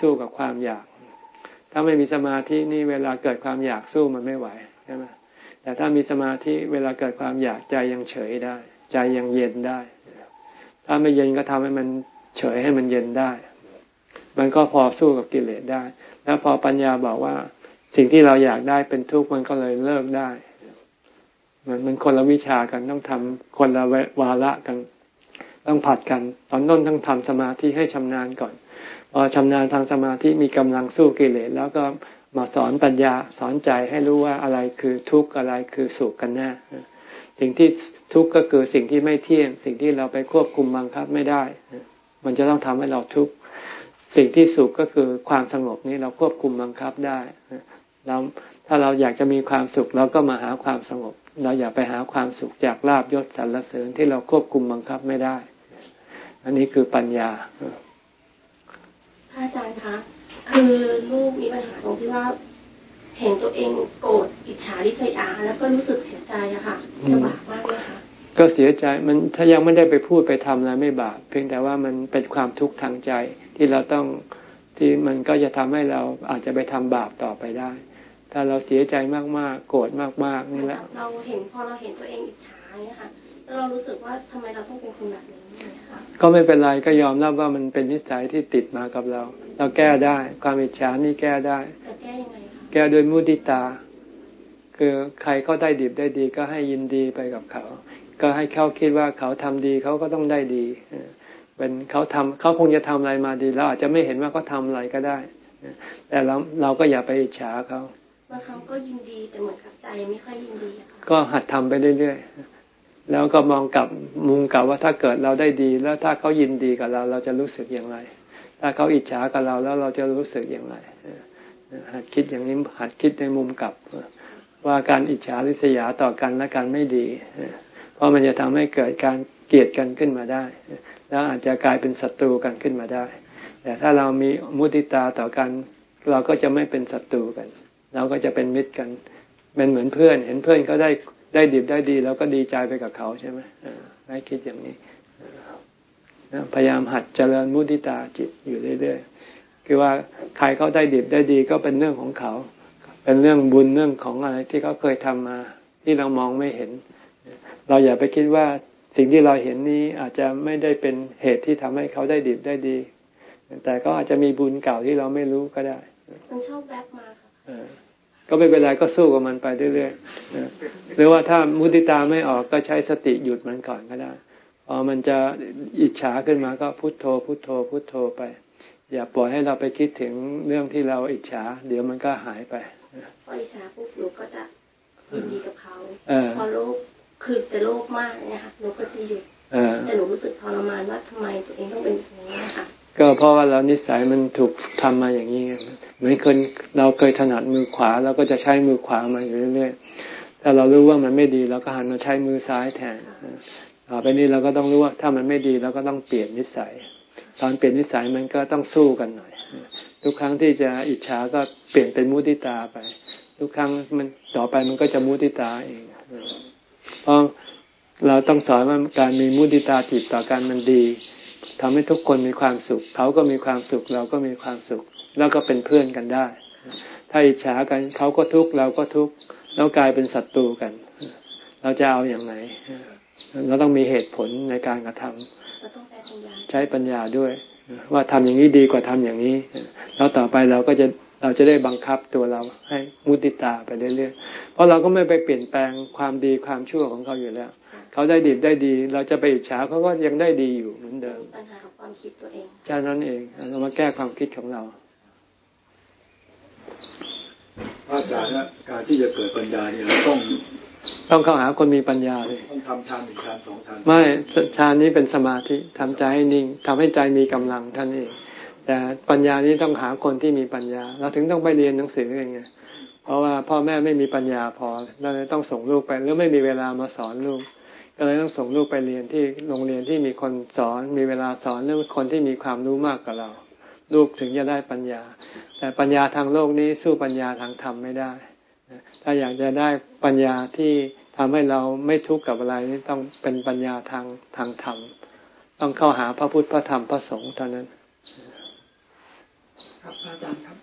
สู้กับความอยาก ถ้าไม่มีสมาธินี่เวลาเกิดความอยากสู้มันไม่ไหวใช่ไหมแต่ถ้ามีสมาธิเวลาเกิดความอยากใจยังเฉยได้ ใจยังเย็นได้ ถ้าไม่เย็นก็ทำให้มันเฉยให้มันเย็นได้ มันก็พอสู้กับกิเลสได้ แล้วพอปัญญาบอกว่า สิ่งที่เราอยากได้เป็นทุกข์มันก็เลยเลิกได้ มันมันคนละวิชากันต้องทำคนละวาระกัน ต้องผัดกัน ตอนต้นต้องทำสมาธิให้ชำนาญก่อนพอชำนาญทางสมาธิมีกำลังสู้กิเลสแล้วก็มาสอนปัญญาสอนใจให้รู้ว่าอะไรคือทุกข์อะไรคือสุขกันแน่สิ่งที่ทุกข์ก็คือสิ่งที่ไม่เที่ยง สิ่งที่เราไปควบคุมบังคับไม่ได้ มันจะต้องทำให้เราทุกข์สิ่งที่สุขก็คือความสงบนี้เราควบคุมบังคับได้ เราถ้าเราอยากจะมีความสุขเราก็มาหาความสงบ เราอย่าไปหาความสุขจากลาบยศสรรเสริญที่เราควบคุมบังคับไม่ได้ อันนี้คือปัญญาพระอาจารย์คะคือลูกมีปัญหาตรงที่ว่า เห็นตัวเองโกรธอิจฉาริษยา แล้วก็รู้สึกเสียใจอะค่ะจะบาปมากเลยค่ะก็เสียใจมันถ้ายังไม่ได้ไปพูดไปทำอะไรไม่บาปเพียงแต่ว่ามันเป็นความทุกข์ทางใจที่เราต้องที่มันก็จะทำให้เราอาจจะไปทำบาปต่อไปได้ ถ้าเราเสียใจมากๆ โกรธมากๆนี่แหละเราเห็นพอเราเห็นตัวเองอิจฉาเนี่ยค่ะเรารู้สึกว่าทำไมเราต้องเป็นคนแบบนี้ก็ไม่เป็นไรก็ยอมรับว่ามันเป็นนิสัยที่ติดมากับเรา เราแก้ได้ ความอิจฉานี่แก้ได้แก้ยังไงแก้โดยมุติตา คือใครเขาได้ดีได้ดีก็ให้ยินดีไปกับเขา ก็ให้เขาคิดว่าเขาทำดีเขาก็ต้องได้ดีเป็นเขาทำเขาคงจะทำอะไรมาดีเราอาจจะไม่เห็นว่าเขาทาอะไรก็ได้แต่เราเราก็อย่าไปอิจฉาเขา บางครั้งก็ยินดีแต่เหมือนกับใจไม่ค่อยยินดีก็หัดทำไปเรื่อยๆแล้วก็มองกลับมุมกลับว่าถ้าเกิดเราได้ดี แล้วถ้าเขายินดีกับเรา เราจะรู้สึกอย่างไร ถ้าเขาอิจฉากับเราแล้วเราจะรู้สึกอย่างไรหัดคิดอย่างนี้หัดคิดในมุมกลับ ว่าการอิจฉาริษยาต่อกันและกันไม่ดี เพราะมันจะทำให้เกิดการเกลียดกันขึ้นมาได้ แล้วอาจจะกลายเป็นศัตรูกันขึ้นมาได้ แต่ถ้าเรามีมุติตาต่อกัน เราก็จะไม่เป็นศัตรูกัน เราก็จะเป็นมิตรกันเป็นเหมือนเพื่อน เห็นเพื่อนเขาได้ได้ดีได้ดีเราก็ดีใจไปกับเขาใช่ไหมให้คิดอย่างนี้พยายามหัดเจริญมุติตาจิตอยู่เรื่อยๆคือว่าใครเขาได้ดีได้ดีก็เป็นเรื่องของเขา เป็นเรื่องบุญเรื่องของอะไรที่เขาเคยทำมา ที่เรามองไม่เห็น เราอย่าไปคิดว่าสิ่งที่เราเห็นนี้อาจจะไม่ได้เป็นเหตุที่ทำให้เขาได้ดีได้ดี แต่ก็อาจจะมีบุญเก่าที่เราไม่รู้ก็ได้ มันชอบแวบมาค่ะ ก็ไม่เป็นไรก็สู้กับมันไปเรื่อยๆหรือว่าถ้ามุติตาไม่ออกก็ใช้สติหยุดมันก่อนก็ได้พอมันจะอิจฉาขึ้นมาก็พุโทโธ พุโทโธ พุโทโธไป อย่าปล่อยให้เราไปคิดถึงเรื่องที่เราอิจฉา เดี๋ยวมันก็หายไปพออิจฉาปุ๊บหนูก็จะยินดีกับเขาพอโลภคือจะโลภมากเนี่ยค่ะหนูก็จะหยุดแต่หนูรู้สึกทรมานว่าทำไมตัวเองต้องเป็นอย่างนี้นะคะ ก็เพราะว่าเรานิสัยมันถูกทำมาอย่างนี้เหมือนคนเราเคยถนัดมือขวาเราก็จะใช้มือขวามาอยู่เรื่อยๆถ้าเรารู้ว่ามันไม่ดีเราก็หันมาใช้มือซ้ายแทนต่อไปนี้เราก็ต้องรู้ว่าถ้ามันไม่ดีเราก็ต้องเปลี่ยนนิสัย ตอนเปลี่ยนนิสัยมันก็ต้องสู้กันหน่อย ทุกครั้งที่จะอิจฉาก็เปลี่ยนเป็นมุติตาไป ทุกครั้งมันต่อไปมันก็จะมุติตาเองเพราะเราต้องสอนว่าการมีมุติตาจิตต่อกันมันดี ทำให้ทุกคนมีความสุข เขาก็มีความสุขเราก็มีความสุข แล้วก็เป็นเพื่อนกันได้ ถ้าอิจฉากันเขาก็ทุกข์เราก็ทุกข์แล้วกลายเป็นศัตรูกัน เราจะเอาอย่างไหน เราต้องมีเหตุผลในการกระทำใช้ปัญญาด้วย ว่าทำอย่างนี้ดีกว่าทำอย่างนี้ แล้วต่อไปเราก็จะเราจะได้บังคับตัวเราให้มุติตาไปเรื่อยๆ เพราะเราก็ไม่ไปเปลี่ยนแปลงความดีความชั่วของเขาอยู่แล้ว เขาได้ดีได้ดี เราจะไปอิจฉาเขาก็ยังได้ดีอยู่เหมือนเดิมปัญหาของความคิดตัวเองใช่นั้นเองเรามาแก้ความคิดของเราอาจารย์การที่จะเกิดปัญญาเนี่ยเราต้องต้องเข้าหาคนมีปัญญาเลยต้องทำฌานหนึ่งฌานสองฌานไม่ฌานนี้เป็นสมาธิทำใจให้นิ่งทำให้ใจมีกำลังท่านเองแต่ปัญญานี้ต้องหาคนที่มีปัญญา เราถึงต้องไปเรียนหนังสืออย่างเงี้ยเพราะว่าพ่อแม่ไม่มีปัญญาพอเราเลยต้องส่งลูกไปหรือไม่มีเวลามาสอนลูก ก็เลยต้องส่งลูกไปเรียนที่โรงเรียนที่มีคนสอน มีเวลาสอนเรื่อคนที่มีความรู้มากกว่าเรา ลูกถึงจะได้ปัญญา แต่ปัญญาทางโลกนี้สู้ปัญญาทางธรรมไม่ได้ ถ้าอยากจะได้ปัญญาที่ทำให้เราไม่ทุกข์กับอะไรนี่ต้องเป็นปัญญาทางทางธรรม ต้องเข้าหาพระพุทธพระธรรมพระสงฆ์เท่านั้น ครับอาจารย์ครับ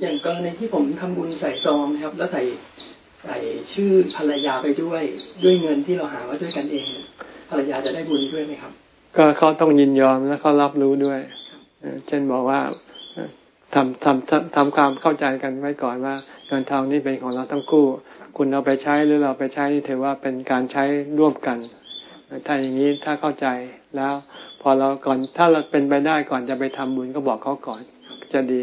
อย่างกรณีที่ผมทำบุญใส่ซองครับ แล้วใส่ ใส่ชื่อภรรยาไปด้วยด้วยเงินที่เราหามาด้วยกันเองภรรยาจะได้บุญด้วยไหมครับ ก็เขาต้องยินยอมและเขารับรู้ด้วยเช่นบอกว่าทำทำทำความเข้าใจกันไว้ก่อนว่าเงินทองนี้เป็นของเราทั้งคู่ คุณเอาไปใช้หรือเราไปใช้นี่ถือว่าเป็นการใช้ร่วมกันถ้าอย่างนี้ถ้าเข้าใจแล้ว พอเราก่อนถ้าเราเป็นไปได้ก่อนจะไปทำบุญก็บอกเขาก่อนจะดี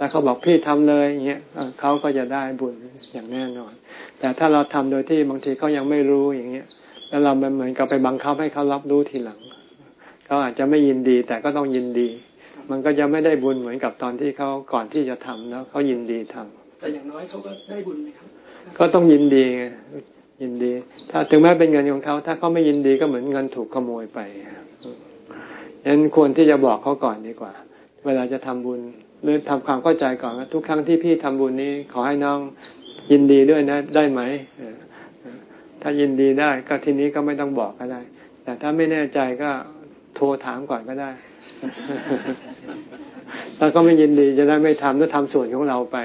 แล้วเขาบอกพี่ทำเลยอย่างเงี้ยเขาก็จะได้บุญอย่างแน่นอน แต่ถ้าเราทำโดยที่บางทีเขายังไม่รู้อย่างเงี้ย แล้วเราเหมือนกับไปบังคับให้เขารับรู้ทีหลังเขาอาจจะไม่ยินดีแต่ก็ต้องยินดี มันก็จะไม่ได้บุญเหมือนกับตอนที่เขาก่อนที่จะทำแล้วเขายินดีทำแต่อย่างน้อยเขาก็ได้บุญไหมครับ ก็ต้องยินดีไงยินดี ถ้าถึงแม้เป็นเงินของเขา ถ้าเขาไม่ยินดีก็เหมือนเงินถูกขโมยไปฉะนั้นควรที่จะบอกเขาก่อนดีกว่า เวลาจะทำบุญ หรือทำความเข้าใจก่อนว่าทุกครั้งที่พี่ทำบุญนี้ ขอให้น้องยินดีด้วยนะ ได้ไหมถ้ายินดีได้ก็ทีนี้ก็ไม่ต้องบอกก็ได้ แต่ถ้าไม่แน่ใจก็โทรถามก่อนก็ได้แล้วก็ไม่ยินดีจะได้ไม่ทำแล้วทำส่วนของเราไป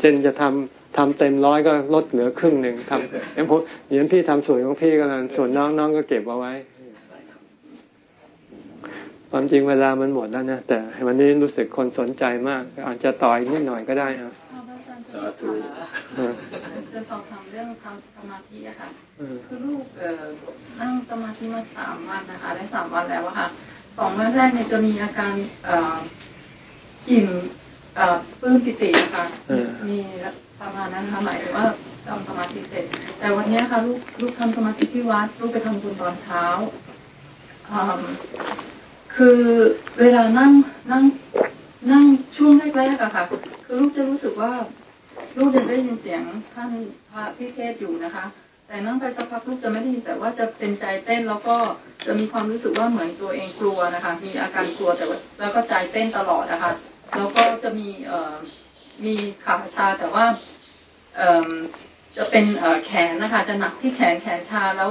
เช่นจะทำทำเต็มร้อยก็ลดเหลือครึ่งหนึ่งทำอย่างผมอย่างพี่ทำส่วนของพี่ก็แล้วส่วนน้องน้องก็เก็บเอาไว้ ความจริงเวลามันหมดแล้วนะแต่วันนี้รู้สึกคนสนใจมาก อาจจะต่อยนิดหน่อยก็ได้ครับสาธุจะสอบถามเรื่องทำสมาธิอะค่ะคือลูกเอ่อนั่งสมาธิมาสามวันนะคะได้สามวันแล้วอะค่ะสองวันแรกเนี่ยจะมีอาการเอ่ออิ่มเอ่อปื้มปิตินะคะมีประมาณนั้นค่ะหมายถึงว่าทำสมาธิเสร็จ แต่วันนี้ค่ะลูกลูกทำสมาธิที่วัดลูกไปทำบุญตอนเช้า คือเวลานั่งนั่งนั่งช่วงแรกๆอะค่ะ คือลูกจะรู้สึกว่าลูกยังได้ยินเสียงท่านพระพิเทศอยู่นะคะ แต่นั่งไปสักพักลูกจะไม่ได้ยินแต่ว่าจะเป็นใจเต้นแล้วก็จะมีความรู้สึกว่าเหมือนตัวเองกลัวนะคะ มีอาการกลัวแต่ว่าแล้วก็ใจเต้นตลอดนะคะแล้วก็จะมีเอ่อมีขาชาแต่ว่าเอ่อ จะเป็นแขนนะคะจะหนักที่แขนแขนชาแล้ว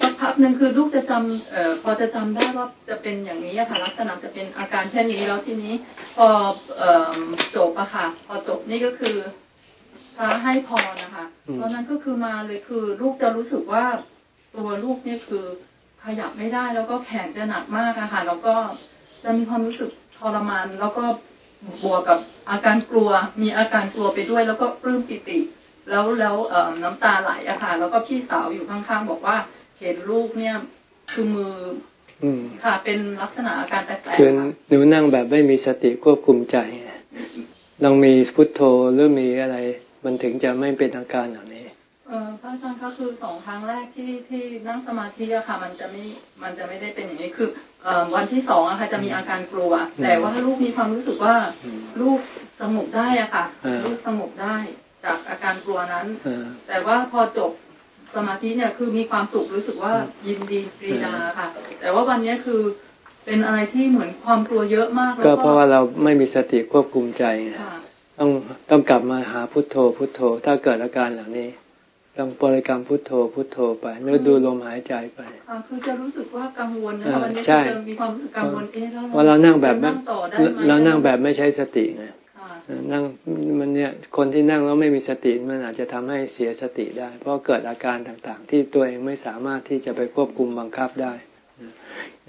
สักพักหนึ่งคือลูกจะจำเอ่อพอจะจำได้ว่าจะเป็นอย่างนี้ค่ะลักษณะจะเป็นอาการเช่นนี้แล้วทีนี้พอเอ่อจบอะค่ะ พอจบนี่ก็คือพระให้พรนะคะตอนนั้นก็คือมาเลยคือ ลูกจะรู้สึกว่าตัวลูกนี่คือขยับไม่ได้แล้วก็แขนจะหนักมากอะค่ะ แล้วก็จะมีความรู้สึกทรมาน แล้วก็บวกกับอาการกลัว มีอาการกลัวไปด้วย แล้วก็ปลื้มปิติ แล้วแล้วเอ่อน้ำตาไหลอะค่ะ แล้วก็พี่สาวอยู่ข้างๆบอกว่า เห็นลูกเนี่ยคือมือค่ะ เป็นลักษณะอาการแปลกๆคือหนูนั่งแบบไม่มีสติควบคุมใจต้องมีพุทโธหรือมีอะไร มันถึงจะไม่เป็นอาการเหล่านี้เออพระอาจารย์ก็คือสองครั้งแรกที่ที่นั่งสมาธิอะค่ะ มันจะไม่มันจะไม่ได้เป็นอย่างนี้คือเอ่อวันที่สองอะค่ะจะมีอาการกลัว แต่ว่าลูกมีความรู้สึกว่าลูกสงบได้อะค่ะลูกสงบได้ จากอาการกลัวนั้น แต่ว่าพอจบสมาธิเนี่ยคือมีความสุขรู้สึกว่ายินดีปรีดาค่ะ แต่ว่าวันนี้คือเป็นอะไรที่เหมือนความกลัวเยอะมากก็เพราะว่าเราไม่มีสติควบคุมใจต้องต้องกลับมาหาพุทโธพุทโธ ถ้าเกิดอาการเหล่านี้ต้องบริกรรมพุทโธพุทโธไปเนื้อดูลมหายใจไปคือจะรู้สึกว่ากังวลนะคะวันนี้จะมีความรู้สึกกังวลเอ๊ะว่าเรานั่งแบบเรานั่งแบบไม่ใช้สติไง นั่งมันเนี่ยคนที่นั่งแล้วไม่มีสติมันอาจจะทำให้เสียสติได้ เพราะเกิดอาการต่างๆ ที่ตัวเองไม่สามารถที่จะไปควบคุมบังคับได้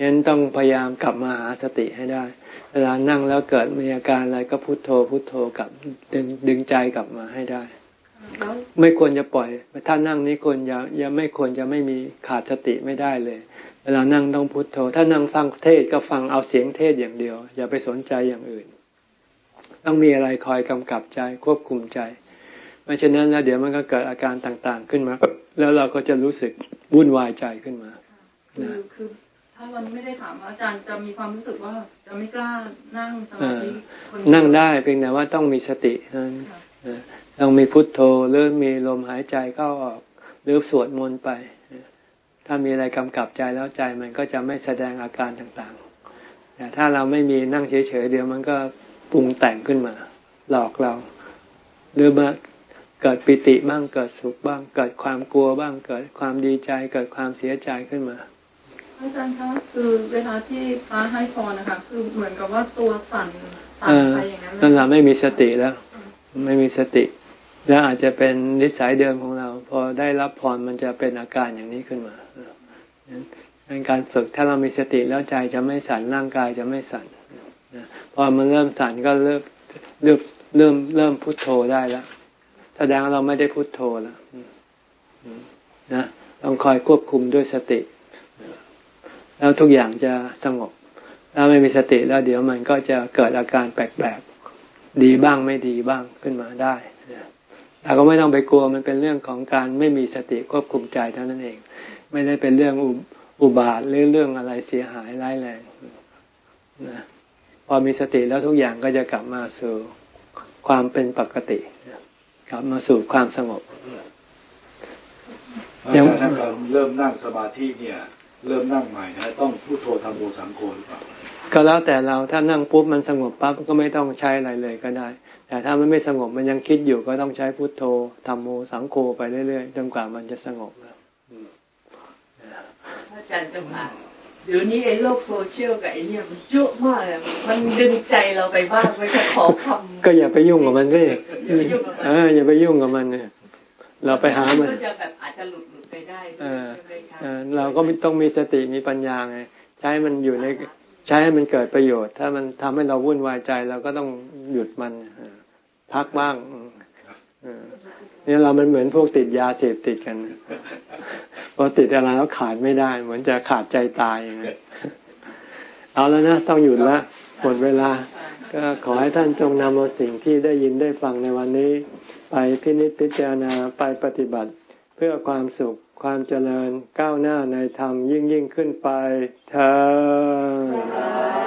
ยันต้องพยายามกลับมาหาสติให้ได้ เวลานั่งแล้วเกิดมีอาการอะไรก็พุโทโธ พุโทโธกับดึงดึงใจกลับมาให้ได้ ไม่ควรจะปล่อย ถ้านั่งนี้ควรอย่าอย่าไม่ควรจะไม่มีขาดสติไม่ได้เลย เวลานั่งต้องพุโทโธ ถ้านั่งฟังเทศก็ฟังเอาเสียงเทศอย่างเดียว อย่าไปสนใจอย่างอื่น ต้องมีอะไรคอยกำกับใจควบคุมใจไม่เช่นนั้นแล้วเดี๋ยวมันก็เกิดอาการต่างๆขึ้นมา แล้วเราก็จะรู้สึกวุ่นวายใจขึ้นมาคือคือถ้าวันนี้ไม่ได้ถามอาจารย์จะมีความรู้สึกว่าจะไม่กล้านั่งสมาธินั่งได้เพียงแต่ว่าต้องมีสติต้องมีพุทโธหรือมีลมหายใจเข้าออกหรือสวดมนต์ไป ถ้ามีอะไรกำกับใจแล้วใจมันก็จะไม่แสดงอาการต่างๆแต่ถ้าเราไม่มีนั่งเฉยๆเดี๋ยวมันก็ ปรุงแต่งขึ้นมา หลอกเรา หรือมาเกิดปิติบ้างเกิดสุขบ้าง เกิดความกลัวบ้าง เกิดความดีใจ เกิดความเสียใจขึ้นมาอาจารย์คะคือเวลาที่พระให้พรนะคะคือเหมือนกับว่าตัวสั่นสั่นไปอย่างนั้นนั่นเราไม่มีสติแล้ว ไม่มีสติ แล้วอาจจะเป็นนิสัยเดิมของเรา พอได้รับพรมันจะเป็นอาการอย่างนี้ขึ้นมาเป็นการฝึกถ้าเรามีสติแล้วใจจะไม่สั่นร่างกายจะไม่สั่น พอมันเริ่มสั่นก็เริ่มเริ่มเริ่มเริ่มพุทโธได้แล้วแสดงเราไม่ได้พุทโธแล้วนะต้องคอยควบคุมด้วยสติ แล้วทุกอย่างจะสงบ ถ้าไม่มีสติแล้วเดี๋ยวมันก็จะเกิดอาการแปลกๆดีบ้างไม่ดีบ้างขึ้นมาได้แต่ก็ไม่ต้องไปกลัวมันเป็นเรื่องของการไม่มีสติควบคุมใจเท่านั้นเอง ไม่ได้เป็นเรื่องอุบาทหรือเรื่องอะไรเสียหายร้ายแรงนะ พอมีสติแล้วทุกอย่างก็จะกลับมาสู่ความเป็นปกติ กลับมาสู่ความสงบยังถ้าเราเริ่มนั่งสมาธิเนี่ย เริ่มนั่งใหม่นะต้องพุโทโธทำโมสังโฆหรือเปล่าก็แล้วแต่เราถ้านั่งปุ๊บมันสงบปั๊บก็ไม่ต้องใช้อะไรเลยก็ได้ แต่ถ้ามันไม่สงบมันยังคิดอยู่ก็ต้องใช้พุทโธธรรมโมสังโฆไปเรื่อยๆจนกว่ามันจะสงบนะอาจารย์จังหวะ เดี๋ยวนี้ไอ้โลกโซเชียลกับไอ้นี่มันเยอะมากเลยมันดึงใจเราไปบ้างไม่ขอคำก็อย่าไปยุ่งกับมันสิเอออย่าไปยุ่งกับมันเนี่ย เราไปหามันก็จะแบบอาจจะหลุดหลุดไปได้ใช่ไหมคะเราก็ต้องมีสติมีปัญญาไงใช้มันอยู่ในใช้ให้มันเกิดประโยชน์ ถ้ามันทำให้เราวุ่นวายใจเราก็ต้องหยุดมันพักบ้าง เนี่ยเรามันเหมือนพวกติดยาเสพติดกันพอติดอะไรแล้วขาดไม่ได้ เหมือนจะขาดใจตายอย่างนี้เอาแล้วนะต้องหยุดละหมดเวลา ก็ขอให้ท่านจงนำเอาสิ่งที่ได้ยินได้ฟังในวันนี้ ไปพินิจพิจารณาไปปฏิบัติ เพื่อความสุขความเจริญก้าวหน้าในธรรมยิ่งยิ่งขึ้นไปเธอ